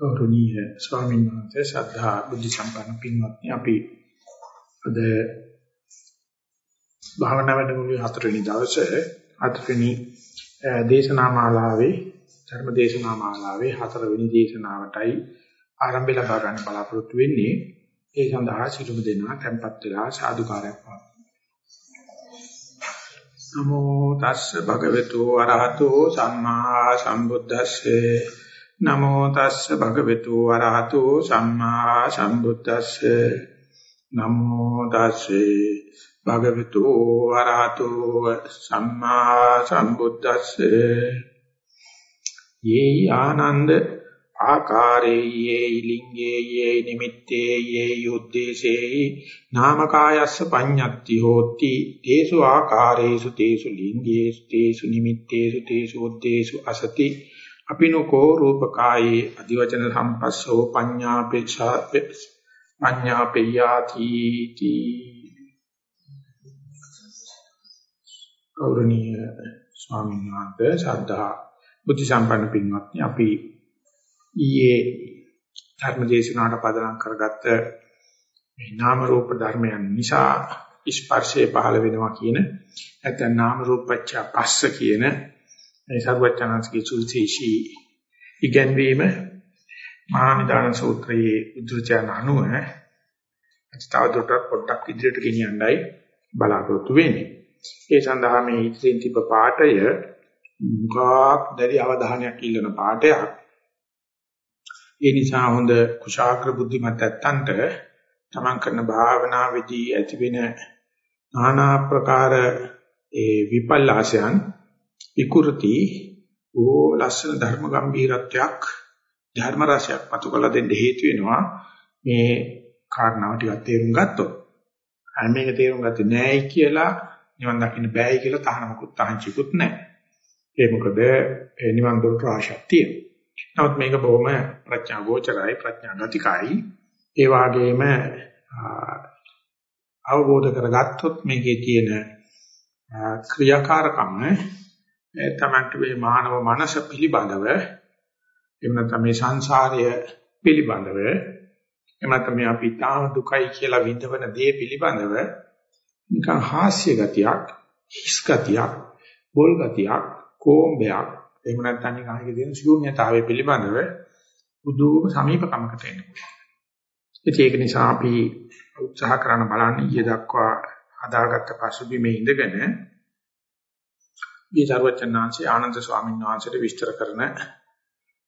ගෞරවනීය ස්වාමීන් වහන්සේ ශ්‍රද්ධා බුද්ධ සම්පන්න පින්වත්නි අපි අද භාවනා වැඩමුළුවේ හතරවෙනි දවසේ හතරවෙනි දේශනා මාලාවේ ධර්ම දේශනා මාලාවේ හතරවෙනි දේශනාවටයි ආරම්භය ලබා ගන්න බලාපොරොත්තු වෙන්නේ. ඒ සඳහා සිටුම දෙනා tempත් වෙලා සාදුකාරයක් පාත්තා නමෝ තස්ස භගවතු අරහතෝ සම්මා සම්බුද්දස්සේ නමෝ තස්ස භගවතු වරහතෝ සම්මා සම්බුද්දස්සේ. නමෝ තස්සේ භගවතු වරහතෝ සම්මා සම්බුද්දස්සේ. යේ ආනන්ද ආකාරේ යේ ලිංගේ යේ නිමිත්තේ යේ යුද්ධේසේ නාමකායස්ස පඤ්ඤත්ති හෝති. තේසු ආකාරේසු තේසු ලිංගේසු තේසු නිමිත්තේසු තේසු උද්දේසු අසති. අපිනකෝ රූපකායේ අදිවචන සම්පස්සෝ පඤ්ඤාපේක්ෂා පඤ්ඤාපේයාති තී. ගෞරවනීය ස්වාමීන් වහන්සේ ශ්‍රද්ධා බුද්ධ සම්පන්න පින්වත්නි අපි ඊයේ ධර්ම දේශනාවට පදනම් කරගත්ත මේ නාම රූප ධර්මයන් නිසා ස්පර්ශය පහළ වෙනවා කියන නැත්නම් නාම රූපච්ඡ පස්ස කියන මේ සර්වඥාන්සේගේ සුවිශේෂී ඉගැන්වීම මහා නිදාන සූත්‍රයේ උද්දෘචයන් අනුව අස්තාවදොට පොඩ්ඩක් ඉදිරියට ගෙනියන්නයි බලාපොරොත්තු වෙන්නේ. ඒ සඳහා මේ ඉදිරියෙන් තිබ්බ පාඩය මුගක් දැරි අවධානයක් ඉල්ලන පාඩයක්. ඒ නිසා හොඳ කුශාග්‍ර බුද්ධිමත් ඇත්තන්ට තමන් කරන භාවනාවේදී ඇතිවෙන নানা ප්‍රකාර ඒ විපල්ලාසයන් විකෘති ඕ ලස්සන ධර්ම ගම්භීරත්වයක් ධර්ම රසයක් පතු කළ දෙන්න හේතු වෙනවා මේ කාරණාව ටිකක් තේරුම් ගත්තොත්. අර මේක තේරුම් ගත්තේ නෑයි කියලා නිවන් දකින්න බෑයි කියලා තහනමකුත් තහංචිකුත් නෑ. ඒ මොකද නිවන් දොරට ආශක් තියෙනවා. නමුත් මේක බොහොම ප්‍රඥා ගෝචරයි ප්‍රඥා ගතිකයි. ඒ වගේම අවබෝධ කරගත්තොත් මේකේ තියෙන ක්‍රියාකාරකම තමන්ට මේ මානව මනස පිළිබඳව එහෙම නැත්නම් මේ සංසාරය පිළිබඳව එහෙම නැත්නම් මේ අපි තාම දුකයි කියලා විඳවන දේ පිළිබඳව නිකන් හාස්‍ය ගතියක් හිස් ගතියක් බොල් ගතියක් කෝම්බයක් එහෙම නැත්නම් නිකන් ඒකේ තියෙන ශූන්‍යතාවය පිළිබඳව බුදුම සමීපකමකට එන්න පුළුවන්. ඒක නිසා අපි උත්සාහ කරන බලන්නේ ඊය දක්වා හදාගත්ත පසුබිමේ ඉඳගෙන මේ සර්වචන්නාංශي ආනන්ද ස්වාමීන් වහන්සේට විස්තර කරන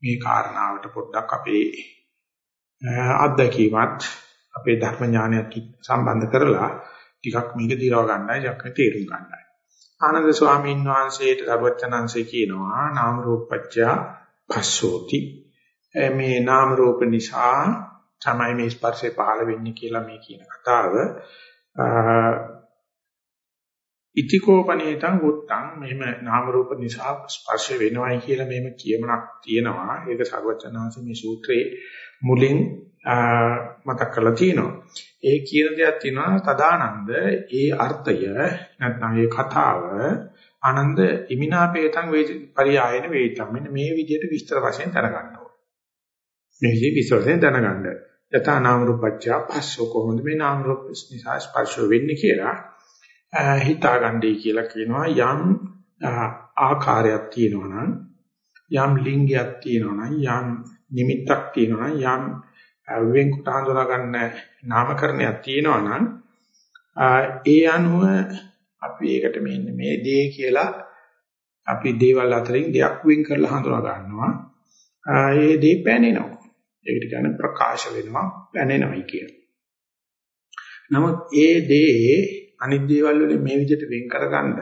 මේ කාරණාවට පොඩ්ඩක් අපේ අත්දැකීමත් අපේ ධර්ම ඥානයත් සම්බන්ධ කරලා ටිකක් මේක දිරව ගන්නයි යක්ක තේරුම් ගන්නයි. ආනන්ද ස්වාමීන් වහන්සේට සර්වචන්නාංශي කියනවා නාම රූපච්ඡ පස්සෝති. මේ නාම රූප නිසා තමයි මේ ස්පර්ශය පහළ වෙන්නේ කියලා මේ කියන කතාව ඉතිකෝපනේතං උත්තං මෙහෙම නාම රූප නිසා ස්පර්ශ වෙනවයි කියලා මෙහෙම කියමනක් තියෙනවා. ඒක සර්වචනාංශ මේ සූත්‍රයේ මුලින් මතක් කරලා තියෙනවා. ඒ කියන දෙයක් තියෙනවා තදානන්ද? ඒ අර්ථය නැත්නම් ඒ කතාව ආනන්ද ඉමිනාපේතං වේ පරියායන වේතම් මෙන්න මේ විදිහට විස්තර වශයෙන් දැනගන්න ඕනේ. මේ විදිහට විස්තර වශයෙන් දැනගන්න. යථා නාම රූපච්ඡ පස්සෝ කොහොමද මේ නාම රූප නිසා ස්පර්ශ වෙන්නේ කියලා හිතාගන්නයි කියලා කියනවා. යම් ආකාරයක් තියෙනවා නම් යම් ලිංගයක් තියෙනවා නම් යම් නිමිත්තක් තියෙනවා නම් යම් වෙන් කොට හඳුනා ගන්න නාමකරණයක් තියෙනවා නම් ඒ අනුව අපි ඒකට මෙන්න මේ දේ කියලා අපි දේවල් අතරින් දෙයක් වෙන් කරලා හඳුනා ගන්නවා. ඒ දේ පැනෙනවා. ඒකට කියන්නේ ප්‍රකාශ වෙනවා පැනෙනවයි කියලා. නමුත් ඒ දේ අනිත් දේවල් වලින් මේ විදිහට වෙන් කරගන්න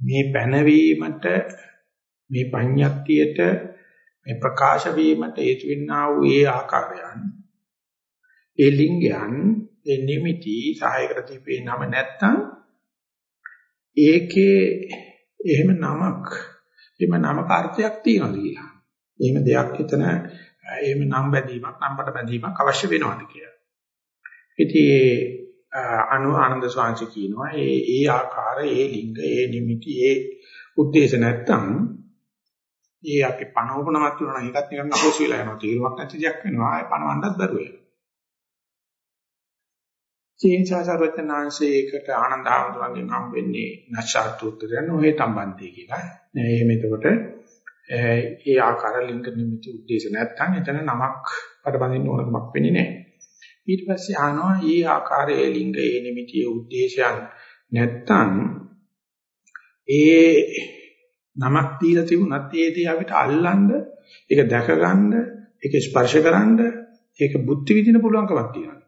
මේ පැනවීමට මේ පඤ්ඤත්තියට මේ ප්‍රකාශ වීමට හේතු වෙන්නා වූ ඒ ආකාරයන් ඒ ලිංගයන් ඒ නිමිති සහායකට තිබේ නම නැත්තම් ඒකේ එහෙම නමක් එහෙම නමක අර්ථයක් තියනවාද කියලා. එහෙම දෙයක් එතන එහෙම නම් බැඳීමක් නම්බට බැඳීමක් අවශ්‍ය වෙනවද කියලා. ඉතින් අනු ආනන්ද ස්වාමීන් කියනවා ඒ ඒ ආකාර ඒ ලිංග ඒ නිමිති ඒ ಉದ್ದೇಶ නැත්තම් ඒ අපි පණවපනවත් වෙනවා නම් ඒකත් නිකන් අහෝසි වෙලා යනවා. තීරුවක් නැති දෙයක් වෙනවා. ආය පණවන්නත් බැරුව යනවා. චේන්සාසර්වචනාංශයකට ආනන්ද ආමතුරුන්ගෙන් හම් වෙන්නේ නැචාතුත්තරයන් ඔහේ සම්බන්ධය කියලා. එහෙම එතකොට ඒ ආකාර ලිංග නිමිති උද්දේශ නැත්තම් එතන නමක් පටබඳින්න ඕනකමක් වෙන්නේ නැහැ. ඊට පස්සේ ආනවා මේ ආකාරයේ ලිංග ඒ නිමිතියේ උද්දේශයන් නැත්තම් ඒ නමක් දීලා තිබුණත් ඒ දේ අපිට අල්ලන්න ඒක දැක ගන්න ඒක ස්පර්ශ කරන්න ඒක බුද්ධ විදින පුළුවන්කමක් තියෙනවා.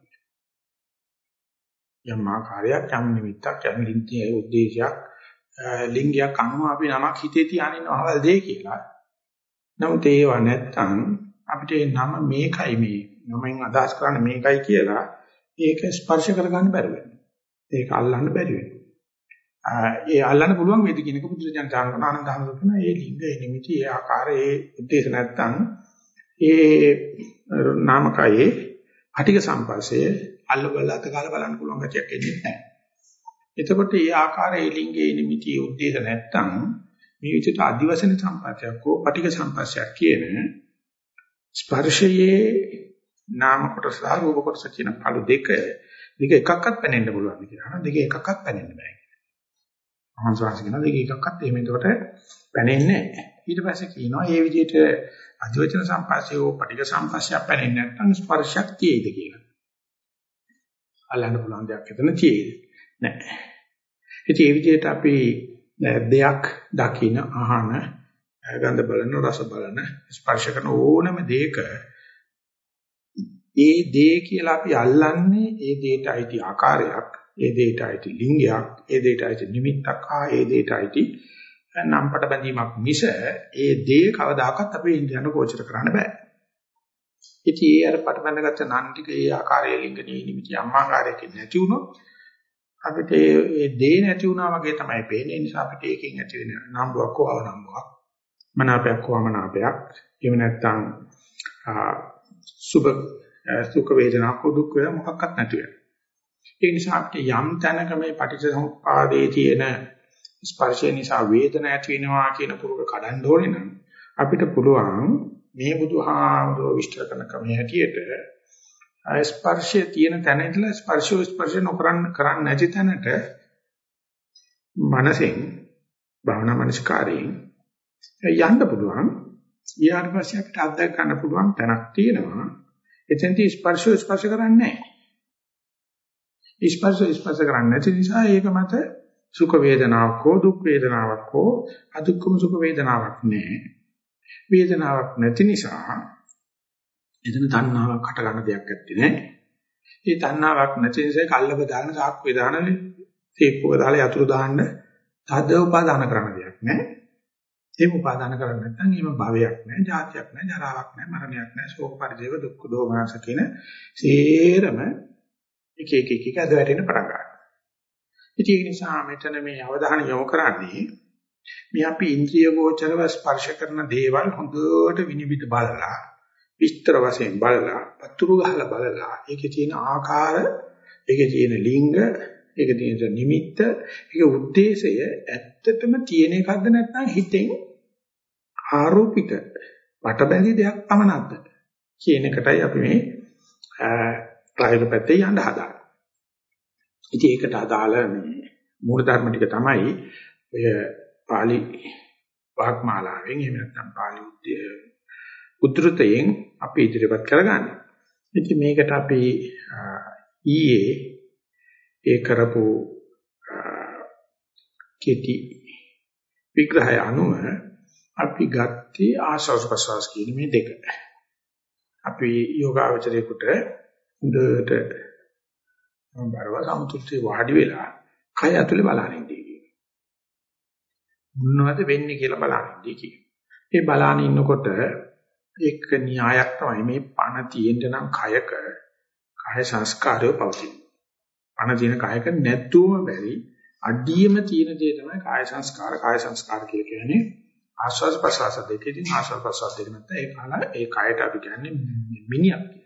යම් ආකාරයක් යම් නිමිත්තක් යම් ලිංගයේ උද්දේශයක් ලිංගයක් අනුව අපි නමක් හිතේ තියාගෙන ඉන්නවවල් දෙය කියලා. නමුත් ඒව නැත්තම් අපිට නම මේකයි මේ නමෙන් අදහස් කරන්නේ මේකයි කියලා ඒක ස්පර්ශ කරගන්න බැරි වෙනවා. ඒක අල්ලන්න බැරි වෙනවා. ඒ අල්ලන්න පුළුවන් වේද කියන එක බුදුරජාණන් සාරණ ආනන්ද හඳුන කරන ඒ ලිංග ඒ නිමිති ඒ ආකාරය ඒ උද්දේශ නැත්තම් ඒ නාමකයේ අටික සම්පස්සේ අල්ල බලලා අතකාල බලන්න පුළුවන් ගතියක් එන්නේ නැහැ. එතකොට මේ ආකාරයේ ලිංගයේ නිමිතියේ උද්දේශ නැත්තම් මේ විදිහට අදිවසන සම්පස්සයක් හෝ පටික සම්පස්සයක් කියන ස්පර්ශයේ නාම කොටස සහ රූප කොටස කියන පළු දෙක දෙක එකක්වත් පැනෙන්න පුළුවන් කියලා. දෙක එකක්වත් පැනෙන්න බෑ කියලා. අහංසවාස කියන දෙක එකක්වත් එහෙම එතකොට පැනෙන්නේ නැහැ. ඊට පස්සේ කියනවා මේ විදිහට අදිවචන සම්පස්සය හෝ පටික සම්පස්සයක් පැනෙන්නේ නැත්නම් ස්පර්ශයක් තියෙයිද කියලා. අල්ලන්න පුළුවන් දෙයක් එතන තියෙයිද? නැහැ. ඉතින් මේ විදිහට අපි දෙයක් දකින අහන ගඳ බලන රස බලන ස්පර්ශ කරන ඕනම දෙයක ඒ දේ කියලා අපි අල්ලන්නේ ඒ දේට අයිති ආකාරයක් ඒ දේට අයිති ලිංගයක් ඒ දේට අයිති නිමිත්තක් ආ ඒ දේට අයිති නම්පට බැඳීමක් මිස ඒ දේ කවදාකවත් අපේ ඉන්ද්‍රයන් ගෝචර කරන්න බෑ ඉතින් ඒ අර පටබඳගත්ත නන් ටික ඒ ආකාරයේ ලිංග නිමිති අම්මාකාරයකින් නැති වුණොත් අපිට ඒ දේ නැති වුණා වගේ තමයි පේන්නේ. ඒ නිසා අපිට ඒකෙන් ඇති වෙන නම්බුවක් හෝ අවනම්බුවක් මනාපයක් හෝ අමනාපයක් එහෙම නැත්නම් සුභ සුඛ වේදනාවක් හෝ දුක් වේදනා මොකක්වත් නැති වෙනවා. ඒ නිසා අපිට යම් තැනක මේ පටිච්චසමුප්පාදයේ තියෙන ස්පර්ශය නිසා වේදන ඇති වෙනවා කියන පුරුක කඩන්න ඕනේ නම් අපිට පුළුවන් මේ බුදුහාමුදුරුවෝ විස්තර කරන ක්‍රමයේ හැටියට ස්පර්ශයේ තියෙන තැන ඉඳලා ස්පර්ශෝ ස්පර්ශ නොකරන්න කරන්නේ නැති තැනට මනසෙන් භාවනා මනස්කාරයෙන් යන්න පුළුවන් ඊට පස්සේ අපිට අත්දැක ගන්න පුළුවන් තැනක් තියෙනවා එතෙන්දී ස්පර්ශෝ ස්පර්ශ කරන්නේ නැහැ ස්පර්ශෝ ස්පර්ශ කරන්නේ නැති නිසා ඒක මත සුඛ වේදනාවක් හෝ දුක් වේදනාවක් හෝ අදුක්කම සුඛ වේදනාවක් නැහැ වේදනාවක් නැති නිසා එතන තණ්හාවක් හට ගන්න දෙයක් නැත්තේ නේ. මේ තණ්හාවක් නැති නිසා කල්ලක දාන සාක්කුවේ දානනේ තේප්පුවක දාලා යතුරු දාන්න තද උපාදාන කරන දෙයක් නෑ. ඒක උපාදාන කරන්නේ නැත්නම් ඊම භවයක් නැහැ, ජාතියක් නැහැ, ජරාවක් නැහැ, මරණයක් නැහැ, ශෝක පරිදේව දුක්ඛ දෝමනස කියන සේරම එක එක එක එක අද වැටෙන පටන් ගන්නවා. ඉතින් ඒ නිසා මෙතන මේ අවධානය යොමු කරන්නේ මේ අපි ඉන්ද්‍රිය ගෝචරව ස්පර්ශ කරන දේවල් හොඳට විනිවිද බලලා විස්තර වශයෙන් බලලා පතුරු ගහලා බලලා ඒකේ තියෙන ආකාර ඒකේ තියෙන ලිංග ඒකේ තියෙන නිමිත්ත ඒකේ ಉದ್ದೇಶය ඇත්තටම තියෙන එකක්ද නැත්නම් හිතෙන් ආරෝපිත වටබැඳි දෙයක් පමණක්ද කියන එකටයි අපි මේ ප්‍රායෝගික පැත්තේ යන්න හදාගන්නේ. ඉතින් ඒකට අදාළ මේ මූල ධර්ම ටික තමයි ඔය pāli වාග්මාලාවෙන් එහෙම නැත්නම් pāli උද්ෘතයෙන් අපි ඉදිරිපත් කරගන්න. ඉතින් මේකට අපි ඊයේ ඒ කරපු කෙටි විග්‍රහය අනුව අපි ගත්තේ ආශාස ප්‍රසවාස කියන මේ දෙක. අපි යෝගාවචරයේකට හොඳට බරව සම්තුෂ්ටි වාඩි වෙලා කය ඇතුලේ බලන්නේ ඉන්නේ. මොනවද වෙන්නේ කියලා බලන්නේ ඉන්නේ. ඒ බලාන ඉන්නකොට ඒක න්‍යායක් තමයි මේ පණ තියෙන්න නම් කයක කය සංස්කාරය පවතින. පණ තියෙන කයක නැත්තුවම බැරි අඩියම තියෙන දේ තමයි කාය සංස්කාර කාය සංස්කාර කියලා කියන්නේ ආස්වාද ප්‍රසවාස දෙකේදී ආස්වාද ප්‍රසවාස දෙක නැත්නම් ඒ කාල ඒ කයට අපි කියන්නේ මිනියක් කියන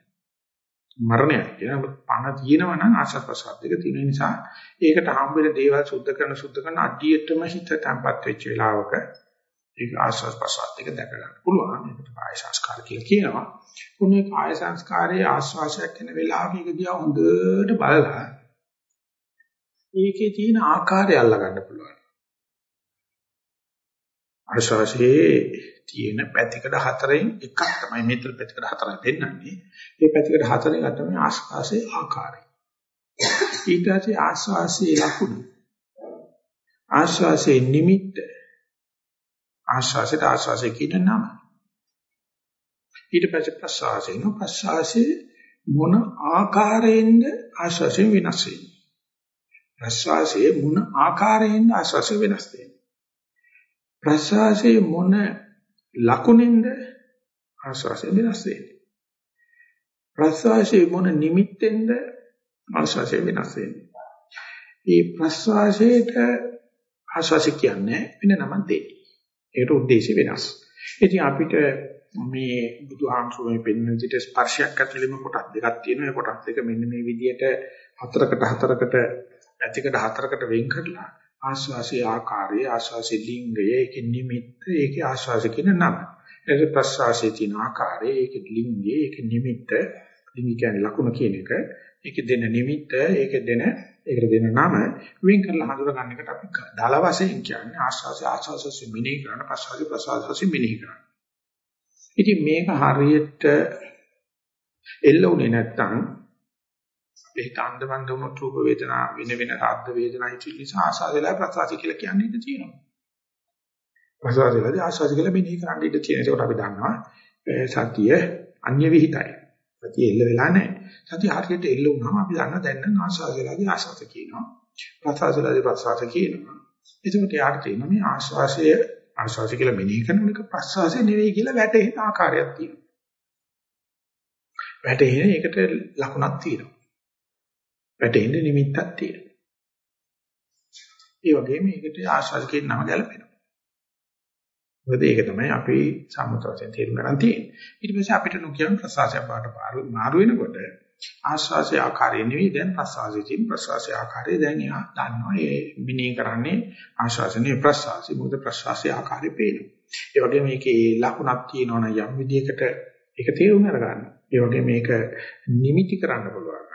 මරණයක් කියන පණ තියෙනවා නම් ආස්වාද ප්‍රසවාස දෙක තියෙන නිසා ඒකට හම් වෙන දේවල් සුද්ධ කරන සුද්ධ කරන අඩියටම හිත තැම්පත් වෙච්ච වෙලාවක ඒක ආස්වාස් ප්‍රසවාස දෙක දැක ගන්න පුළුවන්. ඒකට කාය සංස්කාර කියලා කියනවා. උනේ කාය සංස්කාරයේ ආස්වාසයක් වෙන වෙලාවක දිහා හොඳට බලලා ඒකේ තියෙන ආකාරය අල්ලා ගන්න පුළුවන්. ආස්වාසයේ තියෙන පැතිකඩ හතරෙන් එකක් තමයි මෙතන පැතිකඩ හතරක් දෙන්නන්නේ. මේ පැතිකඩ හතරෙන් තමයි ආස්වාසයේ ආකාරය. ඊට පස්සේ ආස්වාසයේ ලකුණු. ආස්වාසයේ නිමිත්ත. ආස්වාසයට ආස්වාසයේ කියන නම. ඊට පස්සේ ප්‍රසවාසයෙන් ප්‍රසවාසයේ මොන ආකාරයෙන්ද ආස්වාසයෙන් වෙනස් වෙන්නේ. ප්‍රසවාසයේ මොන ආකාරයෙන්ද ආස්වාසය වෙනස් වෙන්නේ. ප්‍රසවාසයේ මොන ලකුණෙන්ද ආස්වාසය වෙනස් වෙන්නේ. ප්‍රසවාසයේ මොන නිමිත්තෙන්ද ආස්වාසය වෙනස් වෙන්නේ. මේ ප්‍රසවාසයට ආස්වාසය කියන්නේ වෙන නමක් දෙන්නේ. ඒකට ಉದ್ದೇಶ වෙනස්. ඉතින් අපිට මේ බුදුහාමුදුරුවෝ පෙන්වන විදිහට ස්පර්ශයක් ඇතුළෙම කොටස් දෙකක් තියෙනවා. ඒ කොටස් දෙක මෙන්න මේ විදිහට හතරකට හතරකට පැතිකඩ හතරකට වෙන් කරලා ආශ්වාසයේ ආකාරය, ආශ්වාසයේ ලිංගය, ඒකේ නිමිත්ත, ඒකේ ආශ්වාස කියන නම. ඒක ප්‍රශ්වාසයේ තියෙන ආකාරය, ඒකේ ලිංගය, ඒකේ නිමිත්ත, ලිංග කියන්නේ ලකුණ කියන එක. ඒකේ දෙන නිමිත්ත, ඒකේ දෙන ඒකට දෙන නම වෙන් කරලා හඳුනා ගන්න එකට අපි දල වශයෙන් කියන්නේ ආශ්වාසය ආශ්වාසය මිනී කරන ප්‍රශ්වාසය ප්‍රශ්වාසය මිනී කරන. ඉතින් මේක හරියට එල්ලුනේ නැත්තම් අපේ තණ්ඩවන්ද වුණු රූප වේදනා වෙන වෙන රාග වේදනා ඉති නිසා ආසාදලා ප්‍රසවාසය කියලා කියන්නේ ඉඳ තියෙනවා. ප්‍රසවාසයේදී ආසාද කියලා මෙනෙහි කරන්න ඉඳ තියෙන. ඒකට අපි දන්නවා සතිය අන්‍ය විහිතයි. සතිය එල්ල වෙලා නැහැ. සතිය හරියට එල්ල වුණාම අපි දන්නවා දැන් නම් ආසාදලාදී ආසාද කියනවා. ප්‍රසවාසයේදී ප්‍රසවාස කියනවා. ඒකට යාට තියෙනවා මේ ආශ්වාසය ආශ්වාසය කියලා මෙනෙහි කරන එක ප්‍රසවාසය නෙවෙයි කියලා වැටෙන ආකාරයක් තියෙනවා. වැටෙන එකට ලකුණක් තියෙනවා. වැටෙන්න නිමිත්තක් තියෙනවා. ඒ වගේම මේකට ආශාස කියන නම ගැලපෙනවා. මොකද ඒක තමයි අපි සම්මත වශයෙන් තේරුම් ගන්න තියෙන්නේ. ඊට පස්සේ අපිට නොකියන ප්‍රසවාසය පාට මාරු වෙනකොට ආශ්වාසයේ ආකාරය නෙවෙයි දැන් ප්‍රසවාසයේ තියෙන ප්‍රසවාසයේ ආකාරය දැන් එයා දන්නවා ඒ මිනී කරන්නේ ආශ්වාසනේ ප්‍රසවාසය මොකද ප්‍රසවාසයේ ආකාරය පේනවා. ඒ වගේම මේකේ ලකුණක් තියෙනවනම් යම් විදියකට ඒක තේරුම් අරගන්න. ඒ වගේ මේක නිමිති කරන්න පුළුවන්.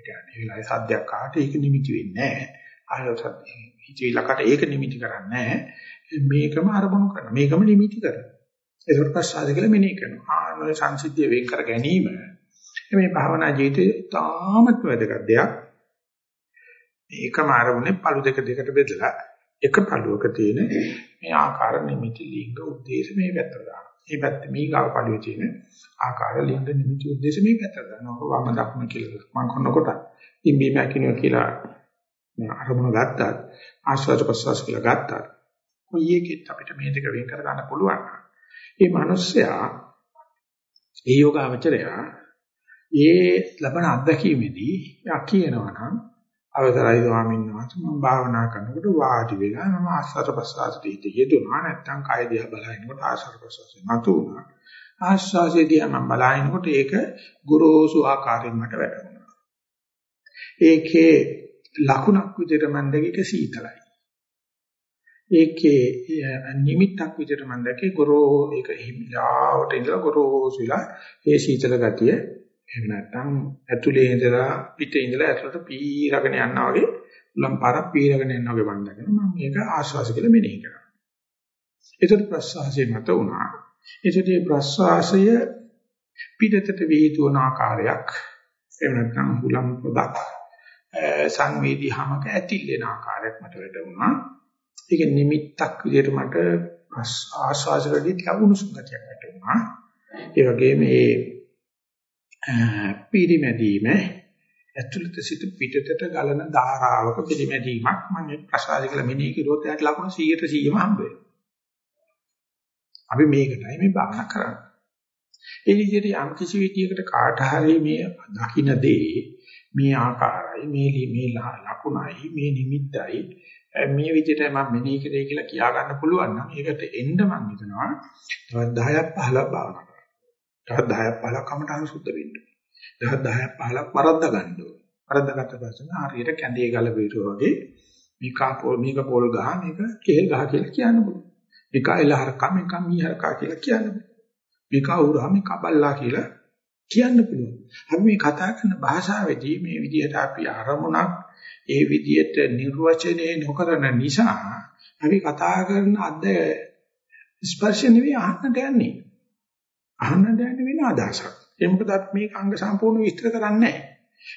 ඒ කියන්නේ ඒ වෙලාවේ සද්දයක් ආට ඒක නිමිති වෙන්නේ නැහැ. ආයත හිතවිලකට ඒක නිමිති කරන්නේ නැහැ. මේකම අරමුණු කරනවා. මේකම නිමිති කරනවා. ඒකට පස්සාද කියලා මෙනෙහි කරනවා. ආනෝය සංසිද්ධිය වෙන් කර ගැනීම මේ භාවනා ජීවිතේ තාමත් වැදගත් දෙයක්. ඒකම අරමුණේ පළු දෙක දෙකට බෙදලා එක පළුවක තියෙන මේ ආකාර නිමිති ලිංග උද්දේශ මේ පැත්තට දානවා. මේ පැත්ත මේ ගාව පළුවේ තියෙන ආකාර ලිංග නිමිති උද්දේශ මේ පැත්තට දානවා. වම දක්න කියලා මම කරනකොට ඉම්බීම ඇකිනවා කියලා අරමුණ ගත්තා. ආස්වාද ප්‍රසවාස කියලා ගත්තා. කොයි එකෙත් අපිට මේ දෙක වෙන් කර ගන්න පුළුවන්. මේ මිනිස්සයා ඒ යෝගාවචරයා ඒ ලබන අත්දැකීමේදී යා කියනවා නම් අවසරයි ස්වාමීන් වහන්සේ. මම භාවනා කරනකොට වාඩි වෙලා මම ආස්වාද ප්‍රසආසට හිත යෙදුනා නැත්තම් කය දිහා බලනකොට ආස්වාද ප්‍රසආසය නතු වුණා ආස්වාදයේ දිහා මම බලනකොට ඒක ගොරෝසු ආකාරයෙන් මට වැටුණා. ඒකේ ලකුණක් විදිහට මම දැකේක සීතලයි. ඒකේ නිමිත්තක් විදිහට මම දැකේ ගොරෝ ඒක හිමිලාවට ඉඳලා ගොරෝසුලා ඒ සීතල ගතිය එහෙම නැත්නම් ඇතුලේ ඉඳලා පිටේ ඉඳලා ඇතුලට පීරගෙන යනවා වගේ උලම් පාරක් පීරගෙන යනවා වගේ මම දකිනවා මම මේක ආශ්වාස කියලා මෙනෙහි කරනවා. ඒතර ප්‍රශ්වාසයේ මත උනා. ඒකේ ප්‍රශ්වාසය පිටතට වේතුවන ආකාරයක් එහෙම නැත්නම් උලම් පොදක් සංවේදී හැමක ඇතිලෙන ආකාරයක් මට වැටුණා. ඒක නිමිත්තක් විදිහට මට ආශ්වාසවලදී ටිකක් උණුසුම් ගතියක් වැටුණා. ඒ වගේම මේ පිරිමැදීම ඇතුළත සිට පිටතට ගලන ධාරාවක පිරිමැදීමක් මම ප්‍රසාද කියලා මෙනෙහි කිරුවොත් එයාට ලකුණු 100ට 100ම හම්බ වෙනවා. අපි මේකටයි මේ බාහන කරන්නේ. ඒ විදිහට යම් කිසි විදියකට කාට හරි මේ දකින්න දේ මේ ආකාරයි මේ මේ ලකුණයි මේ නිමිත්තයි මේ විදිහට මම මෙනෙහි කරේ කියලා කියා ගන්න පුළුවන් නම් ඒකට එන්න මම හිතනවා තවත් 10ක් 15ක් භාවනා දවස් 10ක් 15ක් කමටහන් සුද්ධ වෙන්න. දවස් 10ක් 15ක් වරද්ද ගන්න ඕනේ. වරද්දාගත්ත පස්සේ හරියට කැඳේ ගල බීරුව වගේ මේක පොල් මේක පොල් ගහ මේක කෙහෙල් ගහ කියලා කියන්න පුළුවන්. මේක එලහරකා මේක මීහරකා කියලා කියන්නේ. මේක උරා මේක බල්ලා කියලා කියන්න පුළුවන්. අපි මේ කතා කරන භාෂාවේදී මේ විදිහට අපි අරමුණක් ඒ විදිහට නිර්වචනය නොකරන නිසා අපි කතා කරන අද ස්පර්ශ නෙවෙයි අහන්නට යන්නේ. අහන්නට යන්නේ වෙන අදහසක්. ඒ මොකද අපි මේක අංග සම්පූර්ණ විස්තර කරන්නේ නැහැ.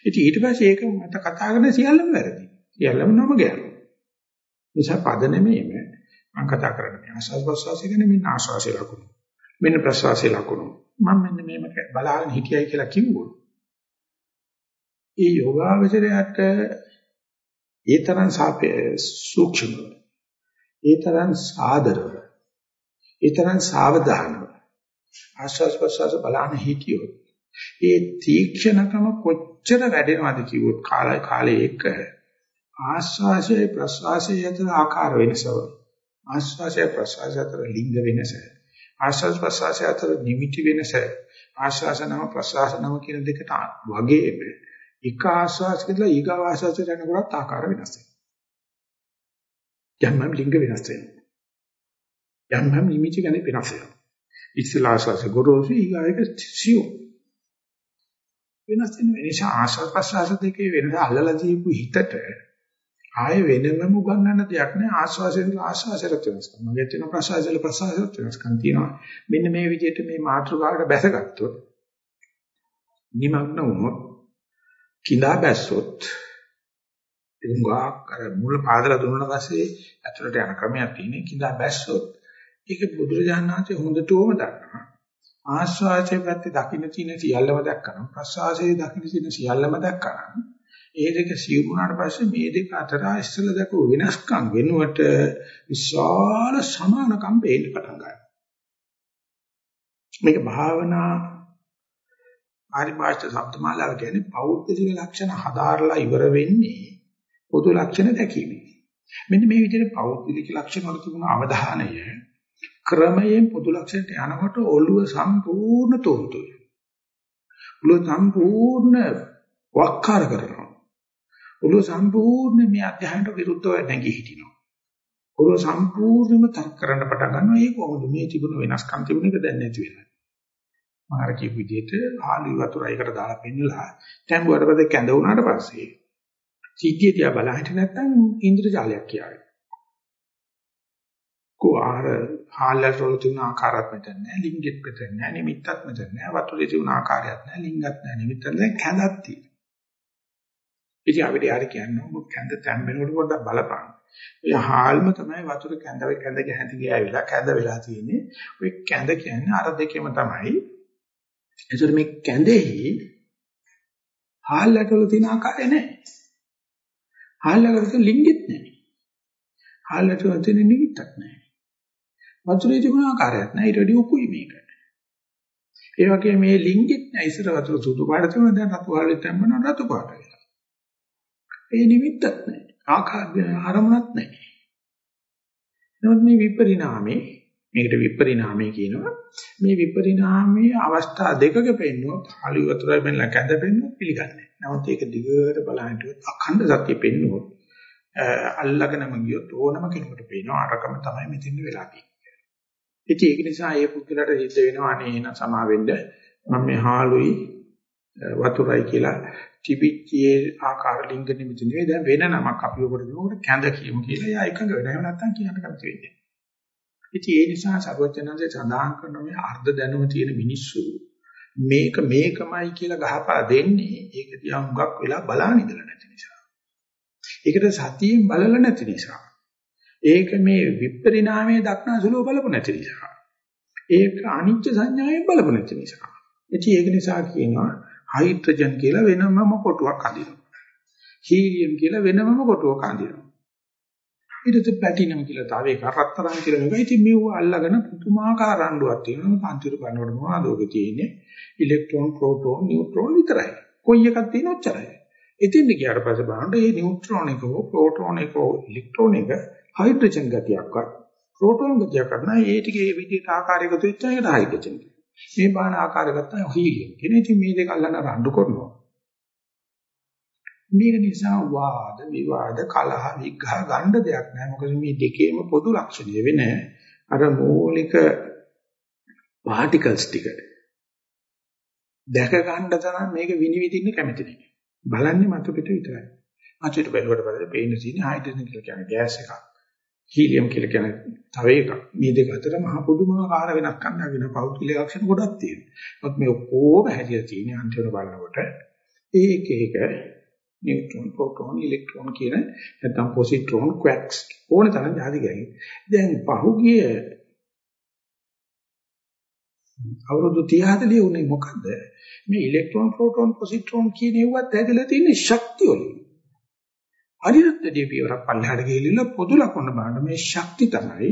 ඉතින් ඊට පස්සේ ඒක මට කතා කරන සියල්ලම වැරදි. සියල්ලම නම ගෑනු. නිසා පද නෙමෙයිම මම කතා කරන්නේ මේ ආස්වාද ප්‍රසවාසය ගැන මෙන්න ආස්වාසය ලකුණු. මෙන්න ප්‍රසවාසය ලකුණු. මම මෙන්න මේක බලාගෙන හිටියයි කියලා කිව්වොත්. ඒ යෝගාවචරයට ඒ තරම් සූක්ෂම ඒ තරම් සාදරව ඒ තරම් සාවධානව ආස්වාද ප්‍රසවාස බලන්න හිටියොත් ඒ තීක්ෂණකම කොච්චර වැඩෙනවද කිව්වොත් කාලය කාලේ එක ආස්වාසයේ ප්‍රසවාසයේ අතර ආකාර වෙනසව ආස්වාසය ප්‍රසවාසය අතර ලිංග වෙනස ආස්වාස ප්‍රසවාසය අතර නිමිති වෙනස ආස්වාසනම ප්‍රසවාසනම කියන දෙකට වගේම එක ආස්වාසයකදලා ඊගා ආස්වාසයට යනකොට ආකාර වෙනස් වෙනවා. යම් ලිංග වෙනස් වෙනවා. යම් යම් නිමිති ගැන වෙනස් වෙනවා. ඉස්සලා ආස්වාස ගොරෝසු ඊගායක සියුම් වෙනස් වෙන නිසා ආස්වාද ප්‍රසවාස දෙකේ වෙනස අල්ලලා දීපු හිතට ආය වෙනමම උගන්නන්න දෙයක් නෑ ආස්වාසයෙන් ආස්වාසයට වෙනස්කම්. මගේ තියෙන ප්‍රසවාසවල ප්‍රසවාසයට වෙනස්කම් තියෙනවා. මෙන්න මේ විදිහට මේ මාතෘකාවට බැසගත්තොත් නිමග්න වුණොත් කිඳා බැස්සොත් එංගා කර මුල පාදලා දුන්නා පස්සේ ඇතුළට යන ක්‍රමයක් තියෙනවා. කිඳා බැස්සොත් ඒක බුදුරජාණන් වහන්සේ හොඳටම දන්නවා. ආස්වාසයේ පැත්තේ දකින්න තියෙන සියල්ලම දැක්කනම් ප්‍රසවාසයේ දකින්න තියෙන සියල්ලම දැක්කනම් ඒ දෙක සියුම් වුණාට පස්සේ මේ දෙක අතර ඉස්සල දක්ව වෙනස්කම් වෙනුවට විශාල සමානකම් පේන්න පටන් ගන්නවා. මේක භාවනා පරිභාෂිත શબ્දමාලාව කියන්නේ පෞද්ගලික ලක්ෂණ හදාarලා ඉවර වෙන්නේ පොදු ලක්ෂණ දැකීමෙන්. මෙන්න මේ විදිහට පෞද්ගලික ලක්ෂණ වල තිබුණ අවධානය ක්‍රමයෙන් පොදු ලක්ෂණයට යනකොට ඔළුව සම්පූර්ණ තොන්තුයි. ඔළුව සම්පූර්ණ වක්කාර කරනවා. ඔළුව සම්පූර්ණ මේ අධ්‍යයනයට විරුද්ධව නැගී හිටිනවා. ඔළුව සම්පූර්ණයෙන්ම තර්ක කරන්න පටන් ගන්නවා. ඒක කොහොමද මේ තිබුණු වෙනස්කම් තිබුණ එක දැන් නැති වෙලා. මම අර කියපු විදිහට ආලි වතුරයකට දාලා පෙන්නලා තැඹුවට පස්සේ කැඳ වුණාට පස්සේ සිද්ධිය දිහා බලලා හිටිය නැත්නම් ඉන්ද්‍රජාලයක් කියාවේ. කුආර හාල්ලට වල තියෙන ආකාරات මෙතන නෑ ලිංගෙත් මෙතන නෑ නිමිත්තත් මෙතන නෑ වතුරේ තියෙන ආකාරයක් නෑ ලිංගත් නෑ නිමිත්තත් නෑ කැඳක් තියෙනවා. ඉතින් අපිට යාර කියන්නේ ඔබ කැඳ තැම්බෙනකොට පොඩ්ඩක් බලපන්. ඒ හාල්ම තමයි වතුර කැඳ කැඳ ගැහැටි ගෑවිලා කැඳ වෙලා තියෙන්නේ. ඔය කැඳ කියන්නේ අර දෙකෙම තමයි. ඒතර මේ කැඳෙහි හාල්ලට වල තියෙන ආකාරය නැහැ. හාල්ලට වල ලිංගෙත් නැහැ. හාල්ලට වල තියෙන නිමිත්තක් නැහැ. වතුරේ තිබුණ ආකාරයක් නැහැ. ඊට වඩා උකුයි මේක. ඒ වගේ මේ ලිංගෙත් නැහැ. ඉස්සර වතුර සුදු පාට තිබුණා දැන් රතු පාට තැම්බෙනවා රතු පාට වෙලා. ඒ නිමිත්තක් නැහැ. ආකාර අරමුණක් නැහැ. නමුත් මේ විපරිණාමේ මේකට විපරිණාමය කියනවා. මේ විපරිණාමයේ අවස්ථා දෙකක පෙන්නුවොත් ආලි වතුරයි මෙන්න කැඳ පෙන්නුවොත් පිළිගන්නේ. නමුත් ඒක දිගට බලහිට අඛණ්ඩ සත්‍ය පෙන්නුවොත් අල්ලගෙනම ගියොත් ඕනම කෙනෙකුට පේනවා අරකම තමයි මෙතෙන් වෙලා තියෙන්නේ. ඉතින් ඒක නිසා ඒ පුද්ගලට සිද්ධ වෙනවා අනේ එන සමා වෙන්න මම මේ හාලුයි වතුරයි කියලා තිබිච්චේ ආකාර ලිංග නිමිති නෙවෙයි දැන් වෙන නමක් අපි ඔකට දෙනකොට කැඳ කියමු කියලා එයා එකඟ වෙනවා. එහෙම නැත්නම් කියන්න කැමති වෙන්නේ. ඉතින් ඒ නිසා සර්වඥාන්සේ සඳහන් කරන මේ අර්ධ දැනුම තියෙන මිනිස්සු මේක මේකමයි කියලා ගහපා දෙන්නේ ඒක දිහා හුඟක් වෙලා බලන්න ඉඳලා නැති නිසා. ඒකට සතියෙන් බලලා නැති නිසා. ඒක මේ විපරිණාමයේ දක්නා සුලුව බලපු නැති නිසා. ඒක අනිත්‍ය සංඥාවෙන් බලපු නැති නිසා. ඉතින් ඒක නිසා කියනවා හයිඩ්‍රජන් කියලා වෙනමම කොටුවක් අඳිනවා. හීලියම් කියලා වෙනමම කොටුවක් අඳිනවා. ඊට පස්සේ ප්ලැටිනම් කියලා තව එකක් රත්තරන් කියලා මේක. ඉතින් මේව අල්ලගෙන පුදුමාකාර රණ්ඩුවක් තියෙනවා. පන්තිරු බලනකොට මොනවද ඔක තියෙන්නේ? ඉලෙක්ට්‍රෝන, ප්‍රෝටෝන, නියුට්‍රෝන විතරයි. කොයි එකක් තියෙන ඔච්චරයි. ඉතින් ගියාට පස්සේ බලනකොට මේ නියුට්‍රෝන එක හෝ ප්‍රෝටෝන එක හෝ ඉලෙක්ට්‍රෝන එක හයිඩ්‍රජන් ගතියක්වත් ප්‍රෝටෝන ගතියක් කරනවා. ඒ ටිකේ විදිහට ආකාරයක තුච්ච එකට හයිඩ්‍රජන්. මේ බාන ආකාරය ගත්තා හීලියම්. කියන ඉතින් මේ දෙක අල්ලන රණ්ඩු කරනවා. මේක නිසා වාද විවාද කලහ විග්‍රහ ගන්න දෙයක් නැහැ. මොකද මේ දෙකේම පොදු ලක්ෂණය වෙන අර මූලික පාටිකල්ස් ටික දැක ගන්න තරම් මේක විනිවිදින්න කැමති නැහැ. බලන්නේ මතු පිට විතරයි. මතුට බැලුවට පස්සේ පේන තියෙන්නේ හයිඩ්‍රජන් කියලා කියන්නේ ගෑස් එකක්. හීලියම් කියලා කියන්නේ තව එකක්. මේ දෙක අතර මහ පුදුමාකාර වෙනස්කම් නැගෙන පෞද්ගලික ලක්ෂණ ගොඩක් තියෙනවා. මොකද මේ ඔක්කොම හැදිලා තියෙන්නේ අන්තිමට බලනකොට ඒක එක නියුට්‍රෝන, ප්‍රෝටෝන, ඉලෙක්ට්‍රෝන කියන නැත්නම් පොසිට්‍රෝන, ක්වැක්ස් ඕන තරම් ಜಾති ගන්නේ. දැන් පහුගිය අවුරුදු 30 40 උනේ මොකද්ද? මේ ඉලෙක්ට්‍රෝන, ප්‍රෝටෝන, පොසිට්‍රෝන කියන ඒවත් ඇදලා තියෙන ශක්තිය වලින්. අනිත්‍යදී පියවරක් පල්ලෙහාට ගිහිල්ලා පොදු ලකුණ බලන මේ ශක්ති තමයි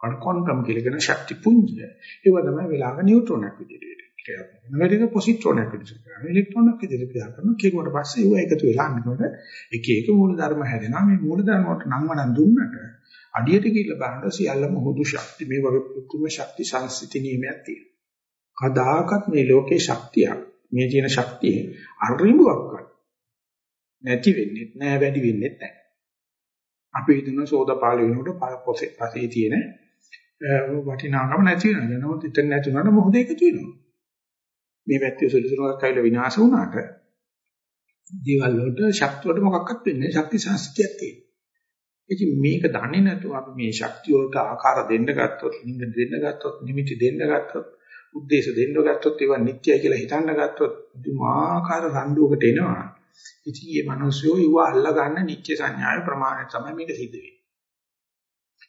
අර ක්වොන්ටම් කියලා කියන ශක්ති පුංජය. ඒව තමයි වෙලාවක නියුට්‍රෝනක් විදිහට ක්‍රියාත්මක වෙනවා. මේක පොසිට්‍රෝනක් විදිහට ක්‍රියාත්මක වෙනවා. ඉලෙක්ට්‍රෝනක් විදිහට ක්‍රියාත්මක කරනවා. කෙරුවට පස්සේ ඒව එකතු වෙලා අන්නකොට එක එක මූල ධර්ම හැදෙනවා. මේ මූල ධර්ම වලට නම් වඩන් දුන්නට අඩියට ගිහිල්ලා බලන සියල්ලම හුදු ශක්ති මේ වගේ පුදුම ශක්ති සංසිති නියමයක් තියෙනවා. කදාකත් මේ ලෝකේ ශක්තියක් මේ තියෙන ශක්තිය අරිඹුවක්වත් නැති වෙන්නේ නැහැ වැඩි වෙන්නේ නැහැ. අපි හිතන සෝදාපාල වෙනකොට පොසේ පසේ තියෙන වටිනාකම නැති වෙනවා. නමුත් ඉතින් නැති වුණාට මොහොත එකතු වෙනවා. මේ පැත්තේ සුළුසුරුවක් කයිල විනාශ වුණාට දේවල් වලට ශක්තිය වලට මොකක්වත් වෙන්නේ නැහැ. ශක්ති සංස්කෘතියක් තියෙනවා. ඉතින් මේක දන්නේ නැතුව අපි මේ ශක්තිය වලට ආකාර දෙන්න ගත්තොත්, ලිංග දෙන්න ගත්තොත්, නිමිති දෙන්න ගත්තොත්, උද්දේශ දෙන්න ගත්තොත් ඒවා නිත්‍යයි කියලා හිතන්න ගත්තොත් දුමාකාර රණ්ඩුවකට එනවා. ඉතින් මේ මිනිස්සු ඒව අල්ලා ගන්න නිත්‍ය සංඥාවේ ප්‍රමාණය තමයි මේක සිද්ධ වෙන්නේ.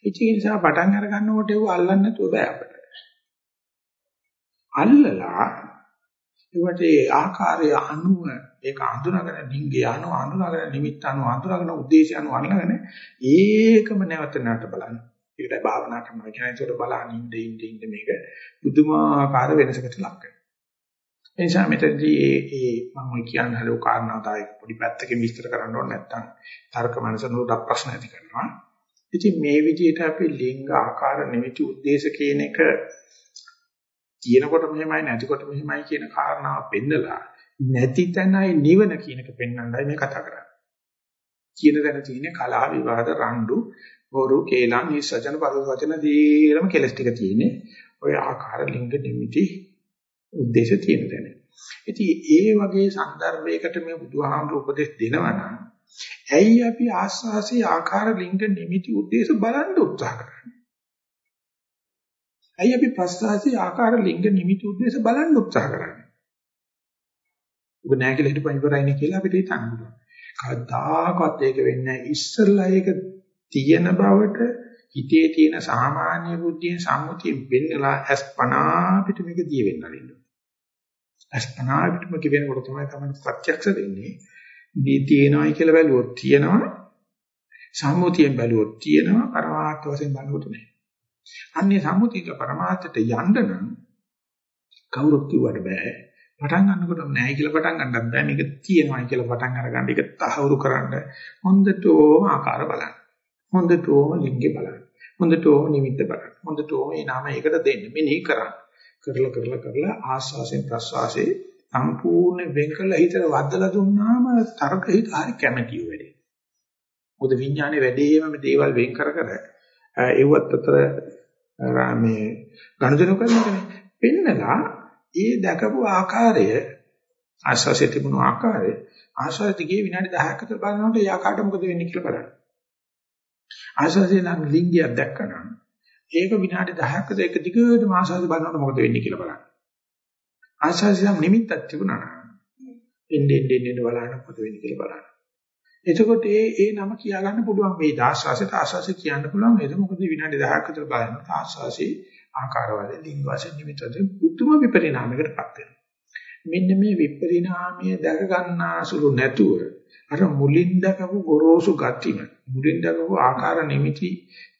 ඉතින් ඒ නිසා පටන් අර ගන්නකොට ඒව අල්ලන්න නැතුව බෑ අපිට. අල්ලලා ඒවට ඒ ආකාරය අනුව ඒක අඳුනගෙන ඩිංගේ අනුව අඳුනගෙන නිමිත්ත අනුව අඳුනගෙන උද්දේශය අනුව අල්ලගෙන ඒකම නැවත නැවත බලන්න. ඒකට භාවනා කරනවා කියන ඒකට බලන ඉන්න ඉන්න ඉන්න මේක පුදුමාකාර වෙනසකට ලක් වෙනවා. ඒ නිසා මෙතනදී ඒ ඒ මම කියන්න හදෝ කාරණාවයි පොඩි පැත්තකින් විස්තර කරන්න ඕනේ නැත්නම් තර්ක මනසනෝට ප්‍රශ්න ඇති කරනවා. ඉතින් මේ විදිහට අපි ලිංග ආකාර නිමිති උද්දේශ කියන එක තියෙනකොට මෙහෙමයි නැතිකොට මෙහෙමයි කියන කාරණාව පෙන්නලා නැති තැනයි නිවන කියන එක පෙන්වන්නයි මේ කතා කරන්නේ. කියන තැන තියෙන්නේ කලහ විවාද රණ්ඩු බොරු කේලම් මේ සජන පද වචන දීරම කෙලස් ටික තියෙන්නේ. ඔය ආකාර ලිංග නිමිති උද්දේශ තියෙන තැන. ඉතින් ඒ වගේ સંદર્ભයකට මේ බුදුහාමුදුරු උපදෙස් දෙනවා නම් ඇයි අපි ආස්වාසේ ආකාර ලිංග නිමිති උද්දේශ බලන්න උත්සාහ කරන්නේ? ඇයි අපි ප්‍රස්වාසේ ආකාර ලිංග නිමිති උද්දේශ බලන්න උත්සාහ කරන්නේ? ඔබ නැහැ කියලා හිතපන් ඉවරයිනේ කියලා අපිට හිතන්න පුළුවන්. කවදාකවත් ඒක වෙන්නේ නැහැ. ඉස්සල්ලා ඒක තියෙන බවට හිතේ තියෙන සාමාන්‍ය බුද්ධියෙන් සම්මුතියෙන් වෙන්නලා ඇස්පනා අපිට මේක දිය වෙන්න වෙනවා. අස්පනා පිටම කියනකොට තමයි තමයි ප්‍රත්‍යක්ෂ වෙන්නේ. දී තියෙනවයි කියලා බැලුවොත් තියෙනවා. සම්මුතියෙන් බැලුවොත් තියෙනවා. පරමාර්ථ වශයෙන් බලනකොට නෑ. අන්නේ සම්මුතික පරමාර්ථයට යන්න නම් කවුරුත් කිව්වට බෑ. පටන් ගන්නකොටම නෑ කියලා පටන් ගන්නත් බෑ. මේක තියෙනවයි කියලා පටන් අරගන්න. ඒක තහවුරු කරන්න හොඳටම ආකාර බලන්න. හොඳටම ලිංගේ බලන්න. හොඳටම නිමිත්ත බලන්න. හොඳටම මේ නාම ඒකට දෙන්න. මෙනෙහි කරන්න. කරලා කරලා කරලා ආස්වාසයෙන් ප්‍රස්වාසයේ සම්පූර්ණ වෙන් කළ හිතට වදලා දුන්නාම තරක හිත හරි කැමැතිව වැඩේ. මොකද විඥානේ වැඩේම මේ දේවල් වෙන් කර කර ඒවත් අතර මේ ගනුදෙනු කරනකනේ පෙන්නලා ඒ දැකපු ආකාරය ආශ්වාසයේ තිබුණු ආකාරය ආශ්වාසය දිගේ විනාඩි 10ක් විතර බලනකොට ඒ ආකාරයට මොකද වෙන්නේ කියලා බලන්න. ආශ්වාසයේ නම් ලිංගයක් දැක්කනම් ඒක විනාඩි 10ක් විතර එක දිගටම ආශ්වාසය බලනකොට මොකද වෙන්නේ කියලා බලන්න. ආශ්වාසය නම් නිමිත්තක් තිබුණා නම් එන්නේ එන්නේ එන්නේ බලන්න මොකද වෙන්නේ කියලා බලන්න. එතකොට ඒ ඒ නම කියා ගන්න පුළුවන් මේ ආශ්වාසයට ආශ්වාසය කියන්න පුළුවන් ඒක මොකද විනාඩි 10ක් විතර බලනකොට ආශ්වාසයේ ආකාරවල ලිංග වශයෙන් නිමිතෙන් පුදුම විපරිණාමයකටපත් වෙනවා. මෙන්න මේ විපරිණාමය දැක ගන්නා සුළු නැතුව අර මුලින් දකපු ගොරෝසු ගතිම මුලින් දකපු ආකාර නිමිති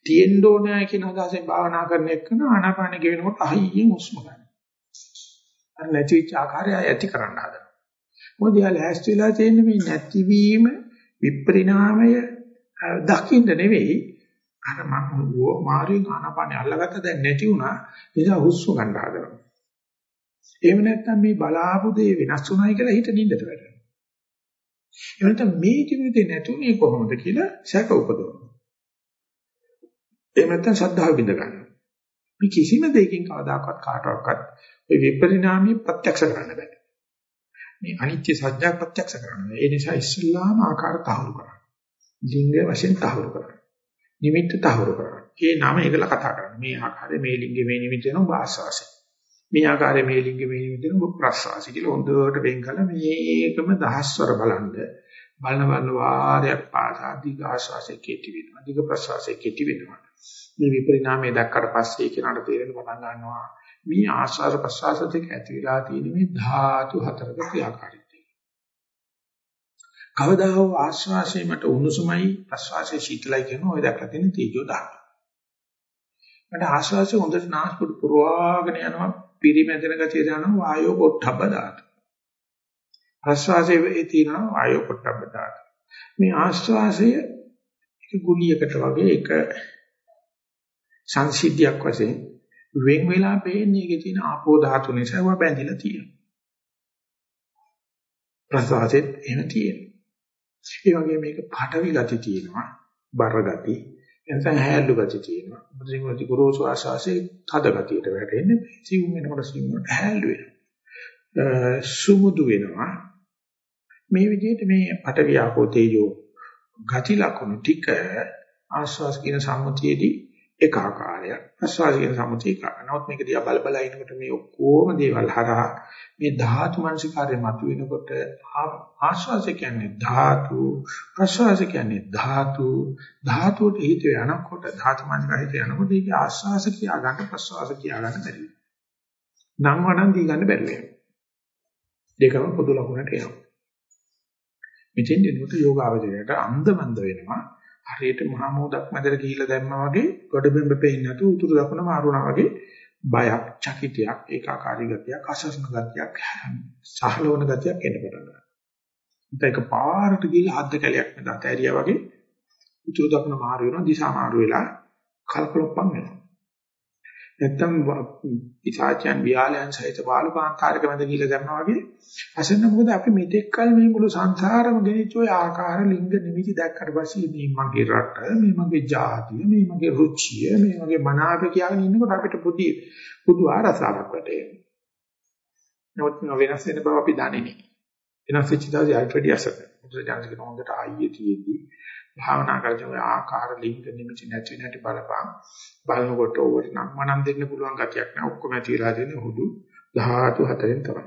තියෙන්න ඕනෑ කියන අදහසෙන් භාවනා කරන එක ආනාපාන ගෙවෙනකොට අහියෙන් හුස්ම ගන්න. අර නැතිවෙච්ච ආකාරය ඇති කරන්න හදනවා. මොකද යා ලෑස්ති වෙලා තියෙන්නේ මේ නැතිවීම විපරිණාමය දකින්න නෙවෙයි අර මම මාරුවෙන් ආනාපානේ අල්ලගත්ත දැන් නැති වුණා නිසා හුස්ම ගන්න හදනවා. එහෙම නැත්නම් මේ බලාපු දේ වෙනස් වුණායි කියලා හිත නින්දට වැටෙනවා. එහෙම නැත්නම් මේ ජීවිතේ නැතුනේ කොහොමද කියලා සැක උපදවනවා. එහෙම නැත්නම් ශ්‍රද්ධාව බිඳ ගන්නවා. මේ කිසිම දෙයකින් කවදාකවත් කාටවත් ওই විපරිණාමී ප්‍රත්‍යක්ෂ කරන්න බෑ. මේ අනිත්‍ය සත්‍ය ප්‍රත්‍යක්ෂ කරන්න. ඒ නිසා ඉස්ලාම ආකාර තහවුරු කරන්න. ලිංග වශයෙන් තහවුරු කරන්න. නිමිත්ත තහවුරු කරන්න. ඒ නම ඒකල කතා කරන්න. මේ ආකාරයේ මේ ලිංගෙ මේ නිමිත්ත වෙන වාසවාසය. මේ ආකාරයේ මේ ලිංගෙ මේ නිමිත්ත වෙන ප්‍රසවාසය කියලා හොඳට වෙන් කළා මේකම දහස්වර බලන්න. බලන බලන වාරයක් පාසා දිග ආශ්වාසයේ කෙටි වෙනවා. දිග ප්‍රශ්වාසයේ කෙටි වෙනවා. මේ විපරිණාමය දැක්කට පස්සේ කෙනාට තේරෙන්න පටන් ගන්නවා මේ ආශ්වාස ප්‍රශ්වාස දෙක ඇති වෙලා තියෙන මේ ධාතු හතරක ක්‍රියාකාරීත්වය. කවදා හෝ ආශ්වාසයේ මට උණුසුමයි ප්‍රශ්වාසයේ සීතලයි කියන ඔය දැක්ලා තියෙන තීජෝ ධාතු. මට ආශ්වාසයේ හොඳට නාස්පුඩු පුරවාගෙන යනවා පිරිමැදෙන ගතිය දැනෙනවා වායෝ පොට්ටබ්බ ධාතු. ප්‍රශ්වාසයේ තියෙනවා වායෝ පොට්ටබ්බ ධාතු. මේ ආශ්වාසය එක ගුලියකට වගේ එක සංසිද්ධියක් වශයෙන් වෙන් වෙලා පේන්නේ ඒකේ තියෙන ආපෝ ධාතු නිසා ඒවා බැඳිලා තියෙනවා. ප්‍රසවාසෙත් එහෙම තියෙනවා. ඒ වගේ මේක පටවි ගති තියෙනවා, බර ගති, එතන හැල්ලු ගති තියෙනවා. මුද්‍රිමති ගුරුසු ආශාසයේ තද ගතියට වැටෙන්නේ සිවුම් වෙනකොට සිවුම් වලට හැල්ලු වෙනවා. සුමුදු වෙනවා. මේ විදිහට මේ පටවි ආපෝ තේජෝ ගති ලක්ෂණ ටික ආශ්වාස කියන සම්මුතියේදී එක ආකාරයක් ප්‍රසවාස කියන සම්මුතිය එක. නමුත් මේක දිහා බල බල ඉනකොට මේ ඔක්කොම දේවල් හරහා මේ ධාතු මනසිකාරය මතුවෙනකොට ආශ්වාස කියන්නේ ධාතු ප්‍රසවාස කියන්නේ ධාතු ධාතුවට හිත යනකොට ධාතු මනසිකාරය හිත යනකොට ඒක ආශ්වාස කියා ගන්න ප්‍රසවාස කියා ගන්න බැරි වෙනවා. නම් වණන් දී ගන්න බැරි වෙනවා. දෙකම පොදු ලකුණට එනවා. මෙතෙන් දෙනකොට යෝගාවචරයට අන්දමන්ද වෙනවා. හරියට මහා මෝදක් මැදට ගිහිල්ලා දැම්මා වගේ ගොඩබිම්බ පෙන්නේ නැතු උතුරු දකුණ මාරුණා වගේ බයක්, චකිතයක්, ඒකාකාරී ගතියක්, අසස්න ගතියක්, සහලවන ගතියක් එන්න පටන් ගන්නවා. ඒක පාරට ගිහිල්ලා හද්ද කැලයක් මැද ඇරියා වගේ උතුරු දකුණ මාරු වෙනවා, දිශා මාරු වෙලා කලකොලොප්පම් වෙනවා. නැත්තම් ඉසාචයන් වියාලයන් සහිත බාලපාන්තාරක මැද ගිහිල්ලා ගන්නවා වගේ අසන්න මොකද අපි මෙතෙක් කල මේ මුළු සංසාරම ගෙනිච්ච ඔය ආකාර ලිංග නිමිති දැක්කට පස්සේ මේ මගේ රට මේ මගේ ජාතිය මේ මගේ රුචිය මේ මගේ මනාප කියලාගෙන ඉන්නකොට අපිට පුදු පුදු ආරසාවක් වැටෙනවා. නමුත් වෙනස් වෙන බව අපි දන්නේ නැහැ. වෙනස් වෙච්ච දවසේ අයිට වැඩි අසක. මුද්‍ර ජානසික හොඳට ආයේ තියෙද්දි භාවනා කරගෙන ඔය ආකාර ලිංග නිමිති නැති නැති බලපං බලනකොට ඕවට නම් මනම් දෙන්න පුළුවන් ගතියක් නෑ ඔක්කොම ඇති වෙලා තියෙන හුදු ධාතු හතරෙන් තමයි.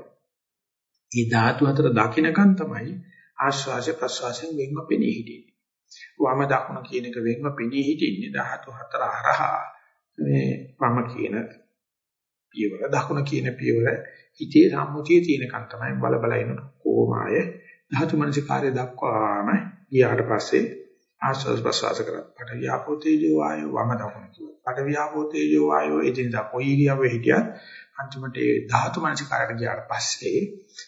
මේ ධාතු හතර දකින්නකන් තමයි ආශ්වාස ප්‍රශ්වාසයෙන් වෙන්ව පෙනී හිටින්නේ. වම දකුණ කියන එක වෙන්ව පෙනී හිටින්නේ ධාතු හතර හරහා මේ වම කියන පියවර දකුණ කියන පියවර හිතේ සම්මුතියේ තියෙනකන් තමයි බල බල ඉන්න කොමාය ධාතු මනසිකාර්ය දක්වාම ගියාට පස්සේ ආස්වාද ප්‍රසවාස කරා. පට වියාපෝ තේජෝ වායෝ වම දකුණ කිව්වා. පට වියාපෝ තේජෝ වායෝ එදිනදා කොයි ඉරියව්වේ හිටියත් අන්තිමට ඒ ධාතු මනසිකාරයට ගියාට පස්සේ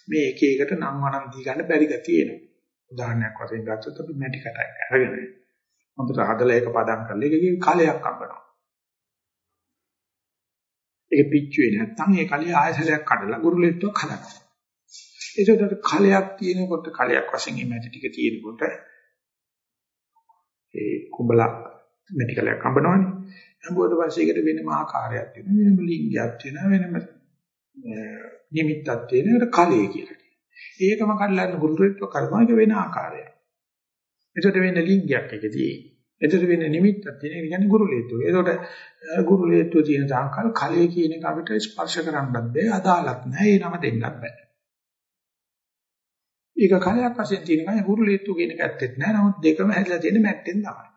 මේ එක එකට නම් වනම් දී ගන්න බැරි ගතිය එනවා. උදාහරණයක් වශයෙන් ගත්තොත් අපි මැටි කටයක් අරගෙන හොඳට හදලා ඒක පදම් කරලා ඒකකින් කලයක් අඹනවා. ඒක පිච්චුවේ නැත්තම් ඒ කලිය ආයසලයක් කඩලා ගුරුලෙට්ටුවක් හදනවා. ඒකට කලයක් තියෙනකොට කලයක් වශයෙන් මේ මැටි ටික තියෙනකොට ඒ කුඹලා මෙඩිකලයක් හම්බනවනේ. හම්බුවට පස්සේ ඒකට වෙනම ආකාරයක් තියෙනවා. වෙනම ලිංගයක් තියෙනවා. වෙනම නිමිත්තක් තියෙනවා. ඒකට කලයේ කියලා කියනවා. ඒකම කඩලාගෙන ගුරුත්වය කරනවා ඒක වෙන ආකාරයක්. එතකොට වෙන ලිංගයක් එකදී. එතකොට වෙන නිමිත්තක් තියෙන එක කියන්නේ ගුරුලේත්වය. එතකොට ගුරුලේත්වය තියෙන තාංකල් කලයේ කියන එක අපිට ස්පර්ශ කරන්නත් බෑ. අදාළත් නෑ. ඒ නම දෙන්නත් බෑ. ඒක කලයක් වශයෙන් තියෙන කම හුරුලීත්තු කියන එක ඇත්තෙත් නෑ. නමුත් දෙකම හැදලා තියෙන මැට්ටෙන් තමයි.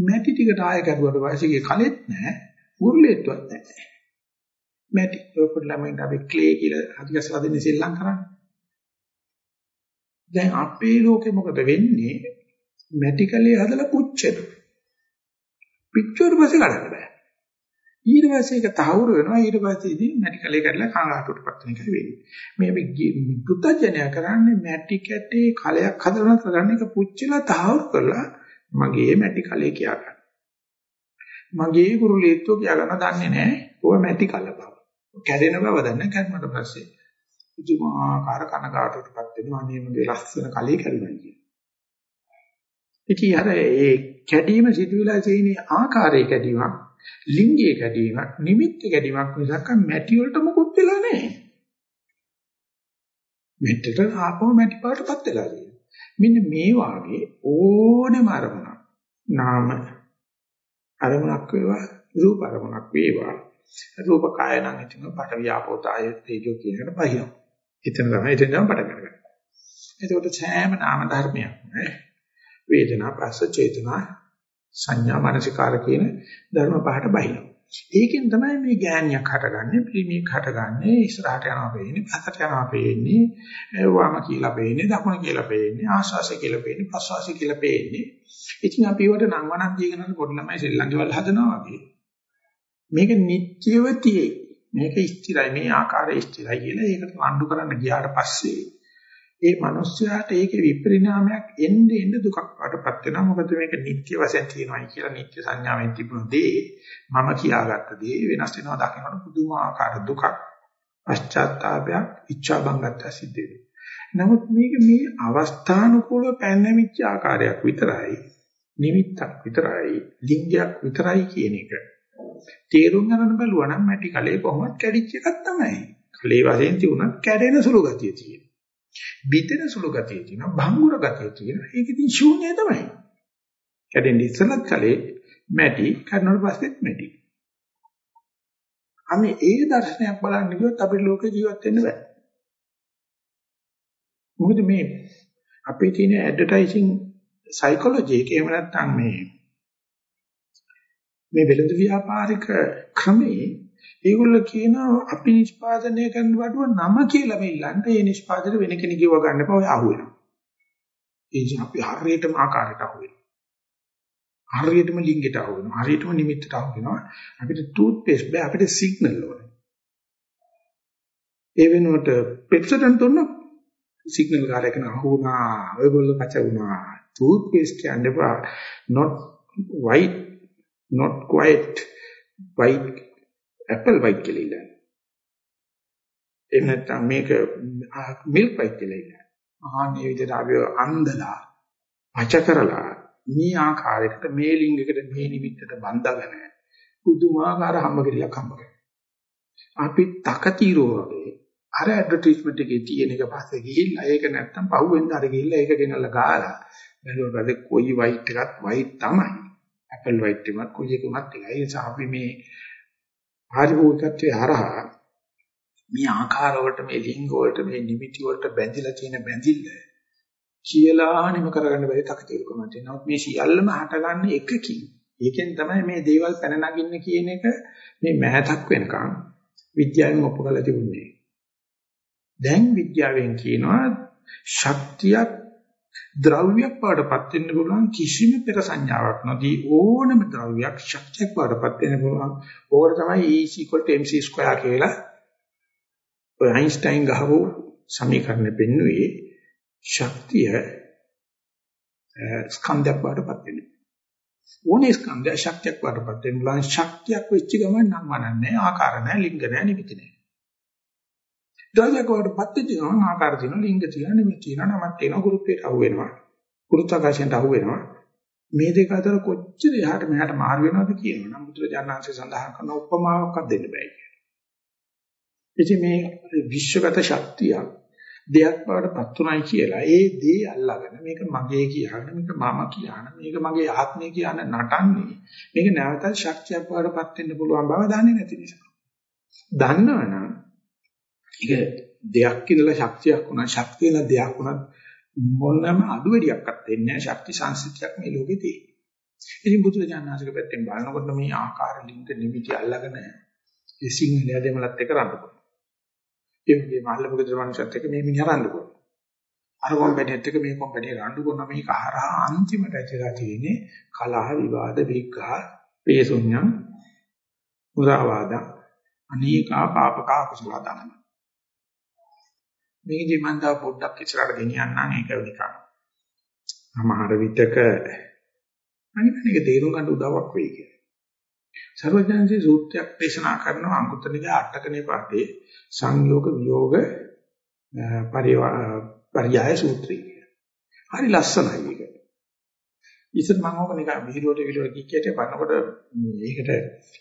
මැටි ටිකට ආය කරුවට පස්සේ කලෙත් නෑ. හුරුලීත්තුවත් නෑ. මැටි පොඩි ළමයින්ට අපි ක්ලේ කියලා හදිස්සියලා දෙන්නේ සෙල්ලම් කරන්නේ. දැන් අපේ ලෝකෙ මොකද වෙන්නේ? මැටි කලේ හදලා පුච්චන. පිච්චුවට පස්සේ ගන්න බෑ. ඊට පස්සේ ඒක තහවුරු වෙනවා. ඊට පස්සේ ඉතින් මැටි කලේ කරලා කාංගාටුවට පත් වෙන එක වෙන්නේ මේ අපි පුත්තජනය කරන්නේ මැටි කැටේ කලයක් හදලා කරන්නේ ඒක පුච්චලා තහවුරු කරලා මගේ මැටි කලේ කියා ගන්න. මගේ කුරුලීත්ව කියා ගන්න දන්නේ නැහැ. ඔය මැටි කල බව. කැඩෙන බව දන්නේ කැඩුණාට පස්සේ පුදුමාකාර කනගාටුවට පත් වෙනවා. අනේ මගේ ලස්සන කලේ කැඩුණා කියන ඉතින් අර ඒ කැඩීම සිදුවලා තියෙන ආකාරයේ කැඩීමක්, ලිංගයේ කැඩීමක්, නිමිත්ත කැඩීමක් මිසක් මැටි වලට මොකුත් වෙලා නැහැ. මෙතට ආපහු මැටි පාටපත් වෙලා තියෙනවා. මෙන්න මේ වාගේ ඕනෙම අරමුණක් නාම අරමුණක් වේවා රූප අරමුණක් වේවා රූප කාය නම් ඉතින් පට වියාපෝතාය තේජෝ කියන එකට බහිනවා. එතන තමයි එතන තමයි පට ගන්න. එතකොට සෑම නාම ධර්මයක් නේ වේදනා පස්ස චේතනා සංඥා මනසිකාර කියන ධර්ම පහට බහිනවා. ඒකෙන් තමයි මේ ඥානියක් හටගන්නේ, ප්‍රීමියක් හටගන්නේ, ඉස්සරහට යනවා වෙන්නේ, පස්සට යනවා වෙන්නේ, වම කියලා වෙන්නේ, දකුණ කියලා වෙන්නේ, ආශාසය කියලා වෙන්නේ, ප්‍රසවාසය කියලා වෙන්නේ. ඉතින් අපි ඒවට නම් වණක් දීගෙන පොඩි ළමයි සෙල්ලංගේවල් හදනවා වගේ. මේක නිත්‍යව තියෙයි. මේක ස්ථිරයි, මේ ආකාරය ස්ථිරයි කියලා ඒකට වඬු කරන්න ගියාට පස්සේ ඒ මිනිස්යාට ඒකේ විපරිණාමයක් එන්න එන්න දුකක් වටපත් වෙනවා. මොකද මේක නිත්‍ය වශයෙන් තියෙනවායි කියලා නිත්‍ය සංඥාවෙන් තිබුණු දේ මම කියාගත්ත දේ වෙනස් වෙනවා දකින්නකොට පුදුමාකාර දුකක් පශ්චාත්තාවයක් ඉච්ඡා බංගත්ත සිද්ධ වෙනවා. නමුත් මේක මේ අවස්ථානුකූලව පැනනමිච්ච ආකාරයක් විතරයි නිමිත්තක් විතරයි ලිංගයක් විතරයි කියන එක. තේරුම් ගන්න බලුවා නම් මැටි කලේ කොහොමද කැඩිච්ච එකක් තමයි. කලේ වශයෙන් තිබුණත් කැඩෙන සුළු ගතිය තියෙනවා. බිතෙන සුළු ගතිය තියෙනවා භංගුර ගතිය තියෙනවා. ඒක ඉතින් ශූන්‍යය තමයි. කැඩෙන්නේ ඉස්සලත් කලේ මැටි කරනකොට පස්සෙත් මැටි. අනේ ඒ දර්ශනයක් බලන්න ගියොත් අපේ ලෝකේ ජීවත් වෙන්න බෑ. මොකද මේ අපේ තියෙන ඇඩ්වර්ටයිසිං සයිකොලොජි එක එහෙම නැත්නම් මේ මේ වෙළඳ ව්‍යාපාරික ක්‍රමේ ඒගොල්ලෝ කියනවා අපි නිෂ්පාදනය කරන වඩුව නම කියලා මෙල්ලන්න ඒ නිෂ්පාදනය වෙන කෙනෙක් ගිව ගන්න එපා ඔය අහුවෙනවා. ඒ නිසා අපි හරියටම ආකාරයට අහුවෙනවා. හරියටම ලිංගයට අහුවෙනවා. හරියටම නිමිත්තට අහුවෙනවා. අපිට ටූත් පේස්ට් බෑ අපිට සිග්නල් ඕනේ. ඒ වෙනුවට පෙප්සඩන් දුන්න සිග්නල් කාර්යයක අහුණා. ඔයගොල්ලෝ කච වුණා. ටූත් පේස්ට් කියන්නේ බා not white not quite white apple white කියලා ඉල්ලන්නේ. එහෙම නැත්නම් මේක මිල්ක් වයිට් කියලා ඉල්ලන්නේ. ආන්නේ විදිහට අපි අන්දලා පච කරලා මේ ආකාරයකට මේ ලිංගයකට මේ නිමිත්තට බඳගෙන පුදුමාකාර හම්බගිරියක් හම්බ අපි තකතිරෝ වගේ අර ඇඩ්වර්ටයිස්මන්ට් එකේ තියෙන එක පස්සේ ගිහිල්ලා ඒක නැත්තම් පහුවෙන්ද අර ගිහිල්ලා ඒක ගෙනල්ලා ගාලා බැලුවා කොයි වයිට් එකත් වයිට් තමයි. ඇපල් වයිට් එකත් කොයි එකමත් එකයි. ඒ නිසා අපි මේ පාරිභෝගිකත්වයේ හරහා මේ ආකාර වලට මේ ලිංග වලට මේ නිමිති වලට බැඳිලා තියෙන බැඳිල්ල කියලා නිම කරගන්න බැරි තකතිරකම තියෙනවා. මේ සියල්ලම හටගන්නේ එකකින්. ඒකෙන් තමයි මේ දේවල් පැන නගින්න කියන එක මේ මෑතක් වෙනකන් විද්‍යාවෙන් ඔප්පු කරලා තිබුණේ. දැන් විද්‍යාවෙන් කියනවා ශක්තියක් ද්‍රව්‍යයක් වඩපත් වෙන්න පුළුවන් කිසිම පෙර සංඥාවක් නැති ඕනම ද්‍රව්‍යයක් ශක්තියක් වඩපත් වෙන්න පුළුවන්. ඕකට තමයි E mc2 කියලා ඔය අයින්ස්ටයින් ගහපු සමීකරණය පෙන්වුවේ ශක්තිය ස්කන්ධයක් වඩපත් වෙන්න. ඕනේ ස්කන්ධය ශක්තියක් වඩපත් වෙන්න පුළුවන් ශක්තියක් වෙච්ච ගමන් නම් වනන්නේ ආකාර නැහැ ලිංග නැහැ නිමිති නැහැ. ද්‍රව්‍යක වඩපත් වෙච්ච ගමන් ආකාර තියෙනවා ලිංග තියෙනවා නිමිති තියෙනවා නමක් තියෙනවා ගුරුත්වයට අහු වෙනවා. ගුරුත්වාකර්ෂණයට අහු වෙනවා. මේ දෙක අතර කොච්චර එහාට මෙහාට මාරු වෙනවද කියනවා නම් බුදුරජාණන්සේ සඳහන් කරන උපමාවක්වත් දෙන්න බෑ කියලා. ඉතින් මේ විශ්වගත ශක්තිය දෙයක් බවටපත් උනායි කියලා ඒ දේ අල්ලාගෙන මේක මගේ කියන මේක මම කියන මේක මගේ ආත්මය කියන නටන්නේ මේක නැවතත් ශක්තියක් බවටපත් වෙන්න පුළුවන් බව දන්නේ නැති නිසා. දන්නවනම් ඒක දෙයක් ඉඳලා ශක්තියක් වුණා ශක්තිය ඉඳලා දෙයක් වුණා මොනම අඩුවෙඩියක්වත් වෙන්නේ නැහැ ශක්ති සංසිද්ධියක් මේ ලෝකේ තියෙනවා. ඉතින් බුදුරජාණන්සේගේ පැත්තෙන් බලනකොට මේ ආකාර ලිංග නිමිති අල්ලගෙන ඒ සිංහලයා දෙමළත් එක රණ්ඩු කරනවා. ඒ වගේම අල්ලපු මනුස්සයත් එක්ක මේ මිනිහා රණ්ඩු කරනවා. අර කොම්පැනිත් එක්ක මේ කොම්පැනි රණ්ඩු කරනවා මේක හරහා අන්තිමට ඇතිලා තියෙන්නේ කලහ විවාද විග්ඝහ වේසුඤ්ඤම් මුරාවාද අනේකා පාපකා කුසල දනන මේකදී මම තව පොඩ්ඩක් ඉස්සරහට ගෙනියන්නම් ඒක නිකන්. සමහර විටක අනිත් එක තේරුම් ගන්න උදව්වක් වෙයි කියලා. සර්වඥාන්සේ සූත්‍රයක් දේශනා කරනවා අංකුත්තර නිකාය අටක නිපාතේ සංයෝග වියෝග පරියාය සූත්‍රය. හරි ලස්සනයි ඒක. ඉතින් මම ඕක නිකන් විහිළුවට විහිළුවට කිච්චේට බලනකොට මේකට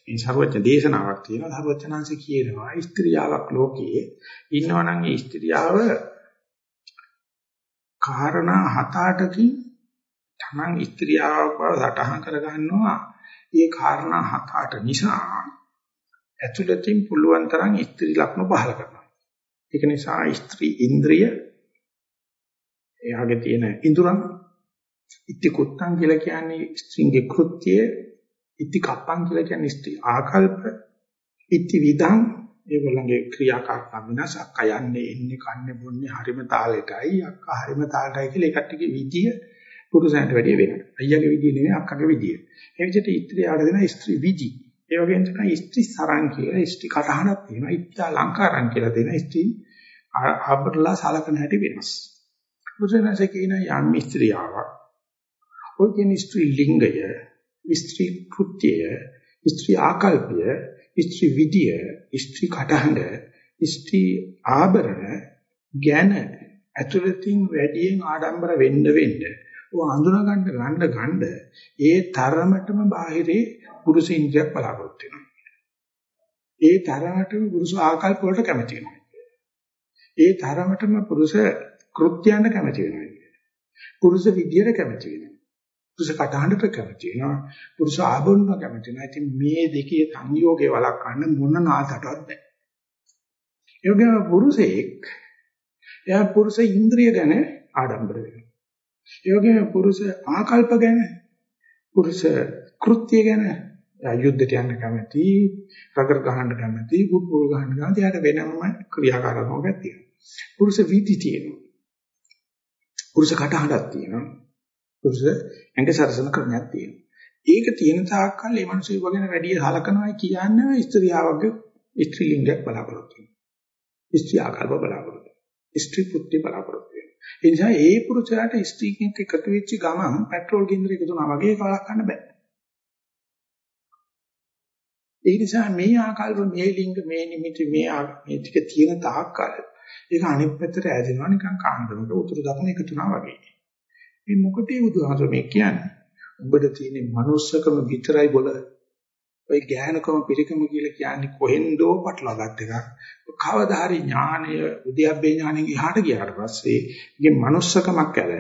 මේ සරුවචන දේශනාවක් තියෙනවා. සරුවචනංශ කියනවා ස්ත්‍රියාවක් ලෝකයේ ඉන්නවනම් ඒ ස්ත්‍රියාව කාරණා හත අටකින් Taman ස්ත්‍රියාවක් බව සටහන් කරගන්නවා. ඒ කාරණා හත අට නිසා ඇතුළතින් පුළුවන් තරම් ස්ත්‍රී ලක්ෂණ පහල කරනවා. ඒක නිසා ස්ත්‍රී ඉන්ද්‍රිය එයාගේ තියෙන ඉඳුරන් ඉති කුත්තං කියලා කියන්නේ ස්ත්‍රින්ගේ කෘත්‍යය ඉති කප්පං කියලා කියන්නේ ස්ත්‍රී ආකල්ප ඉති විදං ඒගොල්ලන්ගේ ක්‍රියාකාරකම් වෙනස් අක්ක යන්නේ එන්නේ කන්නේ බොන්නේ හරිම තාලෙටයි අක්කා හරිම තාලෙටයි කියලා එකට්ටිගේ විදිය පුරුෂයන්ට වැඩිය වෙනවා. අයියාගේ විදිය නෙවෙයි අක්කගේ විදිය. ඒ විදිහට ඉත්‍ත්‍යාට දෙන ස්ත්‍රී විදි. ඒ වගේම තමයි ස්ත්‍රී සරං කියලා ස්ත්‍රී කටහඬක් තියෙනවා. ඉත්‍යා ලංකාරං කියලා දෙන ස්ත්‍රී ආභරලා සලකන හැටි වෙනස්. බුදුරජාණන්සේ කියන යම් ස්ත්‍රියාවක් ඔය කියන ස්ත්‍රී ලිංගය, ස්ත්‍රී කෘත්‍යය, ස්ත්‍රී ආකල්පය, ස්ත්‍රී විදිය, ස්ත්‍රී කටහඬ, ස්ත්‍රී ආභරණ ගැන ඇතුළතින් වැඩියෙන් ආඩම්බර වෙන්න වෙන්න ඔය අඳුන ගන්න ගන්න ගන්න ඒ තරමටම බාහිරේ පුරුෂ ඉන්ද්‍රියක් බලාපොරොත්තු වෙනවා. ඒ තරමටම පුරුෂ ආකල්ප වලට කැමති වෙනවා. ඒ තරමටම පුරුෂ කෘත්‍යයන්ට කැමති වෙනවා. පුරුෂ විද්‍යාවට කැමති වෙනවා. පුරුෂ කටහඬට කැමති වෙනවා. පුරුෂ ආභරණ කැමති වෙනවා. ඉතින් මේ දෙකේ සංයෝගය වළක්වන්න මොන නාටකටවත් බෑ. ඒ වගේම පුරුෂයෙක් එයා පුරුෂ ඉන්ද්‍රිය ගැන ආඩම්බර වෙනවා. ඒ වගේම පුරුෂ ආකල්ප ගැන පුරුෂ කෘත්‍ය ගැන යුද්ධයට යන්න කැමති, රගර් ගහන්න කැමති, ෆුට්බෝල් ගහන්න කැමති. එයාට වෙනම ක්‍රියාකාරකමක් තියෙනවා. පුරුෂ වීදි තියෙනවා. පුරුෂ කටහඬක් තියෙනවා. පුරුෂ ඇඟ සරසන ක්‍රමයක් තියෙනවා. ඒක තියෙන තාක්කල් මේ මිනිස්සු වගේ වැඩි හලකනවා කියන්නේ ස්ත්‍රියාවගේ ස්ත්‍රී ලිංගයක් බලාපොරොත්තු වෙනවා. ස්ත්‍රී ආකල්ප බලාපොරොත්තු වෙනවා. ස්ත්‍රී පුත්‍ය බලාපොරොත්තු වෙනවා. ඒ නිසා ඒ පුරුෂයාට ස්ත්‍රී කෙනෙක් එකතු වෙච්ච ගමන් පෙට්‍රෝල් ගින්දර එකතු වුණා වගේ කලක් ගන්න බෑ. ඒ නිසා මේ ආකල්ප මේ ලිංග මේ නිමිති මේ මේ ටික තියෙන තාක්කල් ඒක අනිත් පැත්තට ඇදෙනවා නිකන් කාන්දමක උතුරු දකුණ එකතු වුණා වගේ. මේ මොකටද බුදුහාමර මේ කියන්නේ? උඹට තියෙන manussකම විතරයි බොල. ඔය ගැහනකම පිරිකම කියලා කියන්නේ කොහෙන්දෝ පටලවාගත් එකක්. කවදා හරි ඥානය උද්‍යප්පේ ඥාණයෙන් එහාට ගියාට පස්සේ ඉතින් manussකමක් ඇර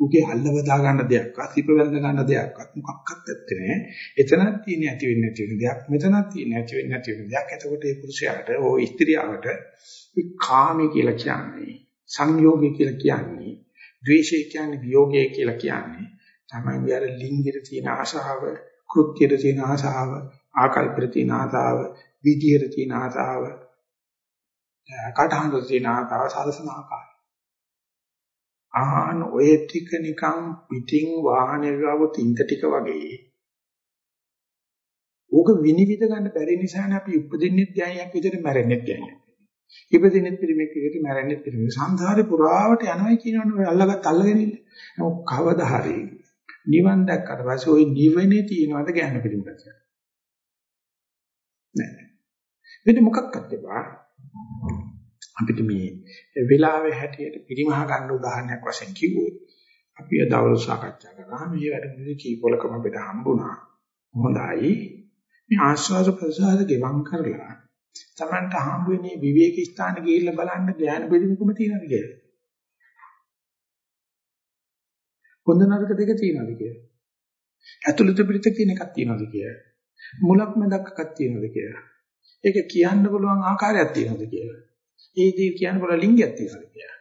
උගේ අල්ලව දා ගන්න දෙයක්වත් සිප වැඳ ගන්න දෙයක්වත් මොකක්වත් නැත්තේ නෑ. එතනක් තියෙන ඇති වෙන්නේ නැති වෙන දෙයක් මෙතනක් තියෙන ඇති වෙන්නේ නැති වෙන දෙයක්. එතකොට ඒ පුරුෂයාට ඕ ස්ත්‍රියවට කාමී කියලා කියන්නේ සංයෝගය කියලා කියන්නේ ද්වේෂය කියන්නේ වියෝගය කියලා කියන්නේ තමයි අර ලිංගෙට තියෙන ආශාව, කෘත්‍යෙට තියෙන ආශාව, ආකල්පෙට තියෙන ආශාව, විදියට තියෙන ආශාව, කටහඬට තියෙන ආශාව, සලසන ආකාරය. ආහන ඔය ටික නිකන් පිටින් වාහනේ ගාවොත් ඉන්ද ටික වගේ. ඕක විනිවිද ගන්න බැරි නිසානේ අපි උපදින්නෙත් ගෑණියක් විදිහට මැරෙන්නෙත් ගෑණියක්. ඉපදින්නෙත් පිරිමෙක් විදිහට මැරෙන්නෙත් පිරිමෙක්. සංසාරේ පුරාවට යනවා කියනවනේ අල්ලගත් අල්ලගෙන ඉන්න. නමුත් කවදා හරි නිවන් දැක්කට පස්සේ ওই නිවනේ තියනවාද ගෑනු පිරිමකට? නෑ. වෙන මොකක්වත් එපා. අපිට මේ වෙලාවේ හැටියට පිරිමහ ගන්න උදාහරණයක් වශයෙන් කිව්වොත් අපි දවල් සාකච්ඡා කරා මේ වැඩමුළුවේ කීපොලකම අපිට හම්බුණා. හොඳයි. මේ ආස්වාද ප්‍රසආද ගෙවම් කරලා Tamanට හම්බ වෙන්නේ විවේක ස්ථාන ගිහිල්ලා බලන්න ඥාන බෙදීමකම තියෙනවද කියලා. හොඳ නරක දෙක තියෙනවද කියලා. ඇතුළත පිළිත කියන එකක් තියෙනවද කියලා. මුලක් මැදක් එකක් තියෙනවද කියලා. ඒක කියන්න පුළුවන් ආකාරයක් තියෙනවද කියලා. ඒ දේ කියන්න පුළුවන් ලිංගයක් තියෙනවද කියලා.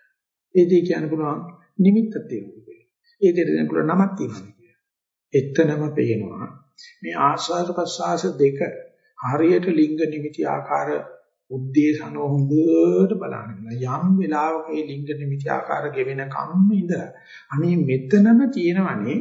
ඒ දේ කියන්න පුළුවන් නිමිත්තක් තියෙනවද කියලා. ඒ දේ දෙන්න පුළුවන් නමක් තියෙනවද කියලා. එතනම පේනවා මේ ආස්වාද ප්‍රසආස දෙක හරියට ලිංග නිමිති ආකාර උද්දේශන හොඳට බලන්න. යම් වෙලාවක මේ ලිංග නිමිති ආකාර ගෙවෙන කම්ම ඉඳලා අනේ මෙතනම තියෙනවනේ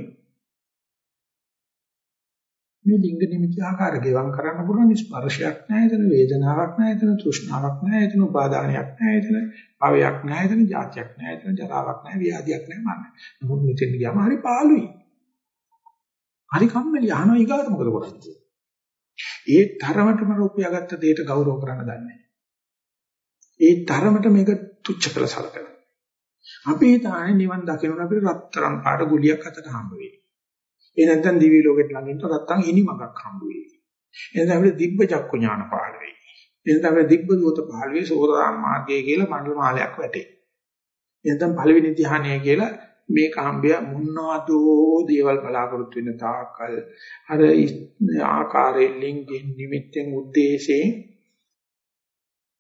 මේ ලිංග නිමිති ආකාර ගෙවම් කරන්න පුළුවන් ස්පර්ශයක් නැහැ එතන වේදනාවක් නැහැ එතන තෘෂ්ණාවක් නැහැ එතන උපාදානයක් නැහැ එතන භවයක් නැහැ එතන ජාතියක් නැහැ එතන ජරාවක් නැහැ ව්‍යාධියක් නැහැ මන්නේ නමුත් මෙතෙන් ගියාම හරි පාළුයි. හරි කම්මැලි අහනවා ඊගාට මොකද කරන්නේ? ඒ තරමටම රුපියාගත්ත දෙයට ගෞරව කරන්න දන්නේ ඒ තරමට මේක තුච්ච කළ සලකනවා. අපි හිතන්නේ නිවන් දකින්න අපිට රත්තරන් පාට ගුලියක් අතට හම්බ වෙයි. ඒ නැත්නම් දිවි ලෝකෙට ළඟින් රත්තරන් ඉනිමගක් හම්බ වෙයි. එතන අපිට දිබ්බ චක්කු ඥාන පහළ වෙයි. එතන අපිට දිබ්බ දෝත පහළ වෙයි සෝදාන් මාර්ගය කියලා මණ්ඩල මාලයක් වැටේ. එතන පළවෙනි ධ්‍යානය කියලා මේක හම්බය මුන්නවදෝ දේවල් බලාපොරොත්තු වෙන තාකල් අර ආකාරයෙන් ලින්ගෙන් නිමිත්තෙන් ಉದ್ದೇಶයෙන්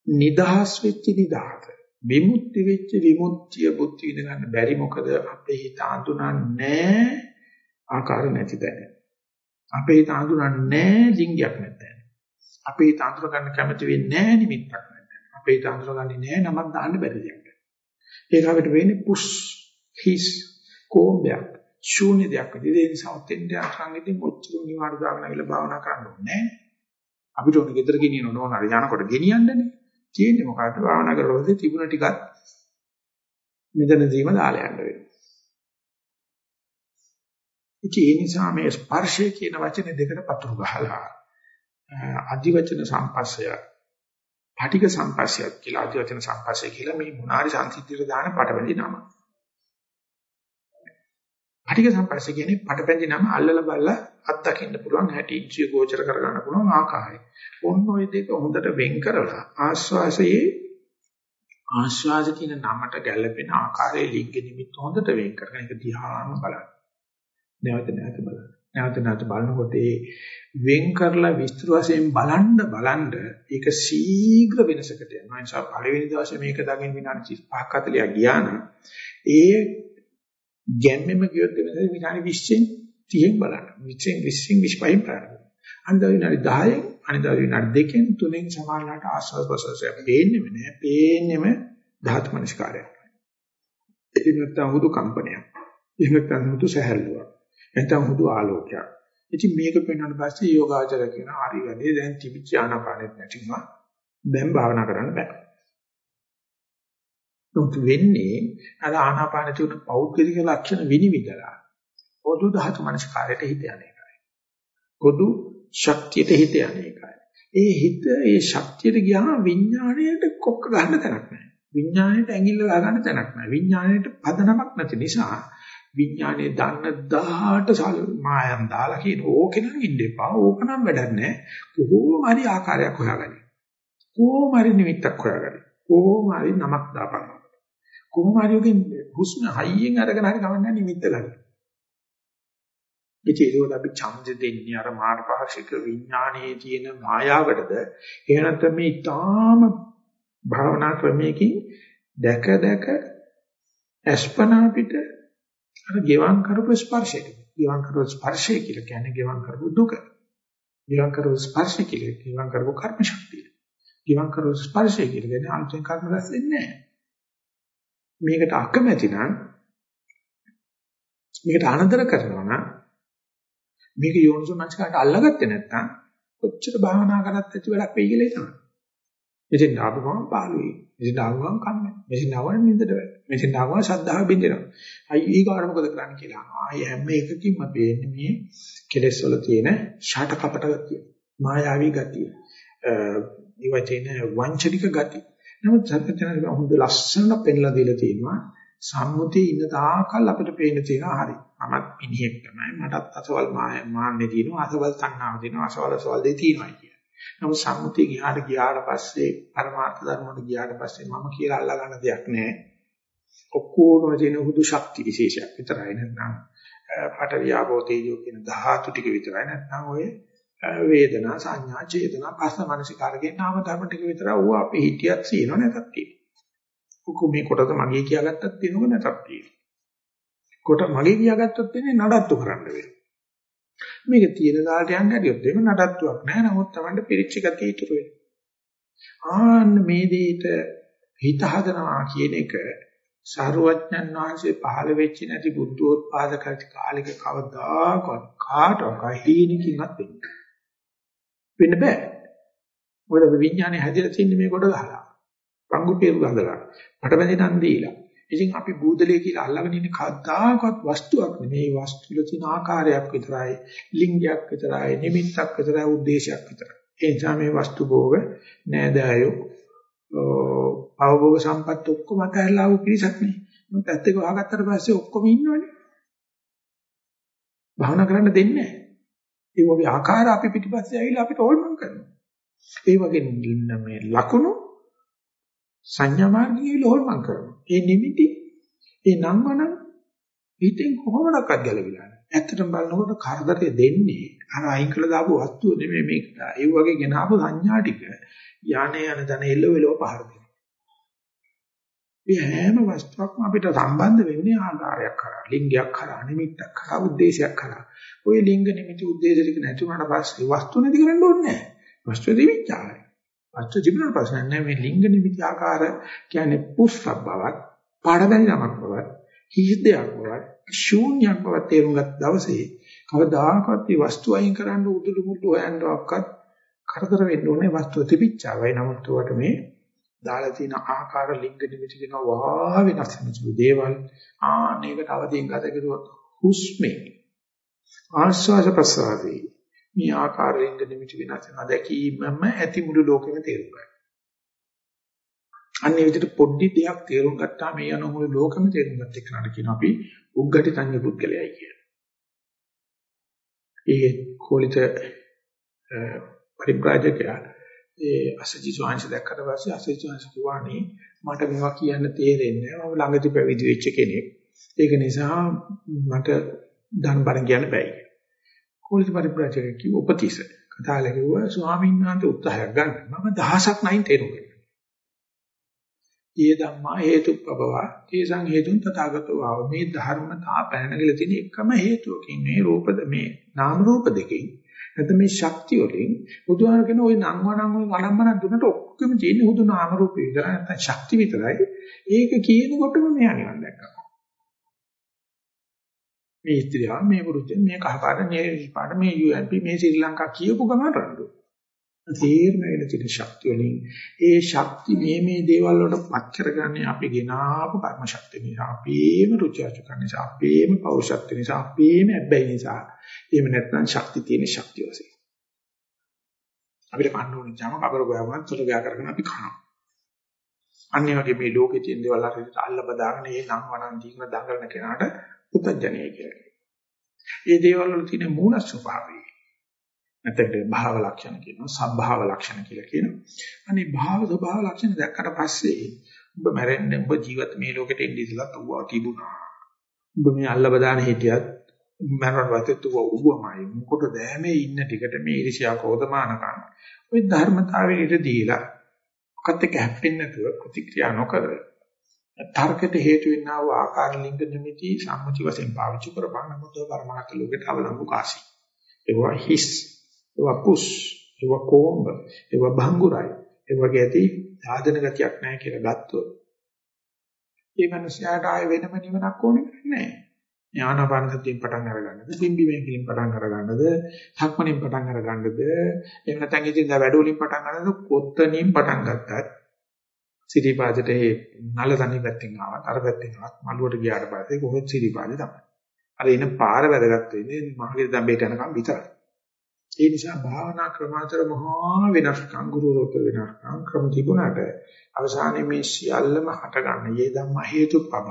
නිදහස් වෙච්ච නිදහස. විමුක්ති වෙච්ච විමුක්තිය බුද්ධ විඳ ගන්න බැරි මොකද? අපේ හිත අඳුනන්නේ ආකාර නැති දැන අපේ හිත අඳුනන්නේ ලිංගයක් නැත්නම් අපේ හිත අඳුර ගන්න කැමති වෙන්නේ නැහැ නිමිත්තක් නැත්නම් අපේ හිත අඳුර ගන්නේ නැහැ නමක් දාන්න බැරි දෙයක්. ඒක අපිට වෙන්නේ පුෂ් හිස් කොම්බයක් ශූන්‍ය දෙයක් විදිහට. ඒ නිසා ඔතෙන්ට අංගිතින් ඔච්චර නිවාඩු දාගෙන ආවිල්ලා භාවනා කරන්න ඕනේ අපිට ඕනේ ගෙදර ගෙනියන්න ඕන. හරි යනකොට ගෙනියන්නනේ. තියෙන්නේ මොකද්ද? භාවනා කරනකොට තිබුණ ටිකක් මෙතනදීම දාලා යන්න වෙනවා. ඉතින් ඒ නිසා මේ ස්පර්ශය කියන වචනේ දෙකට පතුරු ගහලා අදි වචන සම්පස්සය පටික සම්පස්සය කියලා අදි වචන සම්පස්සය කියලා මේ මොනාරි සංසිද්ධියට දාන පටවැඳි නම. පටික සම්පස්සය කියන්නේ පටපැඳි නම අල්ලලා බලලා අත්දකින්න පුළුවන් හැටි ඉන්ද්‍රිය ගෝචර කරගන්න පුළුවන් ආකාරය. ඔන්න ඔය දෙක හොඳට වෙන් කරලා ආස්වාසයේ ආස්වාද කියන නමට ගැළපෙන ආකාරයේ ලිංග නිමිත්ත හොඳට වෙන් කරගෙන ඒක දිහාම බලන්න. නැවත නැවත බලන්න. නැවත නැවත බලනකොට ඒ වෙන් කරලා විස්තර වශයෙන් බලන්න බලන්න ඒක ශීඝ්‍ර වෙනසකට යනවා. ඒ නිසා පළවෙනි දවසේ මේක දකින්න විනාඩි 35ක් 40ක් ගියා නම් ඒ ගැම්මෙම ගියොත් වෙනස විනාඩි 20න් 30න් බලන්න. 20න් 20න් 25න් බලන්න. අනිත් විනාඩි 10න් අනිත් විනාඩි 2න් 3න් සමානලාට ආස්වාද ප්‍රසවාසය පේන්නේම නෑ. පේන්නේම ධාතු මනස්කාරයක්. ඒක නැත්තම් හුදු කම්පනයක්. එහෙම නැත්නම් හුදු සහැල්ලුවක්. නැත්නම් හුදු ආලෝකයක්. ඉතින් මේක පෙන්වන්න පස්සේ යෝගාචර කියන හරි වැඩේ දැන් තිබිච්ච ආනාපානෙත් නැතිවම දැන් භාවනා කරන්න බෑ. උත් වෙන්නේ අර ආනාපාන තුන පෞද්ගලික ලක්ෂණ විනිවිදලා පොදු ධාතු මනස්කාරයට හිත යන එකයි. පොදු ශක්තියට හිත යන එකයි. ඒ හිත ඒ ශක්තියට ගියාම විඥාණයට කොක්ක ගන්න තැනක් නැහැ. විඥාණයට ඇඟිල්ල ගන්න තැනක් නැහැ. විඥාණයට පදනමක් නැති නිසා විඥානේ දන්න දාට මායම් දාලා කියන ඕකේ නම් ඉන්න එපා. ඕක නම් වැඩක් නැහැ. කොහොම හරි ආකාරයක් හොයාගන්න. කොහොම හරි නිමිත්තක් හොයාගන්න. කොහොම හරි නමක් දාපන්න. කොහොම හරි ඔකින් හුස්ම හයියෙන් අරගෙන හරි ගමන් නිමිත්ත ගන්න. ඉතින් ඒක අපි ඡන්ද දෙන්නේ අර මාර්ගපාක්ෂික විඥානයේ තියෙන මායාවටද එහෙම නැත්නම් මේ ඊටාම භාවනා ක්‍රමයකින් දැක දැක අස්පනා පිට අර ගෙවම් කරපු ස්පර්ශයට. ගෙවම් කරපු ස්පර්ශය කියලා කියන්නේ ගෙවම් කරපු දුක. ගෙවම් කරපු ස්පර්ශය කියලා ගෙවම් කරපු කර්ම ශක්තිය. ගෙවම් කරපු ස්පර්ශය කියලා කියන්නේ අන්තිම කර්ම රැස් වෙන්නේ නැහැ. මේකට අකමැති නම් මේකට අනදර කරනවා නම් මේක යෝනිසෝ මනසකට අල්ලගත්තේ නැත්නම් කොච්චර භාවනා කරත් ඇති වැඩක් වෙයි කියලා හිතනවා. මෙතෙන් ආපු ගමන් පාළුවේ. මෙතෙන් ආපු ගමන් කන්නේ. මෙතෙන් ආවම නින්දට වැටෙනවා. මෙතෙන් ආවම ශ්‍රද්ධාව බින්දෙනවා. අයි ඊගාට මොකද කරන්න කියලා අහනවා. ආයි හැම එකකින්ම පේන්නේ මේ කෙලෙස් වල තියෙන ෂාට කපට ගතිය. මායාවී ගතිය. ඒ වචේන වංචනික ගතිය. නමුත් සත්‍යඥාන හොඳ ලස්සන පෙන්ලා දීලා තියෙනවා. සම්මුතියේ ඉන්න තාකල් අපිට පේන්න තියෙනවා හරි. මමත් මිනිහෙක් තමයි. මටත් අසවල් මාන්නේ තියෙනවා. අසවල් තණ්හාව තියෙනවා. අසවල් අසවල් දෙය තියෙනවා කියන. නමුත් සම්මුතිය ගියාට ගියාට පස්සේ පරමාර්ථ ධර්ම වල ගියාට පස්සේ මම කියලා අල්ලා ගන්න දෙයක් නැහැ. ඔක්කොම තියෙන හුදු ශක්ති විශේෂයක් විතරයි නැත්නම් පට වියාපෝ තේජෝ කියන ධාතු ටික විතරයි නැත්නම් ඔය වේදනා සංඥා චේතනා පස්ස මනසිකාරගේ නාම ධර්ම ටික විතර ඌ අපේ හිතියක් සීනව නැතත් තියෙනවා. ඔක්කො මේ කොටද මගේ කියාගත්තත් තියෙනව නැතත් තියෙනවා. කොට මගේ කියාගත්තොත් තියෙන්නේ නඩත්තු කරන්න වෙනවා. මේක තියෙන දාට යන්න හරියොත් එහෙම නඩත්තුවක් නැහැ. නමුත් Tamanට පිරිච්ච ගතිය ඉතුරු වෙනවා. ආන්න මේ දෙයට හිත හදනවා කියන එක සාරවත්ඥන් වහන්සේ පහළ වෙච්ච නැති බුද්ධෝත්පාද කාලික කවදාකවත් කාටවත් හීනකින්වත් වෙන්නේ. වෙන්න බෑ. මොකද අපි විඥානේ හැදිලා තින්නේ මේ කොට ගහලා. පංගුටේරු ගඳලා. පටබැඳිනන් දීලා. ඉතින් අපි බුදලේ කියලා අල්ලගෙන ඉන්නේ කද්දාකවත් වස්තුවක් නෙමෙයි. මේ වස්තුල තියෙන ආකාරයක් විතරයි, ලිංගයක් විතරයි, නිමිත්තක් විතරයි, ಉದ್ದೇಶයක් විතරයි. ඒ නිසා මේ වස්තු භෝග නෑදෑයෝ අවභෝග සම්පත් ඔක්කොම අතහැරලා ආපු පිරිසක් නේ. මොකද ඇත්තටම වහගත්තට පස්සේ ඔක්කොම ඉන්නවනේ. භාවනා කරන්න දෙන්නේ නැහැ. ඒ වගේ ආකාර අපි පිටිපස්සේ ඇවිල්ලා අපිට ඕල්මන් කරනවා. ඒ වගේ මේ ලකුණු සංඥා මාර්ගයේ ඕල්මන් කරනවා. ඒ නිමිටි ඒ නම්මනම් පිටින් කොහොමදක්වත් ගැලවිලා නැහැ. ඇත්තටම බලනකොට කරදරේ දෙන්නේ අර අයින් කළ දාපු වස්තුව නෙමෙයි මේක. ඒ වගේ ගෙන ආපු සංඥා ටික යانے යන දන එළවෙලව පහර දෙනවා. මේ හැම වස්තුවක්ම අපිට සම්බන්ධ වෙන්නේ ආකාරයක් කරා, ලිංගයක් කරා, නිමිත්තක් කරා, ಉದ್ದೇಶයක් කරා. ওই ලිංග නිමිති ಉದ್ದೇಶ ටික නැති වුණාට පස්සේ වස්තු නැති කරන්න ඕනේ නැහැ. වස්තු දිවිචාරයි. වස්තු තිබුණාට පස්සේ නැහැ මේ ලිංග නිමිති ආකාර කියන්නේ පුස්සක් බවක්, පාඩදායි නමක් බවක්, හිස් දෙයක් බවක්, ශූන්‍යයක් බවක් තේරුම් ගත් දවසේ කවදාකවත් මේ වස්තු අයින් කරන්න උදුළු මුළු හොයන්නවක්වත් කරදර වෙන්න ඕනේ වස්තුව තිබිච්චාවයි. නමුත් උවට මේ දාලා තියෙන ආකාර ලිංග නිමිති කියන වා වෙනස් වෙන දේවල් ආනේකට අවදීන් ගත කරුවොත් හුස්මේ ආශ්වාස ප්‍රශ්වාසයේ මේ ආකාර ලිංග නිමිති වෙනස් වෙනවා දැකීමම ඇති මුළු ලෝකෙම තේරුම් ගන්න. අන්නේ විදිහට පොඩි දෙයක් තේරුම් ගත්තා මේ යන මුළු ලෝකෙම තේරුම් ගත්ත එක්කනට කියන අපි උග්ගටි තඤ්ඤ පුද්ගලයයි කියලා. ඒ කෝලිත පරිබ්‍රාජකයා ඒ අසජි ස්වාංශ දැක්කට පස්සේ අසජි ස්වාංශ කිව්වානේ මට මේවා කියන්න තේරෙන්නේ නැහැ. මම ළඟදී පැවිදි වෙච්ච කෙනෙක්. ඒක නිසා මට ධන බණ කියන්න බෑ. කෝලිත පරිබ්‍රාජක කිව්ව උපතිස කතාල කිව්වා ස්වාමීන් වහන්සේ උත්සාහයක් ගන්න. මම දහසක් නයින් තේරුම් ගන්නවා. ඊය ධම්මා හේතුප්පබව තේසං හේතුන් තථාගතෝ ආව මේ ධර්මතා පැනනගල තියෙන එකම හේතුවකින් මේ රූපද මේ නාම රූප දෙකෙන් නැත්නම් මේ ශක්තිය වලින් බුදුහාම කියන ওই නම් වණන් වණම්මන දුන්නට ඔක්කොම තියෙන හුදු නාම රූප විතරයි නැත්නම් ශක්ති විතරයි ඒක කියනකොටම මෙයා නිවන් දැක්කා මේ ස්ත්‍රියා මේ පුරුෂයා මේ කහපාට මේ පාට මේ UNP මේ ශ්‍රී ලංකා කියපු ගමන් රණ්ඩු. තේරෙන වෙන තියෙන ශක්තිය වලින් ඒ ශක්ති මේ මේ දේවල් වලට පත් කරගන්නේ අපි ගෙනාවු කර්ම ශක්තිය නිසා අපේම රුචි අරුචිකන් නිසා අපේම පෞරුෂත්ව නිසා අපේම හැබැයි නිසා එහෙම නැත්නම් ශක්ති තියෙන ශක්තිය වශයෙන් අපිට කන්න ඕන ජම කබර ගෑවුනත් තුර ගෑ කරගෙන අපි කනවා අන්නේ වගේ මේ ලෝකේ තියෙන දේවල් හරියට අල්ල බදාගෙන ඒ නම් වණන් දීගෙන දඟලන කෙනාට පුතඥය කියලා. ඒ දේවල් වල තියෙන මූල ස්වභාවය. නැත්නම් භාව ලක්ෂණ කියනවා, සබ්භාව ලක්ෂණ කියලා කියනවා. අනේ භාව ස්වභාව ලක්ෂණ දැක්කට පස්සේ ඔබ මැරෙන්නේ ඔබ ජීවිත මේ ලෝකෙට එන්නේ ඉඳලා තුවා තිබුණා. ඔබ මේ අල්ල බදාන හිටියත් මරණ වතේ තුවා උගමයි. මොකටද මේ ඉන්න ටිකට මේ ඉරිසියා කෝධමානකම්. ওই ධර්මතාවයේ ඉඳ දීලා මොකත් එක්ක හැප්පෙන්නේ නැතුව ප්‍රතික්‍රියා නොකර තර්කයට හේතු වෙන්නා වූ ආකාර ලිංග නිමිති සම්මුති වශයෙන් පාවිච්චි කරපන්න මොකද පරමාර්ථ ලෝකයට අවලංගු කාසි. ඒවා හිස්, ඒවා කුස්, ඒවා කොම්බ, ඒවා භංගුරයි. ඒ වගේ ඇති සාධන ගතියක් නැහැ කියලා ගත්තොත් ඒ මනුස්සයාට ආය වෙනම නිවනක් ඕනේ නැහැ. ඥානපාන සතියෙන් පටන් අරගන්නද, බිම්බිමෙන් කිලින් පටන් අරගන්නද, හක්මනින් පටන් අරගන්නද, එහෙම නැත්නම් ඉතින් දා වැඩ වලින් පටන් ගන්නද, කොත්තනින් පටන් ගත්තත් සිරිපාදට ඒ නල තනි පැත්තෙන් ආවත් අර පැත්තෙන් ආවත් මළුවට ගියාට පස්සේ කොහෙද සිරිපාදේ තමයි. අර එන පාර වැදගත් වෙන්නේ මහගේ දඹේට යනකම් විතරයි. ඒ නිසා භාවනා ක්‍රමාතර මහා වෙනස්කම් ගුරුරෝත වෙනස්කම් ක්‍රම තිබුණාට අවසානයේ මේ සියල්ලම හටගන්න යේ ධම්ම හේතුපබව.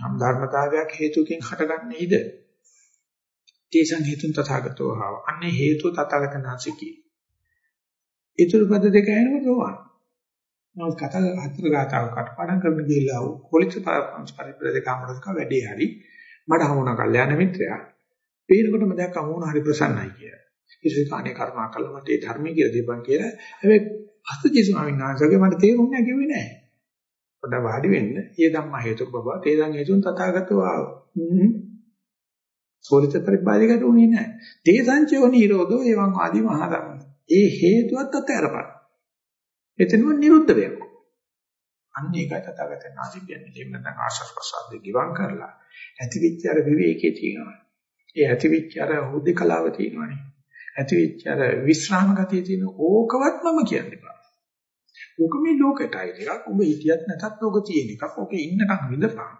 යම් ධර්මතාවයක් හේතුකින් හටගන්නේද? තේසං හේතුන් තථාගතෝ හාව. අන්නේ හේතු තථාගතනාසිකී. ඊතුරු පද දෙක ඇහෙනකොට ඕවා නමුත් කතා හතර ගාතාව කටපාඩම් කරන ගිහිල්ලා කොලිත පරිප්‍රදේකාමරක වැඩේ හරි මට හමුණා කල්යාණ මිත්‍රයා පේනකොටම දැක්ක හමුණ හරි ප්‍රසන්නයි කියලා. ඉතින් කාණේ කර්මා කළා මට ඒ ධර්මයේ කියලා දීපන් කියලා. හැබැයි අස්තජි ස්වාමීන් වහන්සේගේ මට තේරුන්නේ නැහැ කිව්වේ නැහැ. පොඩ වාඩි වෙන්න. ඊය ධම්ම හේතු බබ තේදන් හේතුන් තථාගතෝ ආව. කොලිත පරිපාලිකට උනේ නැහැ. තේ සංචයෝ නිරෝධෝ එවං ආදි මහා ධම්ම. ඒ හේතුවත් අත්හැරපන්. එතනම නිරුද්ධ වෙනවා. අන්න ඒකයි තථාගතයන් වහන්සේ කියන්නේ. එහෙම නැත්නම් ආශස් ප්‍රසාදේ ගිවන් කරලා ඇතිවිච්ච අර විවේකයේ තියෙනවා. ඒ ඇතිවිච්ච අර හුදේකලාව තියෙනවානේ. ඇතිවිච්ච අර විස්්‍රාම ගතිය තියෙන ඕකවත් මම කියන්නේ බෑ. ඕක මේ ලෝකෙටයි ටිකක්. ඔබ හිටියත් නැතත් ඕක තියෙන එකක්. ඕකේ ඉන්නකම් විඳපන්.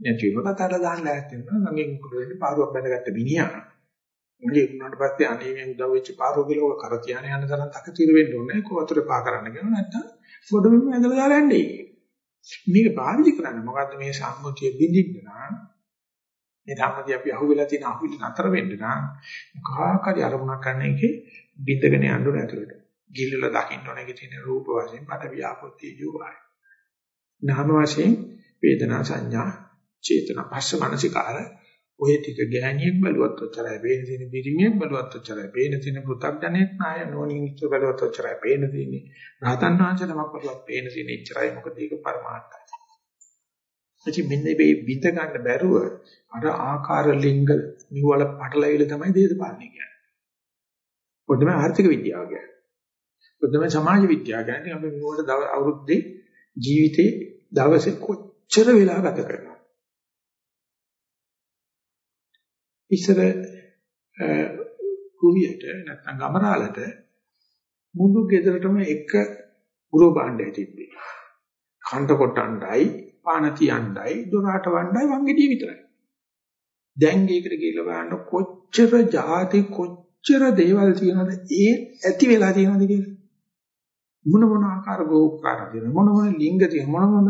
නැති වෙනකොට අතට දාන්න ලෑස්ති වෙනවා. ළඟින් මොකද වෙන්නේ? පාරුවක් බැඳගත්ත මිනිහා. මුලින් වුණාට පස්සේ අනේ මේ උදව් වෙච්ච පාරෝ කියලා ඔක කර තියාගෙන යන තරම් තකතිර වෙන්න ඕනේ. කො වතුරේ පා කරන්න කියනවා නැත්නම් ගොඩබිම ඇදලා දාලා යන්නේ. මේක පාවිච්චි කරන්න මොකද්ද මේ සම්මුතිය බිඳින්න නම් මේ ධර්මදී අපි අහුවෙලා තියෙන අහුවිලි නතර වෙන්න නම් මොකක් හරි අරමුණක් ගන්න එකේ බිඳගෙන යන්න ඕන ඇතුළට. ගිල්ලල දකින්න ඕන එකේ තියෙන රූප වශයෙන් පට වියාපොත්තේ ජීවය. නාම වශයෙන් වේදනා සංඥා චේතනා පස්ස මනසිකාර ඔය ටික ගෑණියෙක් බැලුවත් ඔච්චරයි පේන තියෙන බිරිමියෙක් බැලුවත් ඔච්චරයි පේන තියෙන පෘථග්ජනෙක් නාය නෝනින් ඉච්ච බැලුවත් ඔච්චරයි පේන තියෙන්නේ රහතන් වහන්සේ නමක් බැලුවත් පේන තියෙන ඉච්චරයි මොකද ඒක පරමාර්ථයි ඉතින් මෙන්න මේ විඳ ගන්න බැරුව අර ආකාර ලිංග නිවල පටලවිල තමයි දේශපාලනය කියන්නේ. පොඩ්ඩම ආර්ථික විද්‍යාව කියන්නේ. පොඩ්ඩම සමාජ විද්‍යාව කියන්නේ අපි මේවට අවුරුද්දේ ජීවිතේ දවසේ කොච්චර වෙලා ගත කරනවද? ඉස්සර කුවියට නැත්නම් ගමරාලට මුළු ගෙදරටම එක ගෘහ භාණ්ඩය තිබ්බේ. කන්ට කොටණ්ඩයි, පාන තියණ්ඩයි, දොරාට වණ්ඩයි වංගෙඩිය විතරයි. දැන් ඒකට කියලා බලන්න කොච්චර જાති කොච්චර දේවල් තියෙනවද ඒ ඇති වෙලා තියෙනවද කියලා. මොන මොන ආකාර ගෝකාර තියෙන මොන මොන ලිංග තියෙන මොන මොන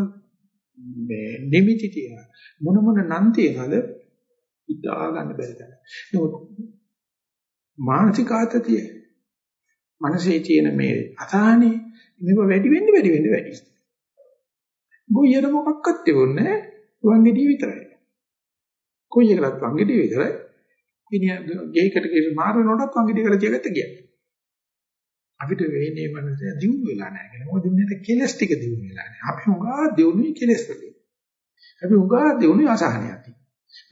මේ නිමිති තියෙන මොන මොන නම් තියෙනවද හිතා ගන්න බැරි තැන. නමුත් මානසික ආතතිය මනසේ තියෙන මේ අසහනේ මේක වැඩි වෙන්න වැඩි වෙන්න වැඩි. ගොයියර මොකක්වත් තිබුණේ වංගෙඩිය විතරයි. කොයියකටත් වංගෙඩිය විතරයි. ඉනිය ගේකට ගිහ මාරනකොටත් වංගෙඩිය කරලා තියගත්ත ගියා. අපිට වෙන්නේ මනස දියුණු වෙලා නැහැ කියන මොකද මෙන්න කෙලස් ටික දියුණු වෙලා නැහැ. අපි උගා දියුණුයි කෙලස් වලින්. අපි උගා දියුණුයි අසහනයක්.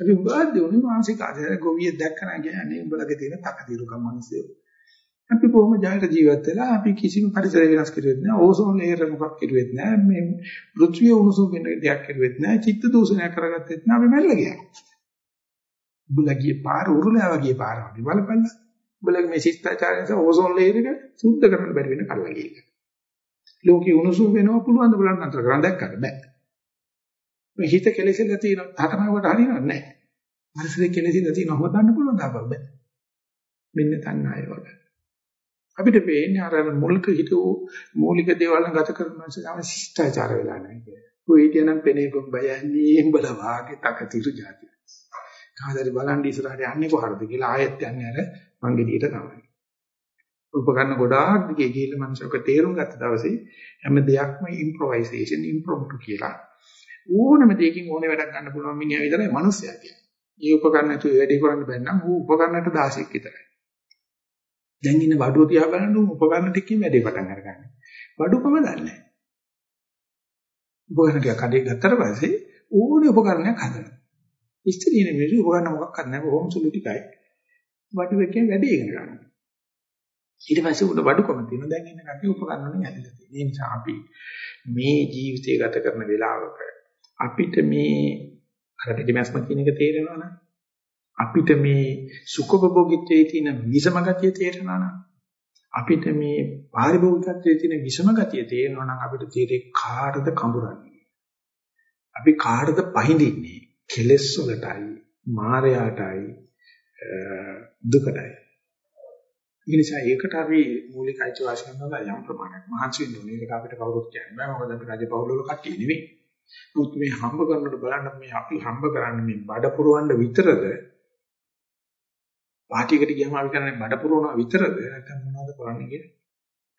අපි උගා දෙවනි මානසික ආධාර ගොවියෙක් දැක්කම කියන්නේ උඹලගේ තියෙන තකතිරුකම් මිනිස්සු. අපි කොහොම ජායට ජීවත් වෙලා අපි කිසිම පරිසර වෙනස් කරුවෙත් නැහැ. ඕසෝන් ලේයර් මොකක් කරුවෙත් නැහැ. මේ පෘථිවිය උණුසුම් වෙන දෙයක් කරුවෙත් නැහැ. චිත්ත දූෂණය කරගත්තෙත් නැහැ. අපි මැරලා ගියා. උඹලගේ පාර උරුලයා වගේ පාර අපි බලපන්න. උඹලගේ මේ ශිෂ්ටාචාරය නිසා ඕසෝන් ලේයර් එක සුද්ධ කරන්න බැරි වෙන කල්ලා ගිහින්. ලෝකේ උණුසුම් වෙනවා පුළුවන් ද බලන්න අතර කරන්න දැක්කද බෑ. මේ හිත කෙලෙසෙලා තියෙන හතරමකට හරියන්නේ නැහැ. මනසේ කෙලෙසෙලා තියෙන හොදන්න පුළුවන් දාපක් බෑ. මෙන්න තණ්හාය වගේ. අපිට පේන්නේ අර මුල්ක හිතු මූලික දේවල් ගත කරන මිනිස්සු තමයි ශිෂ්ටාචාර වෙලා නැහැ කියන්නේ. ඔය කියනම් පෙනේ බයන්නේ උඹල වාගේ තකතිරු જાති. කාදරි බලන් ඉස්සරහට යන්නේ කොහරද කියලා ආයෙත් යන්නේ අර මංගෙඩියට තමයි. උපකරණ ගොඩාක් දිගේ ගිහිල්ලා මනුස්සයක තේරුම් ගත්ත දවසේ හැම දෙයක්ම ඉම්ප්‍රොවයිසේෂන් ඉම්ප්‍රොම්ප්ටු කියලා ඕනම දෙයකින් ඕනේ වැඩක් ගන්න පුළුවන් මිනිහා විතරයි මිනිස්සයා කියන්නේ. මේ උපකරණ නැතුව වැඩේ කරන්න බැන්න නම් ඌ උපකරණට 16ක් විතරයි. දැන් ඉන්න වඩුව තියා බලන්න ඌ උපකරණ ටිකකින් වැඩේ පටන් අරගන්නේ. වඩුවකම දන්නේ නැහැ. උපකරණ ටික කඩේ ගත්තට පස්සේ ඕනේ උපකරණයක් හදනවා. ඉස්තරිනේ මිනිස්සු උපකරණ මොකක්වත් නැහැ බොහොම සුළු ටිකයි. වඩුවකින් වැඩේ ඉගෙන ගන්නවා. ඊට පස්සේ උඩ වඩුකම තියෙන දැන් ඉන්න කටි උපකරණ වලින් ඇදලා තියෙනවා. ඒ නිසා අපි මේ ජීවිතය ගත කරන වෙලාවක අපිට මේ අර පිටිමැස්ම කියන එක තේරෙනවා නම් අපිට මේ සුඛභෝගීත්වයේ තියෙන විසම ගතිය තේරෙනවා නම් අපිට මේ පාරිභෝගිකත්වයේ තියෙන විසම ගතිය තේරෙනවා නම් අපිට තීරේ කාටද කඹරන්නේ අපි කාටද පහඳින්නේ කෙලෙස් වලටයි මායයටයි දුකටයි ඒ නිසා ඒකට අපි මූලික අයිතිවාසිකම් වල යම් ප්‍රමාණයක් මහන්සි වෙන්න ඕනේ. ඒක අපිට කවුරුත් කියන්න බෑ. මොකද අපි රජ පවුල වල කට්ටිය නෙවෙයි. නමුත් මේ හම්බ කරනකොට බලන්න මේ අපි හම්බ කරන්නේ මේ බඩ පුරවන්න විතරද? පාටියකට ගියම අපි කරන්නේ බඩ පුරවනවා විතරද? නැත්නම් මොනවද කරන්නේ කියලා?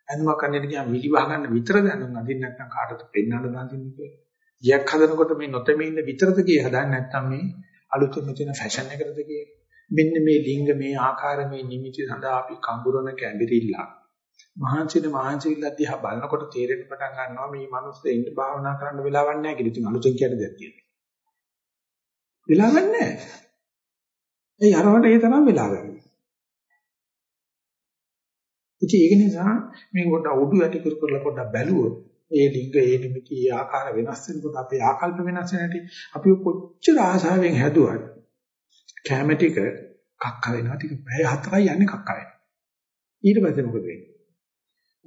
ඇඳුමක් කන්නට ගියාම විලි වහ ගන්න විතරද අඳුන් අඳින්න නැත්නම් කාටද පෙන්වන්න දාන්නේ කියලා? ගියක් හදනකොට මේ නොතෙමේ ඉන්න විතරද කිය හදන්නේ නැත්නම් මේ අලුතෙන් තියෙන ෆැෂන් එකකටද කියලා? මෙන්න මේ ලිංග මේ ආකාර මේ නිමිති සඳහා අපි කඹරන කැඹිරිල්ලක් මහන්සින මහන්සිල්ල දිහා බලනකොට තේරෙන්න පටන් ගන්නවා මේ මිනිස්සු ඉන්න භාවනා කරන්න වෙලාවක් නැහැ කියලා. ඉතින් අලුතෙන් කියන දෙයක් තියෙනවා. වෙලාවක් නැහැ. ඒ අරවට ඒ තරම් වෙලා ගන්න. ඉතින් ඒක නිසා මේ කොට උඩු යටි කර කරලා පොඩ්ඩක් බැලුවොත් ඒ ලිංග ඒ නිමිති ඒ ආකාර වෙනස් වෙනකොට අපේ ආකල්ප වෙනස් වෙන හැටි අපි කොච්චර ආශාවෙන් හැදුවත් කැම ටික කක්ක වෙනවා ටික පැය හතරයි යන්නේ කක්ක වෙනවා. ඊට පස්සේ මොකද වෙන්නේ?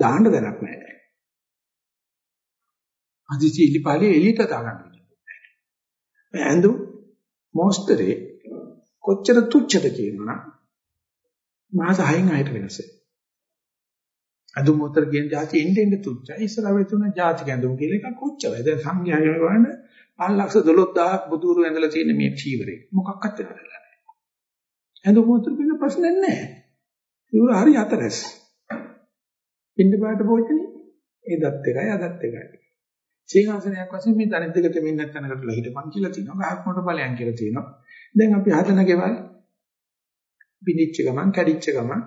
දාන්න දැනක් නැහැ. අදිසි ඉලිපාලේ එළියට දාගන්න බෑ. ඇඳු මොස්තරේ කොච්චර තුච්ඡද කියනවනම් මාස 6න් අයට වෙනස. අඳුම් උතර කියන જાති එන්න එන්න තුච්චයි. ඉස්සර වෙතුන જાති ගැඳුම් කියලා එකක් කොච්චරයි. දැන් සංඥාය වහන 512000ක් බුදුරු ඇඳලා තියෙන මේ චීවරේ. මොකක්වත් වෙන්නේ නැහැ. ඇඳුම් උතර කියන ප්‍රශ්න නැහැ. ඒක හරි අතරස්. පින්න පාට පොච්චනේ. ඒදත් එකයි අදත් එකයි. සීඝාසනයක් වශයෙන් මේ දණිත් දෙක දෙමින් නැත්නම් කරලා හිටපන් කියලා තියෙනවා. ගහක් මොකට බලයන් කියලා තියෙනවා. දැන් අපි හදන ගෙවල් බිනිච්ච ගමන් කැඩිච්ච ගමන්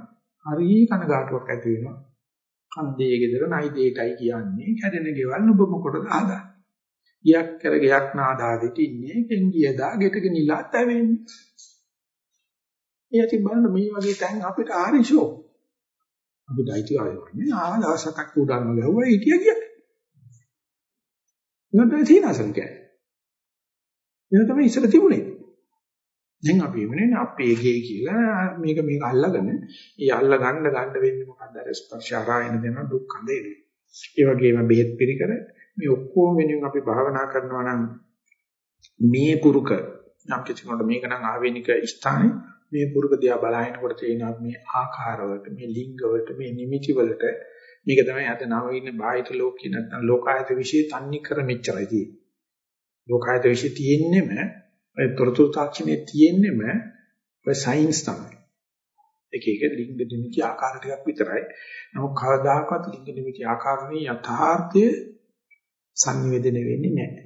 හරි කනගාටුවක් ඇති වෙනවා. කන්දේ ගෙදර නයි දෙයටයි කියන්නේ කැඩෙන ගෙවල් ඔබ මොකටද හදන්නේ? ගියක් කර ගයක් නාදාදිට ඉන්නේ කෙන්ගියදා ගෙටක නිලා තැවෙන්නේ. එයාට බලන්න මේ වගේ තැන් අපිට ආරිෂෝ. අපිට අයිතිවාදී ආව දවසක් උඩන්න ගහුවා හිටිය කියන්නේ. ඒකට සීනාසන කියන්නේ. ඒක තමයි ඉස්සර තිබුණේ. දැන් අපි වෙන්නේ අපේ ගේ කියලා මේක මේක අල්ලගෙන ඒ අල්ල ගන්න ගන්න වෙන්නේ මොකද්ද අර ස්පර්ශ ආරායන දෙන දුක් කඳ එන්නේ. ඒ වගේම බෙහෙත් පිළිකර මේ ඔක්කොම වෙනුවෙන් අපි භාවනා කරනවා නම් මේ පුරුක නම් කිසිමකට මේක නම් ආවේනික ස්ථානේ මේ පුරුක දිහා බලහිනකොට තේිනවා මේ ආකාරවලට මේ ලිංගවලට මේ නිමිති වලට මේක තමයි අද නව ඉන්න බාහිර ලෝකේ නැත්නම් ලෝකායත વિશે තන්නේ කර මෙච්චරයි තියෙන්නේ. ලෝකායත વિશે තියෙන්නේම ඔය තොරතුරු තාක්ෂණයේ තියෙන්නේම ඔය සයන්ස් තමයි. එක එක ලිංග නිමිති ආකාර ටිකක් විතරයි. නමුත් කවදාකවත් ලිංග නිමිති ආකාරනේ යථාර්ථය සංනිවේදනය වෙන්නේ නැහැ.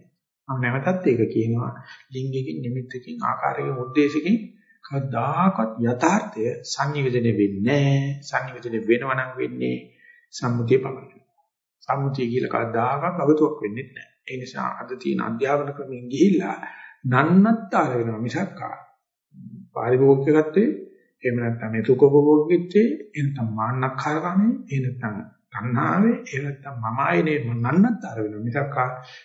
මම නැවතත් ඒක කියනවා ලිංගිකින් නිමිත්තකින් ආකාරයකින් උද්දේශකින් කවදාකවත් යථාර්ථය සංනිවේදනය වෙන්නේ නැහැ. සංනිවේදනය වෙනවා නම් වෙන්නේ සම්මුතිය පමණයි. සම්මුතිය කියලා කවදාකවත් අවතුවක් වෙන්නේ නැහැ. ඒ නිසා අද තියෙන අධ්‍යාපන ක්‍රමෙන් ගිහිල්ලා නන්නත්තර වෙනවා මිසක් පාරිභෝගිකත්වයේ එහෙම නැත්නම් මේ සුඛභෝගීත්වයේ එහෙනම් මාන්නක්කාරකමේ එහෙම නැත්නම් තණ්හාවේ එහෙම නැත්නම් මම ආයනේ නන්නත්තර වෙනවා මිසක්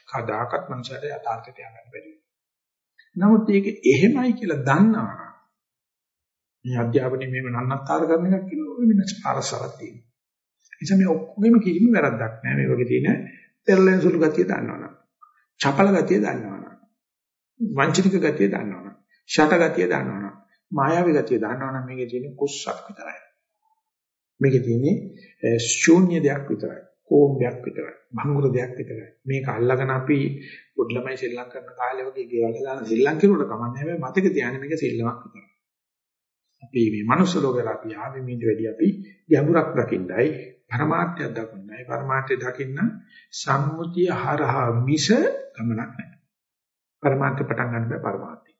කවදාකවත් මනසට යථාර්ථයට යන්න බැරි නමුත් මේක එහෙමයි කියලා දන්නවා මේ අධ්‍යාපනයේ මේව නන්නත්තර කරන එකක් කියලා ඔය වෙනස් පාරසාවක් තියෙනවා නිසා මේ ඔක්කොගෙම කිසිම වැරද්දක් නැහැ. මේ වගේ තියෙන පෙරලෙන සුළු ගතිය දන්නවනම්. චපල ගතිය දන්නවනම්. වංචනික ගතිය දන්නවනම්. ෂට ගතිය දන්නවනම්. මායාවී ගතිය දන්නවනම් මේකේ තියෙන කුස්සක් විතරයි. මේකේ තියෙන්නේ ශූන්‍ය දෙයක් විතරයි. කෝම්බයක් විතරයි. භංගුර දෙයක් විතරයි. මේක අල්ලගෙන අපි පොඩි ළමයි ශ්‍රී ලංකා කරන කාලේ වගේ ගෙවල් දාන ශ්‍රී ලංකේකට කමන්නේ හැබැයි මතක තියාගන්න මේක සෙල්ලමක් විතරයි. අපි මේ මනුස්ස ලෝකේ අපි ආවේ මේ වැඩි අපි ගැඹුරක් දකින්නයි පරමාර්ථයක් දකින්නයි පරමාර්ථය දකින්න සම්මුතිය හරහා මිස ගමනක් නැහැ. පරමාර්ථය පටන් ගන්න බෑ පරමාර්ථය.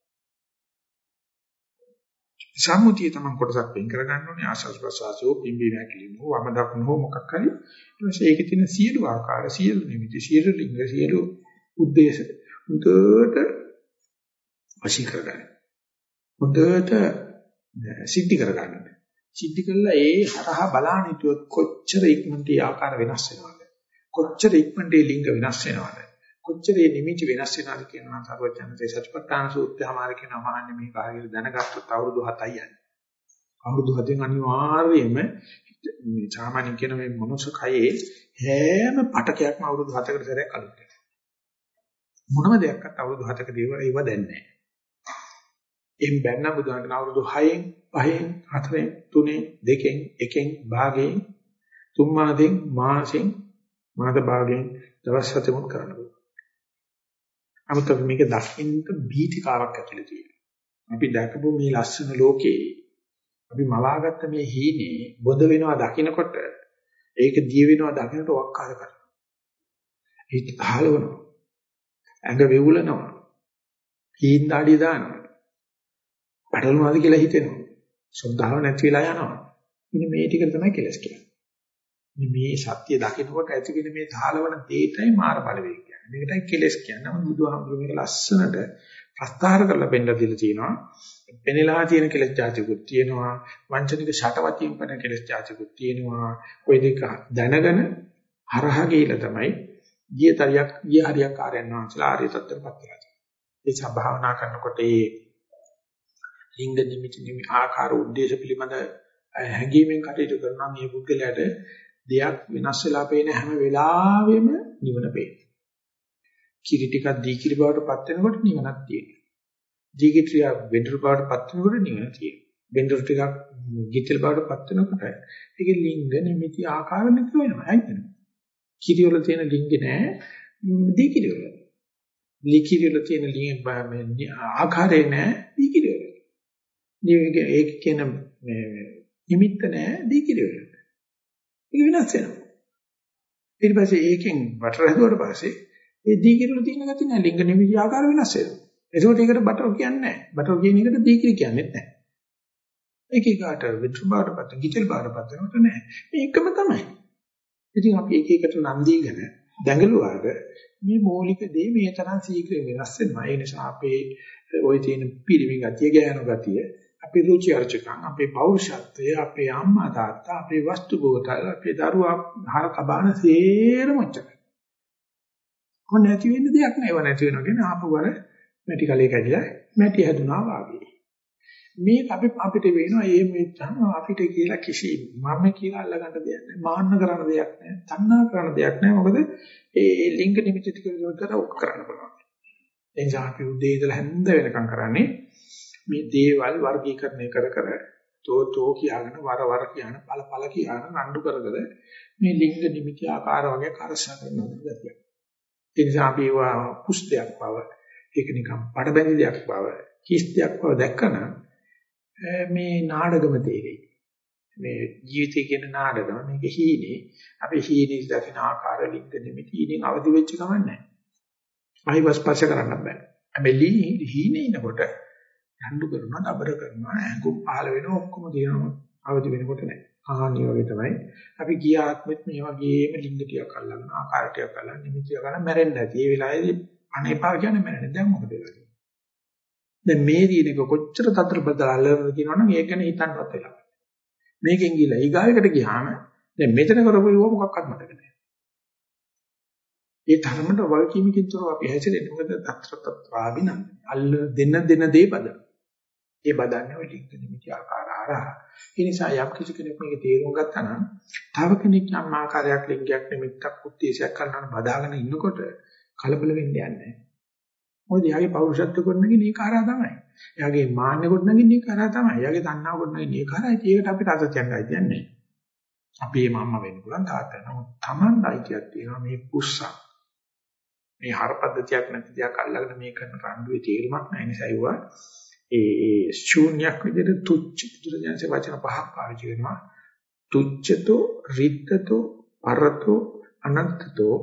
සම්මුතිය තමයි කොටසක් වෙන් කර ගන්න ඕනේ ආශස් ප්‍රසවාසෝ පිම්බි නැකිලිමු වම දකුණු හෝ මොකක් හරි ඊට පස්සේ ඒකේ තියෙන සියලු ආකාර සියලු නිමිති සියලු ලිංග සියලු ಉದ್ದೇಶ හොඳට වශී කරගන්න. හොඳට සිද්ධි කරගන්න. සිද්ධි කළා ඒ හරහා බලාන හිටියොත් කොච්චර ඉක්මනට ඒ ආකාර වෙනස් වෙනවද? කොච්චර ඉක්මනට ඒ ලිංග වෙනස් වෙනවද? කොච්චර ඒ නිමිති වෙනස් වෙනවද කියනවා සර්වඥාන්සේ සත්‍යපට්ඨාන සූත්‍රයමාර කියනවා මහන්නේ මේ කාර්යය දැනගත්තොත් අවුරුදු 7යි යන්නේ. අවුරුදු 7න් අනිවාර්යයෙන්ම මේ සාමාන්‍ය කියන මේ මනුෂ්‍ය කයේ හැම පටකයක්ම අවුරුදු 7කට සැරයක් අලුත් වෙනවා. මොනම දෙයක්වත් අවුරුදු 7කදී ඒව දැන්නේ නැහැ. එම් බැන්න බුදුහාමන අවුරුදු 6න් 5න් 4න් 3න් 2න් 1න් භාගයෙන් තුන් මාසෙන් මාසෙන් මාස භාගයෙන් දවස් හතෙමුත් කරන්න පුළුවන්. අමුත මේක දකින්න බීතිකාවක් ඇතුලේ තියෙනවා. අපි දැකපු මේ ලස්සන ලෝකේ අපි මවාගත්ත මේ හීනේ බොඳ වෙනවා දකින්නකොට ඒක දිය වෙනවා දකින්නට වක්කාර කරනවා. හිත හලවනවා. ඇඟ වෙවුලනවා. හීන් දාඩිය දානවා. පැටලුණාද කියලා හිතෙනවා. ශ්‍රද්ධාව නැති වෙලා යනවා. ඉතින් මේ ටික තමයි කෙලස් කියන්නේ. මේ සත්‍ය දකිනකොට ඇතිවෙන මේ තාලවන දෙයටයි මාර බලවේග කියන්නේ. ඒකටයි කෙලස් කියන්නේ. නමුත් බුදුහාමුදුරුවෝ මේක ලස්සනට ප්‍රස්තාර කරලා පෙන්නලා දීලා තියෙනවා. පෙනලා තියෙන කෙලස් જાතිකුත් තියෙනවා. වංචනික ෂටවතියෙන් පෙන කෙලස් જાතිකුත් තියෙනවා. ওই දෙක දැනගෙන හරහා ගිහිලා තමයි ගිය තරියක් ගිය හරියක් ආරයන් වහන්සේලා ආර්ය තත්ත්වයටපත් වෙලා තියෙන්නේ. ඒ සබාවනා කරනකොට ඒ ලිංග නිමිති නිමි ආකාර උද්දේශ පිළිබඳ හැඟීමෙන් කටයුතු කරනවා මේ පුද්ගලයාට දෙයක් වෙනස් වෙලා පේන හැම වෙලාවෙම නිවන පේනවා. කිරි ටිකක් දීකිරි බවට පත් වෙනකොට නිවනක් තියෙනවා. දීකිරිය වෙඬරු බවට පත් වෙනකොට නිවන තියෙනවා. බෙන්ඩර් ටිකක් ගිතෙල් බවට පත් වෙනකොට ඒකේ ලිංග නිමිති ආකාර නිත වෙනවා අයිතන. කිරි වල තියෙන ලිංග නෑ දී කිරි වල. ලී කිරි වල තියෙන ලිංග ආකාරය නෑ දී කිරි වල. ඒක කියන මේ නිමිත්ත නෑ දී කිරි වල. ඒක වෙනස් වෙනවා. ඊට පස්සේ ඒකෙන් බටර් හැදුවට පස්සේ ඒ දීගිරිවල තියෙන ගැති නෑ ලිංග නිවිදි ආකාර වෙනස් වෙනවා. ඒකට ඒකට බටර් කියන්නේ නෑ. බටර් කියන එකට දීගිරි කියන්නේත් නෑ. ඒක එකට විතර බාඩපත්, ගිතල් බාඩපත් වෙනවට නෑ. මේ එකම තමයි. ඉතින් අපි එක එකට නම් දීගෙන දැඟලුවාද මේ මූලික දේ මේ තරම් ශීඝ්‍රයෙන් වෙනස් වෙනවා. ඒ නිසා අපේ ওই තියෙන පිරිමි ගතිය, ගෑනු ගතිය, අපේ රුචි අරුචිකම්, අපේ පෞරුෂත්වය, අපේ අම්මා තාත්තා, අපේ වස්තු භෝගතල, අපේ දරුවා හරකබාන සේරම ඔච්චරයි. කොහොම නැති වෙන්න දෙයක් නෑ. ඒව නැති වෙනවා කියන්නේ ආපු වර මැටි කලේ කැඩිලා මැටි හැදුනා වාගේ. මේක අපි අපිට වෙනවා ඒ මෙච්චම අපිට කියලා කිසි මම කියලා අල්ලගන්න දෙයක් නැහැ මාන්න කරන දෙයක් නැහැ තණ්හා කරන දෙයක් නැහැ මොකද ඒ ලිංග නිමිති ටික විතර ඔක් කරන්න පුළුවන්. ඒ නිසා අපි උදේ ඉඳලා හැන්ද වෙනකම් කරන්නේ මේ දේවල් වර්ගීකරණය කර කර තෝ තෝ කියගෙන වර වර කියන පළ පළ කියන නණ්ඩු කර කර මේ ලිංග නිමිති ආකාර වගේ කරසන කරනවා ගතිය ඒ නිසා අපි ඒවා පුස්තයක් බව ඒක නිකම් පඩබැඳි දෙයක් බව කිස් දෙයක් බව දැක්කම මේ නාඩගම තේරෙයි. මේ ජීවිතය කියන නාඩගම මේක හීනේ. අපි හීනේ දකින ආකාර ලිංග නිමිති හීනෙන් අවදි වෙච්ච ගමන් නැහැ. ආයිවස් පස්ස කරන්න බෑ. හැබැයි හීනේ ඉනකොට රණ්ඩු කරනවා, දබර කරනවා, ඇඟුම් පහල වෙනවා ඔක්කොම තියෙනවා. අවදි වෙනකොට නැහැ. ආහනිය වගේ තමයි. අපි ගිය ආත්මෙත් මේ වගේම ලිංග ටිකක් අල්ලගෙන ආකාර ටිකක් අල්ලගෙන නිමිති ගන්න මැරෙන්නේ නැති. ඒ වෙලාවේදී අනේපා කියන්නේ මැරෙන්නේ. දැන් මොකද වෙන්නේ? දැන් මේ දින එක කොච්චර තතර බදලා අල්ලනද කියනවනම් ඒක ගැන හිතන්නවත් වෙලා. මේකෙන් ගිහලා ඊගාවකට ගියාම දැන් මෙතන කරපු ඒවා මොකක්වත් මතක නැහැ. ඒ තරමට වගකීමකින් තොරව අපි හැසිරෙන්නේ මොකද තතර තත්‍රාබින අල්ල දෙන දෙන දේ බද. ඒ බදන්නේ ඔය ලිංග නිමිති ආකාර ආරහ. ඒ නිසා යම් කිසි කෙනෙක් මේක තේරුම් ගත්තා නම් තව කෙනෙක් යම් ආකාරයක් ලිංගයක් නිමිත්තක් උත්තේශයක් කරනවා බදාගෙන ඉන්නකොට කලබල වෙන්න යන්නේ නැහැ. මොකද යාගේ පෞරුෂත්ව ගොඩනගන්නේ ඒක හරහා තමයි. යාගේ මාන්න ගොඩනගන්නේ ඒක හරහා තමයි. යාගේ තණ්හාව ගොඩනගන්නේ ඒක හරහා. ඒකට අපිට අත තියන්නයි කියන්නේ. අපි මේ මම්ම වෙන්න පුළුවන් තාත්තා. නමුත් Taman අයිතියක් තියෙනවා මේ පුස්සා. මේ හරපද්ධතියක් නැති දෙයක් අල්ලගෙන මේ කරන රණ්ඩුවේ තේරුමක් නැහැ නිසා ඒවා ඒ ඒ ශූන්‍යයක් විදිහට තුච්ච පුදුරජනසේ වචන පහක් පාවිච්චි කරනවා. තුච්ඡතෝ රිත්තතෝ පරතෝ අනත්තතෝ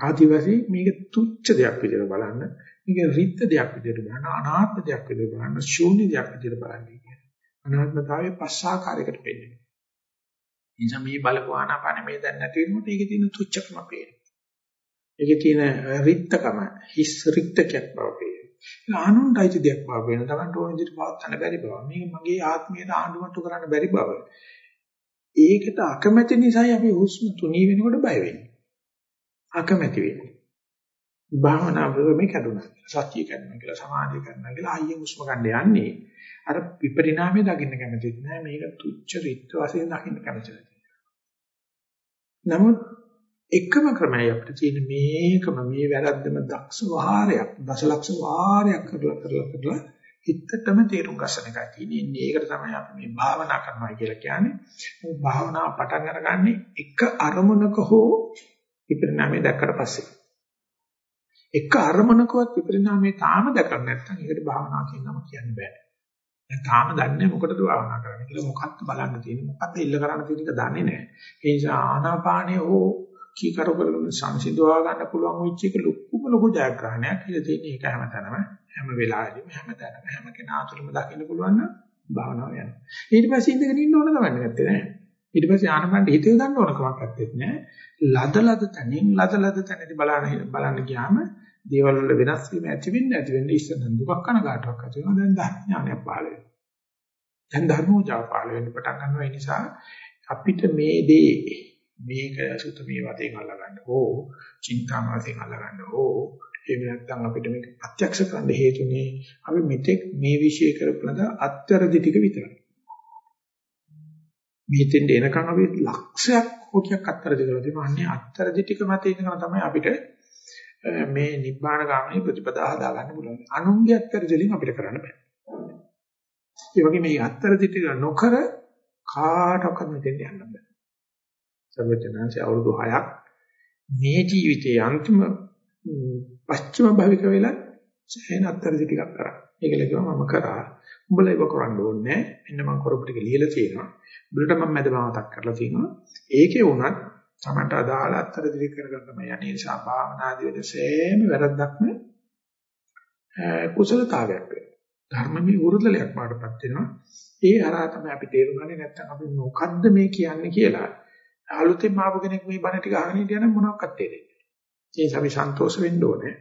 ආදිවාසී මේක තුච්ච දෙයක් විදිහට බලන්න මේක රිත් දෙයක් විදිහට බලන්න අනාත්ම දෙයක් විදිහට බලන්න ශූන්‍ය දෙයක් විදිහට බලන්න කියන අනාත්මතාවයේ පස්සාකාරයකට පෙන්නේ. එනිසා මේ බලපු ආනාපාන මේ දැන් නැති වෙනකොට ඒකේ තියෙන තුච්චකම පේනවා. ඒකේ තියෙන රිත්තකම හිස් රිත්තකයක් බව පේනවා. ආනුන්ටයි දෙයක් බව වෙන තමයි ඕන විදිහට පවත්න්න බැරි බව. මේක මගේ ආත්මයට ආඳුම්තු කරන්න බැරි බව. ඒකට අකමැති නිසායි අපි හුස්ම තුනී වෙනකොට බය වෙන්නේ. අකමැති වෙන්නේ. භාවනා වලම කැඩුනා. සත්‍ය කරනවා කියලා සමාධිය කරනවා කියලා ආයෙ හුස්ම ගන්න යන්නේ. අර විපරිණාමය දකින්න කැමති නෑ මේක තුච්ච රිත් වශයෙන් දකින්න කැමති නමුත් එකම ක්‍රමයි අපිට තියෙන මේකම මේ වැරද්දම දක්ෂ වාරයක් දසලක්ෂ වාරයක් කරලා කරලා කරලා හිතටම තේරුම් ගන්න එකයි තියෙන්නේ. ඒකට තමයි අපි මේ භාවනා කරනවා කියලා කියන්නේ. මේ භාවනාව පටන් අරගන්නේ එක අරමුණක හෝ විපරිණාමය දැක්කට පස්සේ. එක අරමුණකවත් විපරිණාමය තාම දැකලා නැත්නම් ඒකට භාවනා කියනම කියන්න බෑ. දැන් තාම දන්නේ මොකටද භාවනා කරන්නේ කියලා මොකක්ද බලන්න තියෙන්නේ මොකක්ද ඉල්ල කරන්න තියෙන එක දන්නේ නැහැ. ඒ නිසා ආනාපානය හෝ කීකරු කරගෙන සංසිඳවා ගන්න පුළුවන් වෙච්ච එක ලොකුම ලොකු ජයග්‍රහණයක් කියලා තියෙන්නේ ඒක හැමතැනම හැම වෙලාවෙදිම හැමතැනම හැම කෙනා තුළම දකින්න පුළුවන් නම් භාවනාව යනවා. ඊට පස්සේ ඉඳගෙන ඉන්න ඕන ගමන් නැත්තේ නෑ. ඊට පස්සේ ආනපනට හිතේ ගන්න ඕන කමක් නැත්තේ නෑ. ලද ලද තනින් ලද ලද තැනදී බලන්න බලන්න ගියාම දේවල් වල වෙනස් වීම ඇති වෙන්නේ නැති වෙන්නේ ඉස්සෙන් දුකක් කනගාටුවක් ඇති වෙනවා දැන් ඥානයක් පහළ වෙනවා. දැන් ධර්මෝජා පහළ වෙන්න පටන් ගන්නවා ඒ නිසා අපිට මේ දේ මේක සුතමේ වතෙන් අල්ලගන්න ඕ චින්තාම වතෙන් අල්ලගන්න ඕ එහෙම නැත්නම් අපිට මේක ප්‍රත්‍යක්ෂ කරන්න හේතුනේ අපි මෙතෙක් මේ විශ්ය කරපලද අත්‍යරදි ටික විතරයි. මෙතෙන්ට එනකන් අපි ලක්ෂයක් කෝටියක් අත්තරදි කරලා තියෙනවා. අන්නේ අත්තරදි ටික මත ඉඳගෙන තමයි අපිට මේ නිබ්බාන ගාමී ප්‍රතිපදා හදා ගන්න පුළුවන්. අනුන්ගේ අත්තරදි වලින් අපිට කරන්න බෑ. ඒ වගේ මේ අත්තර දිටි නොකර කාටවත් මෙතෙන් යන්න බෑ. සර්වඥාන්සේ අවුරුදු 6ක් මේ ජීවිතයේ අන්තිම පස්චිම භවික වෙලා සෑහෙන අත්තර දිටි ටිකක් කරා. ඒකල කිව්වා මම කරා. උඹලා ඒක කරන්න ඕනේ මෙන්න මම කරපු ටික ලියලා තියෙනවා. උඹලට මම මැදමාවතක් කරලා තියෙනවා. ඒකේ වුණත් තමන්ට අදාළ අත්තර දිටි කරගන්න තමයි යන්නේ. නිසා භාවනාදී වෙන සෑම වැරද්දක්ම කුසලතාවයක් වෙනවා. ධර්මමේ උරුදලයක් වඩපත් වෙනවා. ඒ හරහා තමයි අපි තේරුම් ගන්නේ නැත්නම් අපි මොකද්ද මේ කියන්නේ කියලා. අලුතෙන් ආපු කෙනෙක් මේ බණ ටික අහගෙන ඉඳියනම් මොනවක්වත් තේරෙන්නේ නැහැ. ඒ නිසා අපි සන්තෝෂ වෙන්න ඕනේ.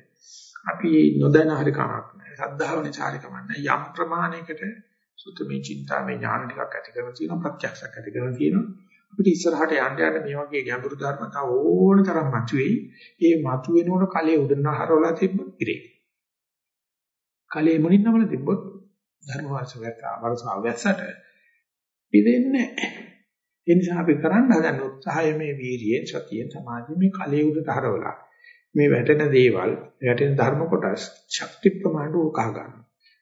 අපි නොදැන හරි කමක් නැහැ. සද්ධාව නිසා හරි කමක් නැහැ. යම් ප්‍රමාණයකට සුතමේ චින්තාමේ ඥාන ටිකක් ඇති කරගෙන තියෙනවා ප්‍රත්‍යක්ෂයක් ඇති කරගෙන තියෙනවා. අපිට ඉස්සරහට යන්න යන්න මේ වගේ ගැඹුරු ධර්මතා ඕන තරම් මතුවේයි. ඒ මතුවෙනකොට කලයේ උඩන හරවලා තිබ්බොත් ඉරේ. කලයේ මුණින් නමල තිබ්බොත් ධර්ම වර්ෂ වර්ෂ අවැස්සට පිදෙන්නේ නැහැ. ඒ නිසා අපි කරන්න හදන උත්සාහය මේ වීරියෙන් සතියෙන් සමාධිය මේ කලයේ උඩට හරවලා මේ වැටෙන දේවල් වැටෙන ධර්ම කොටස් ශක්ති ප්‍රමාණය උකහා ගන්න.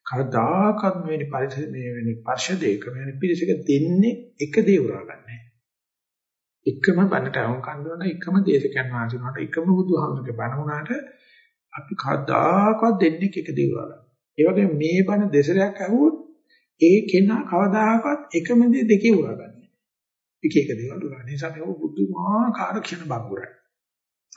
කවදාකවත් මේ පරිසර මේ වෙනි පර්ෂදේක මේ පිළිසක දෙන්නේ එක දේ උරාගන්නේ. එකම බණට අවුන් කන්දරන එකම දේශකයන් වහන්සේනට එකම බුදුහාමුදුරගේ බණ වුණාට අපි කවදාකවත් දෙන්නේ එක දේ උරාගන්න. ඒ වගේ මේ බණ දෙසරයක් අහුවොත් ඒ කෙනා කවදාකවත් එකම දේ දෙකේ උරාගන්නේ. එක එක දේවල් දුනා. නිසා මේක බුද්ධමාකාර කියන බඟුරයි.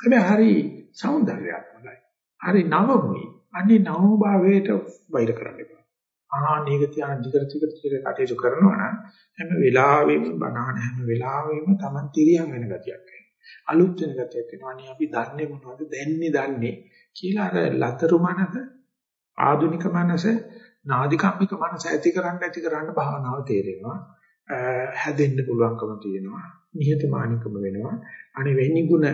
හැබැයි හරි సౌందర్యාත්මකයි. හරි නවමුයි. අනේ නවම භාවයට වෛර කරන්න එපා. ආනේක තියාන දිගට දිගට දිගට කටයුතු කරනවා නම් හැම වෙලාවෙම බනහන හැම වෙලාවෙම Taman තිරියම් වෙන ගතියක් එනවා. අලුත් වෙන ගතියක් එනවා. අනේ අපි දන්නේ මොනවද? දැන්නේ දන්නේ කියලා අර ලතරු මනස ආධුනික මනස නාදිකම්මික මනස ඇති කරන්න ඇති කරන්න භාවනාව තේරෙනවා. හැදෙන්න පුළුවන්කම තියෙනවා. නිහතමානීකම වෙනවා. අනේ වෙණි ගුණ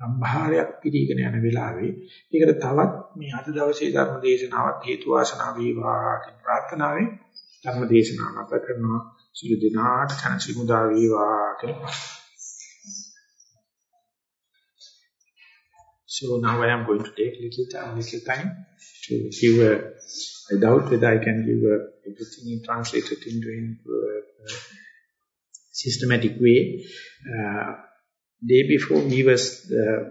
සම්භාරයක් පිළිගෙන යන වෙලාවේ ඒකට තවත් මේ අද දවසේ ධර්ම දේශනාවත් හේතු වාසනා වේවා කියන ප්‍රාර්ථනාවෙන් ධර්ම දේශනාව නැත කරනවා සිළු දිනාට කනසි මුදා වේවා කියලා. So now I am going to take little time, little time to give a, I doubt whether I can give a, everything in translated into a, a systematic way. Uh, day before we was uh,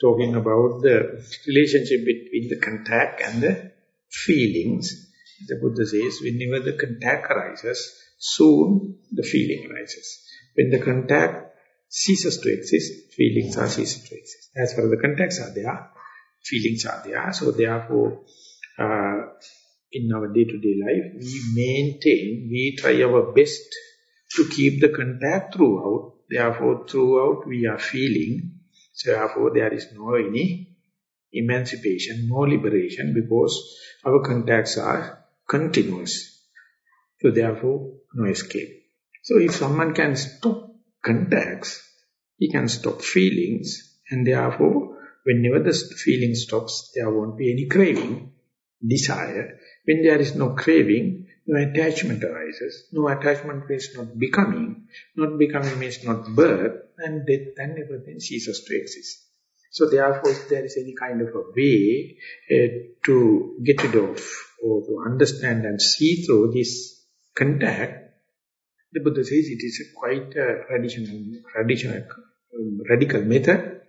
talking about the relationship between the contact and the feelings. The Buddha says, whenever the contact arises, soon the feeling arises. When the contact ceases to exist, feelings are ceases to exist. As far as the contacts are there, feelings are there. So therefore, uh, in our day-to-day -day life, we maintain, we try our best to keep the contact throughout Therefore, throughout we are feeling, so therefore there is no any emancipation, no liberation because our contacts are continuous. So therefore, no escape. So if someone can stop contacts, he can stop feelings and therefore whenever the feeling stops, there won't be any craving, desire. When there is no craving, no attachment arises. No attachment means not becoming. Not becoming means not birth. And death and everything ceases to exist. So therefore, if there is any kind of a way uh, to get rid of or to understand and see through this contact, the Buddha says it is a quite a traditional, traditional, um, radical method.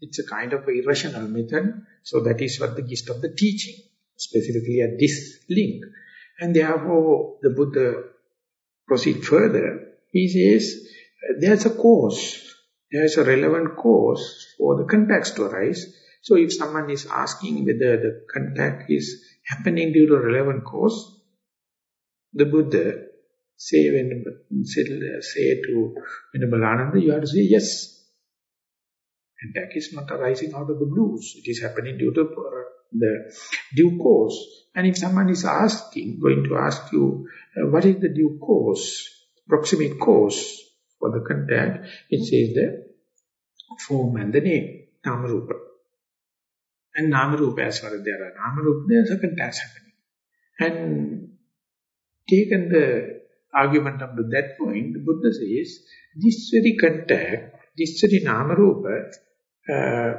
It's a kind of irrational method. So that is what the gist of the teaching, specifically at this link. And therefore, the Buddha proceed further. He says, there's a cause, there's a relevant cause for the context to arise. So if someone is asking whether the contact is happening due to a relevant cause, the Buddha say, when, say, to Venerable Ananda, you have to say yes. Contact is not arising out of the blues. It is happening due to the due course. And if someone is asking, going to ask you, uh, what is the due course, proximate cause for the contact, it says the form and the name, Namarupa. And Namarupa, as far as there are Namarupa, there are certain tasks happening. And taken the argument up to that point, Buddha says, this very contact, this very Namarupa, uh,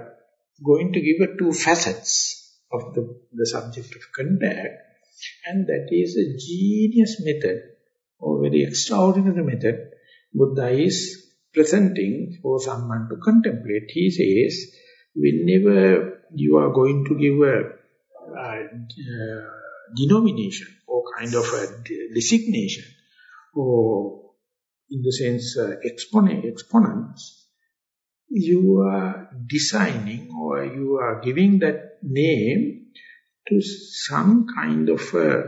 going to give a two facets of the, the subject of contact. And that is a genius method or very extraordinary method Buddha is presenting for someone to contemplate. He says, whenever you are going to give a, a, a denomination or kind of a designation or in the sense uh, exponent, exponents, you are designing or you are giving that name to some kind of a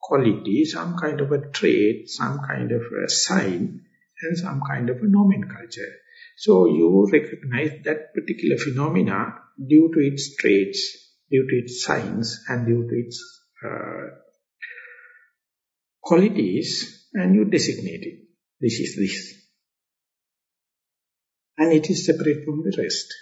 quality, some kind of a trait, some kind of a sign, and some kind of a nomenclature. So you recognize that particular phenomena due to its traits, due to its signs, and due to its uh, qualities, and you designate it. This is this. And it is separate from the rest.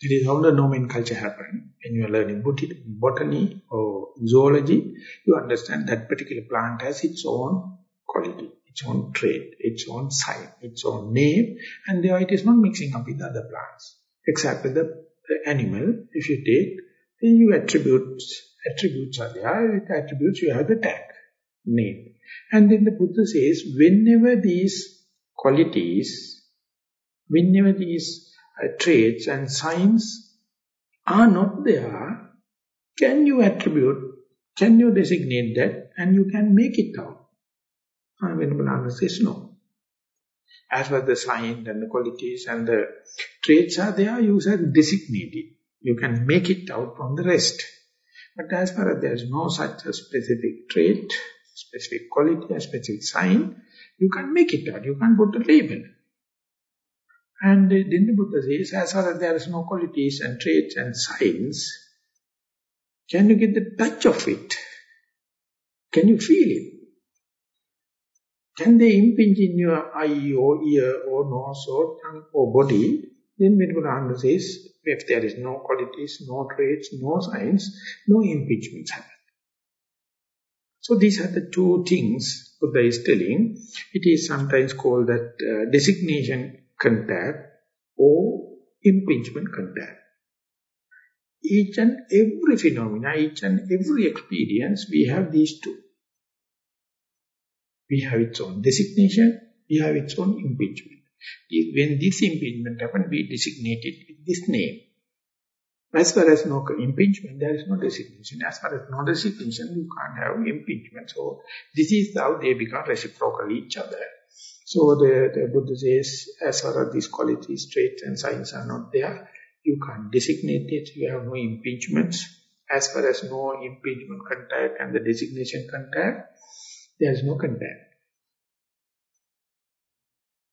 It is how the nomenclature happen. When you are learning botany or zoology, you understand that particular plant has its own quality, its own trait, its own sign, its own name, and there it is not mixing up with other plants. Except the, the animal, if you take, then you attributes, attributes are there, with attributes you have the tag, name. And then the Buddha says, whenever these qualities, whenever these uh, traits and signs are not there, can you attribute, can you designate that and you can make it out? And Venerable says no. As as the signs and the qualities and the traits are there, you can designate it. You can make it out from the rest. But as far as there is no such a specific trait, specific quality, a specific sign, you can make it out. You can put a label. And then the Buddha says, as far as there is no qualities and traits and signs, can you get the touch of it? Can you feel it? Can they impinge in your eye or ear or nose or tongue or body? Then Vedanta says, if there is no qualities, no traits, no signs, no impingements happen. So these are the two things Buddha is telling. It is sometimes called that uh, designation contact or impingement contact. Each and every phenomena, each and every experience, we have these two. We have its own designation, we have its own impingement. When this impingement happens, we designate it with this name. As far as no impingement, there is no designation. As far as no designation, you can't have impingement. So this is how they become reciprocal each other. So the, the Buddha says, as far as these qualities, traits and signs are not there, you can't designate it, you have no impingements. As far as no impingement contact and the designation contact, there is no contact.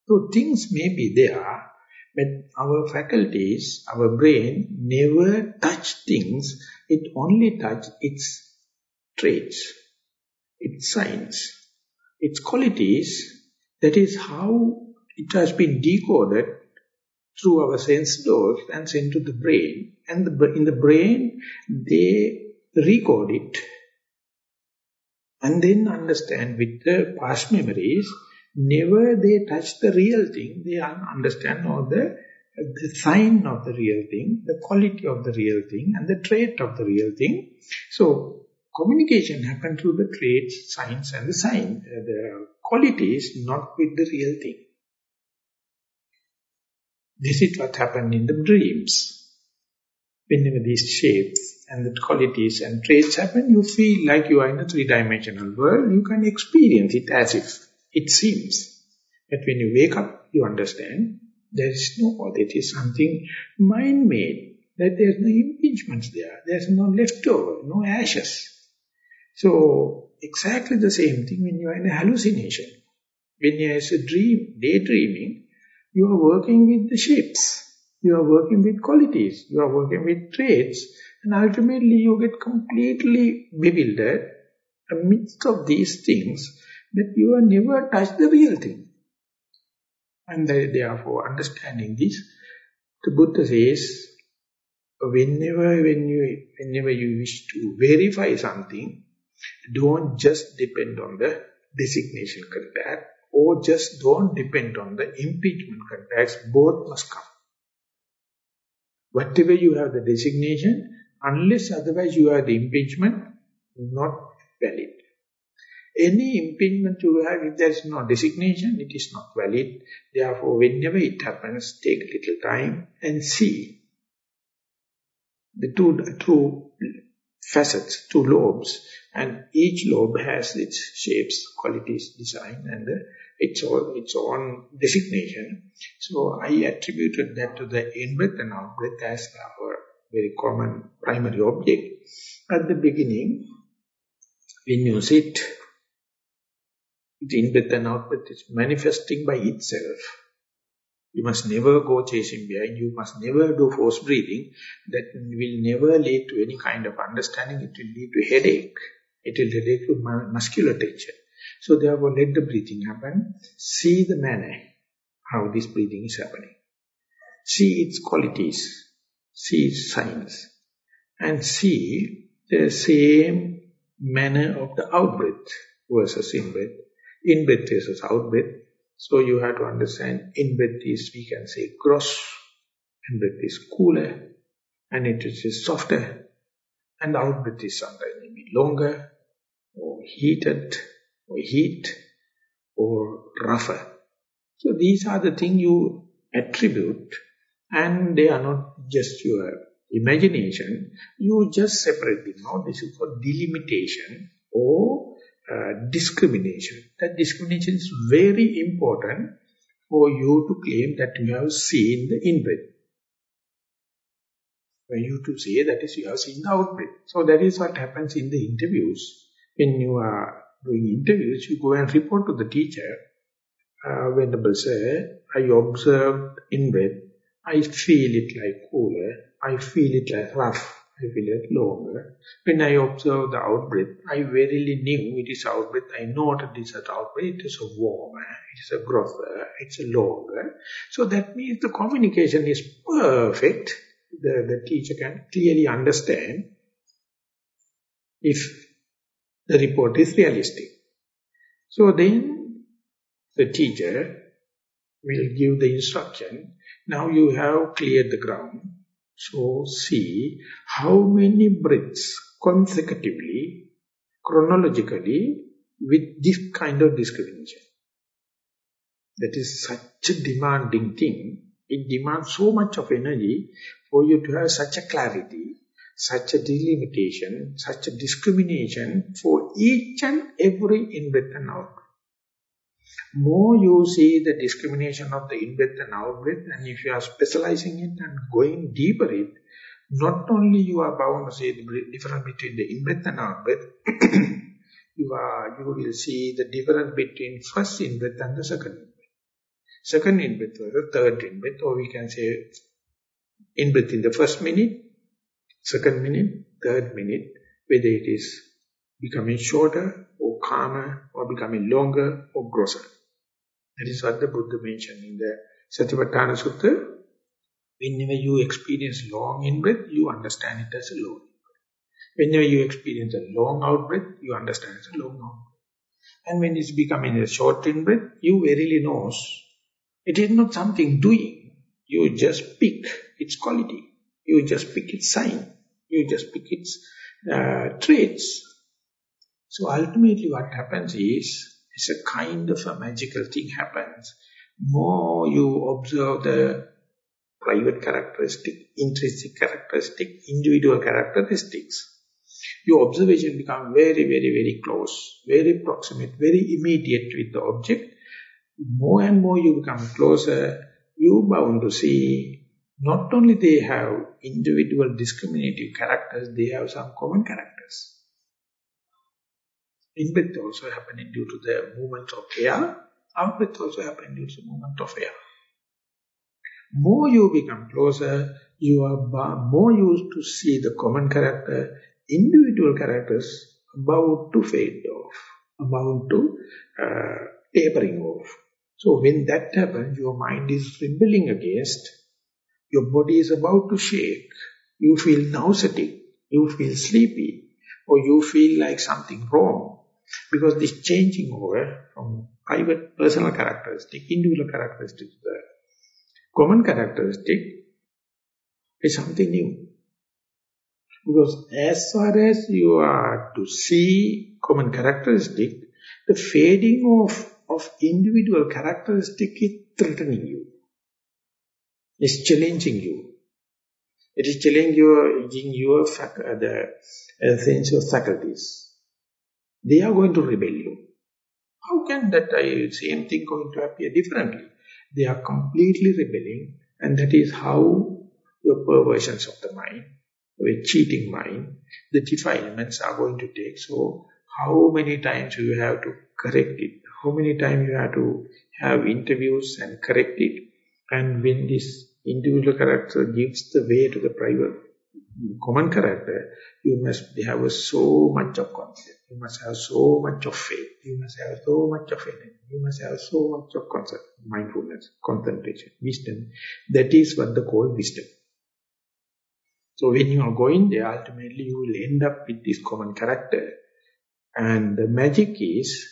So things may be there, but our faculties, our brain never touch things, it only touch its traits, its signs, its qualities, that is how it has been decoded through our sense doors and sent to the brain. And the, in the brain, they record it and then understand with the past memories, never they touch the real thing, they understand all the, the sign of the real thing, the quality of the real thing, and the trait of the real thing. So, communication happens through the traits, signs, and the sign, uh, the qualities, not with the real thing. This is what happened in the dreams. Whenever these shapes and the qualities and traits happen, you feel like you are in a three-dimensional world. You can experience it as if it seems. that when you wake up, you understand there is no, it is something mind-made, that there is no impingements there, there is no leftover, no ashes. So, exactly the same thing when you are in a hallucination. When you are a dream, daydreaming, you are working with the shapes. You are working with qualities. You are working with traits. And ultimately you get completely bewildered amidst of these things that you have never touched the real thing. And therefore, understanding this, the Buddha says, whenever, when you, whenever you wish to verify something, don't just depend on the designation contact or just don't depend on the impeachment contacts. Both must come. Whatever you have the designation, unless otherwise you have the impeachment, not valid. Any impingement you have, if there is no designation, it is not valid. Therefore, whenever it happens, take a little time and see the two, two facets, two lobes, and each lobe has its shapes, qualities, design, and the, its, own, its own designation. So I attributed that to the in-breath and out-breath as our very common primary object. At the beginning, when you sit, the in-breath and out-breath is manifesting by itself. You must never go chasing behind. You must never do force breathing. That will never lead to any kind of understanding. It will lead to headache. It will lead to muscular tension. So therefore, let the breathing happen. See the manner how this breathing is happening. See its qualities. See its signs. And see the same manner of the out-breath versus in-breath. In-breath versus out-breath so you have to understand in-breath is, we can say, gross, in-breath is cooler, and it is softer, and out-breath is sometimes maybe longer, or heated, or heat, or rougher. So these are the things you attribute, and they are not just your imagination. You just separate them. Now this is for delimitation or uh, discrimination. That discrimination is very important for you to claim that you have seen the in-breath. For you to say that is you have seen the out-breath. So that is what happens in the interviews. When you are doing interviews, you go and report to the teacher, uh, Venerable Sir, I observed in-breath, I feel it like cooler, I feel it like rough, I feel it longer. When I observe the out-breath, I verily knew it is out-breath. I noted this as out-breath. It is a warmer, it is a grosser, uh, it's a longer. Uh. So that means the communication is perfect. The, the teacher can clearly understand if the report is realistic. So then the teacher will give the instruction. Now you have cleared the ground. So see how many breaths consecutively, chronologically, with this kind of discrimination. That is such a demanding thing. It demands so much of energy for you to have such a clarity, such a delimitation, such a discrimination for each and every in-breath and out more you see the discrimination of the in-breath and out-breath, and if you are specializing it and going deeper it, not only you are bound to see the difference between the in-breath and out-breath, you are you will see the difference between first in-breath and the second in-breath. Second in-breath or the third in-breath, or we can say in-breath in the first minute, second minute, third minute, whether it is becoming shorter or calmer or becoming longer or grosser. That is what the Buddha mentioned in the Satipatthana Sutta. Whenever you experience long in-breath, you understand it as a long in-breath. Whenever you experience a long out-breath, you understand it as a long out-breath. And when it's becoming a short in-breath, you verily knows. It is not something doing. You just pick its quality. You just pick its sign. You just pick its uh, traits. So ultimately what happens is, it's a kind of a magical thing happens. More you observe the private characteristic, intrinsic characteristic, individual characteristics, your observation become very, very, very close, very proximate, very immediate with the object. More and more you become closer, you bound to see not only they have individual discriminative characters, they have some common characters. In-breath also happening due to the movement of air. Out-breath also happening due to the movement of air. More you become closer, you are more used to see the common character, individual characters about to fade off, about to uh, tapering off. So when that happens, your mind is rebelling against, your body is about to shake, you feel nauseatic, you feel sleepy, or you feel like something wrong. Because this changing over from private personal characteristic, individual characteristic to the common characteristic is something new. Because as far as you are to see common characteristic, The fading of, of individual characteristic is threatening you. It's challenging you. It is challenging your, your uh, the uh, sense faculties. They are going to rebel you. How can that uh, same thing going to appear differently? They are completely rebelling and that is how your perversions of the mind, your cheating mind, the defilements are going to take. So how many times you have to correct it? How many times you have to have interviews and correct it? And when this individual character gives the way to the private common character, you must have so much of confidence. You must have so much of faith. You must have so much of energy. You must have so much of concept, mindfulness, concentration, wisdom. That is what they call wisdom. So when you are going there, ultimately you will end up with this common character. And the magic is,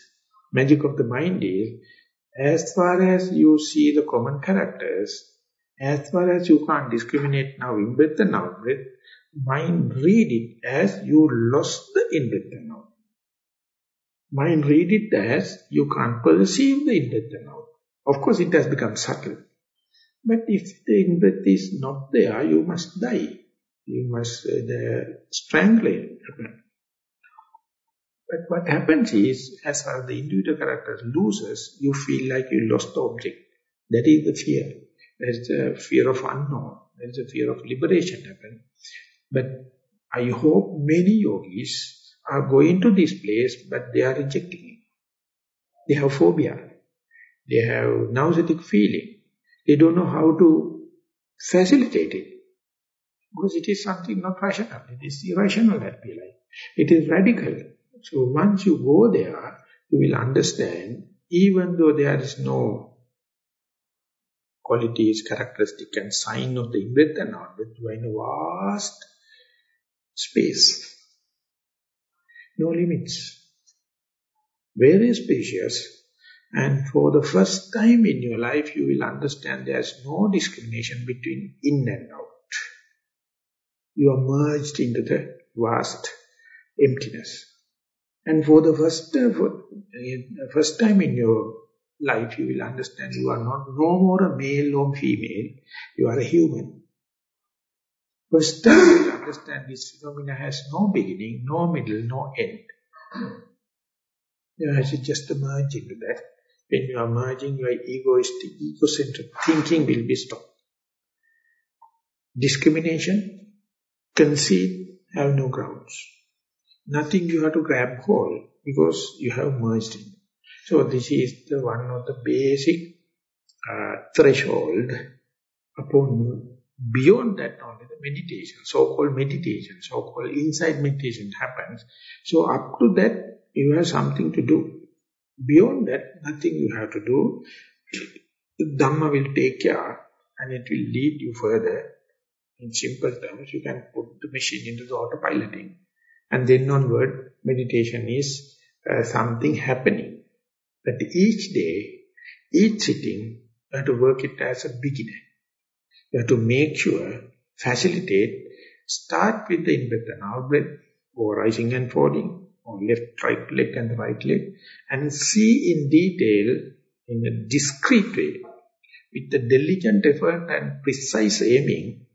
magic of the mind is, as far as you see the common characters, as far as you can't discriminate now in breath and out breath, mind read it as you lost the in breath and out. Mind read it as you can't perceive the in breath and out. Of course it has become subtle. But if the in breath is not there, you must die. You must, uh, the strangling happen. But what happens is, as far as the individual character loses, you feel like you lost the object. That is the fear. There is a fear of unknown. There is a fear of liberation happen. But I hope many yogis are going to this place, but they are rejecting it. They have phobia. They have nauseatic feeling. They don't know how to facilitate it. Because it is something not rational. It is irrational that we like. It is radical. So once you go there, you will understand, even though there is no qualities, characteristic and sign of the in-breath and out-breath, you are in a vast space. No limits. Very spacious. And for the first time in your life, you will understand there is no discrimination between in and out. You are merged into the vast emptiness. And for the first, uh, for, uh, first time in your life, you will understand you are not no more a male or female, you are a human. First time understand this phenomena has no beginning, no middle, no end. You have just merge into that. When you are merging, your egoistic, egocentric thinking will be stopped. Discrimination, conceit have no grounds. Nothing you have to grab hold because you have merged in. So this is the one of the basic uh, threshold upon beyond that only the meditation, so-called meditation, so-called inside meditation happens. So up to that you have something to do. Beyond that, nothing you have to do. Dhamma will take care and it will lead you further. In simple terms, you can put the machine into the autopiloting. And then onward, meditation is uh, something happening. But each day, each sitting, you have to work it as a beginner. You have to make sure, facilitate, start with the in-breath and out-breath, go rising and falling, or left right leg and right leg, and see in detail, in a discreet way, with the diligent effort and precise aiming,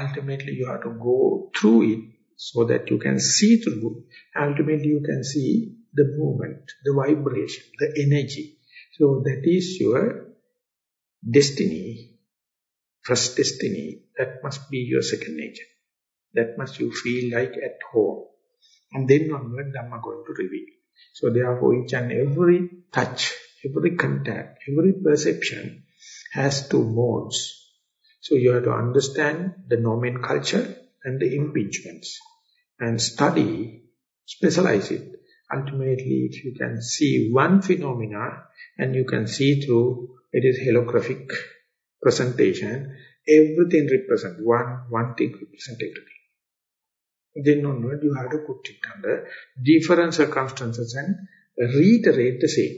ultimately you have to go through it so that you can see through, ultimately you can see the movement, the vibration, the energy. So that is your destiny, first destiny. That must be your second nature. That must you feel like at home. And then onward, Dhamma going to reveal. So therefore, each and every touch, every contact, every perception has two modes. So you have to understand the nomenclature and the impingements and study, specialize it. Ultimately, if you can see one phenomena and you can see through, it is holographic presentation, everything represent one, one thing represent everything. Then onward, you have to put it under different circumstances and reiterate the same.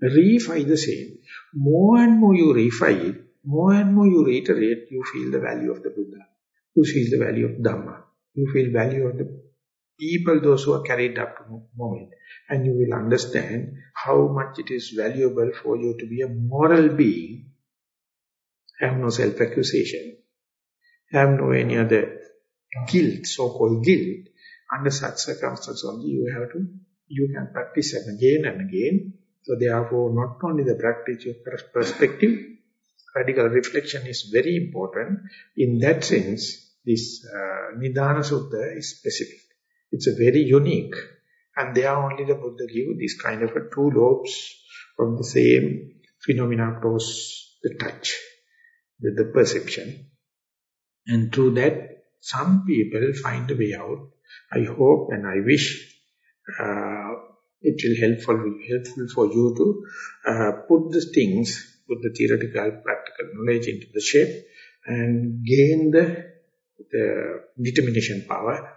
Refine the same. More and more you refine it, more and more you reiterate, you feel the value of the Buddha. You feel the value of Dhamma. You feel value of the people, those who are carried up to moment. And you will understand how much it is valuable for you to be a moral being, have no self-accusation, have no any other guilt, so-called guilt. Under such circumstances only you have to, you can practice again and again. So therefore, not only the practice of perspective, radical reflection is very important. In that sense, this uh, Nidana Sutta is specific. It's a very unique. And there only the Buddha give this kind of a two lobes from the same phenomena across the touch, the, the perception. And through that, some people find a way out. I hope and I wish uh, it will helpful helpful for you to uh, put the things, put the theoretical, practical knowledge into the shape and gain the, the determination power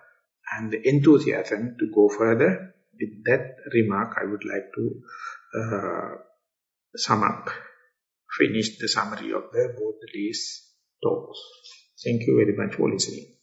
and the enthusiasm to go further. With that remark, I would like to uh, sum up, finish the summary of the both these talks. Thank you very much for listening.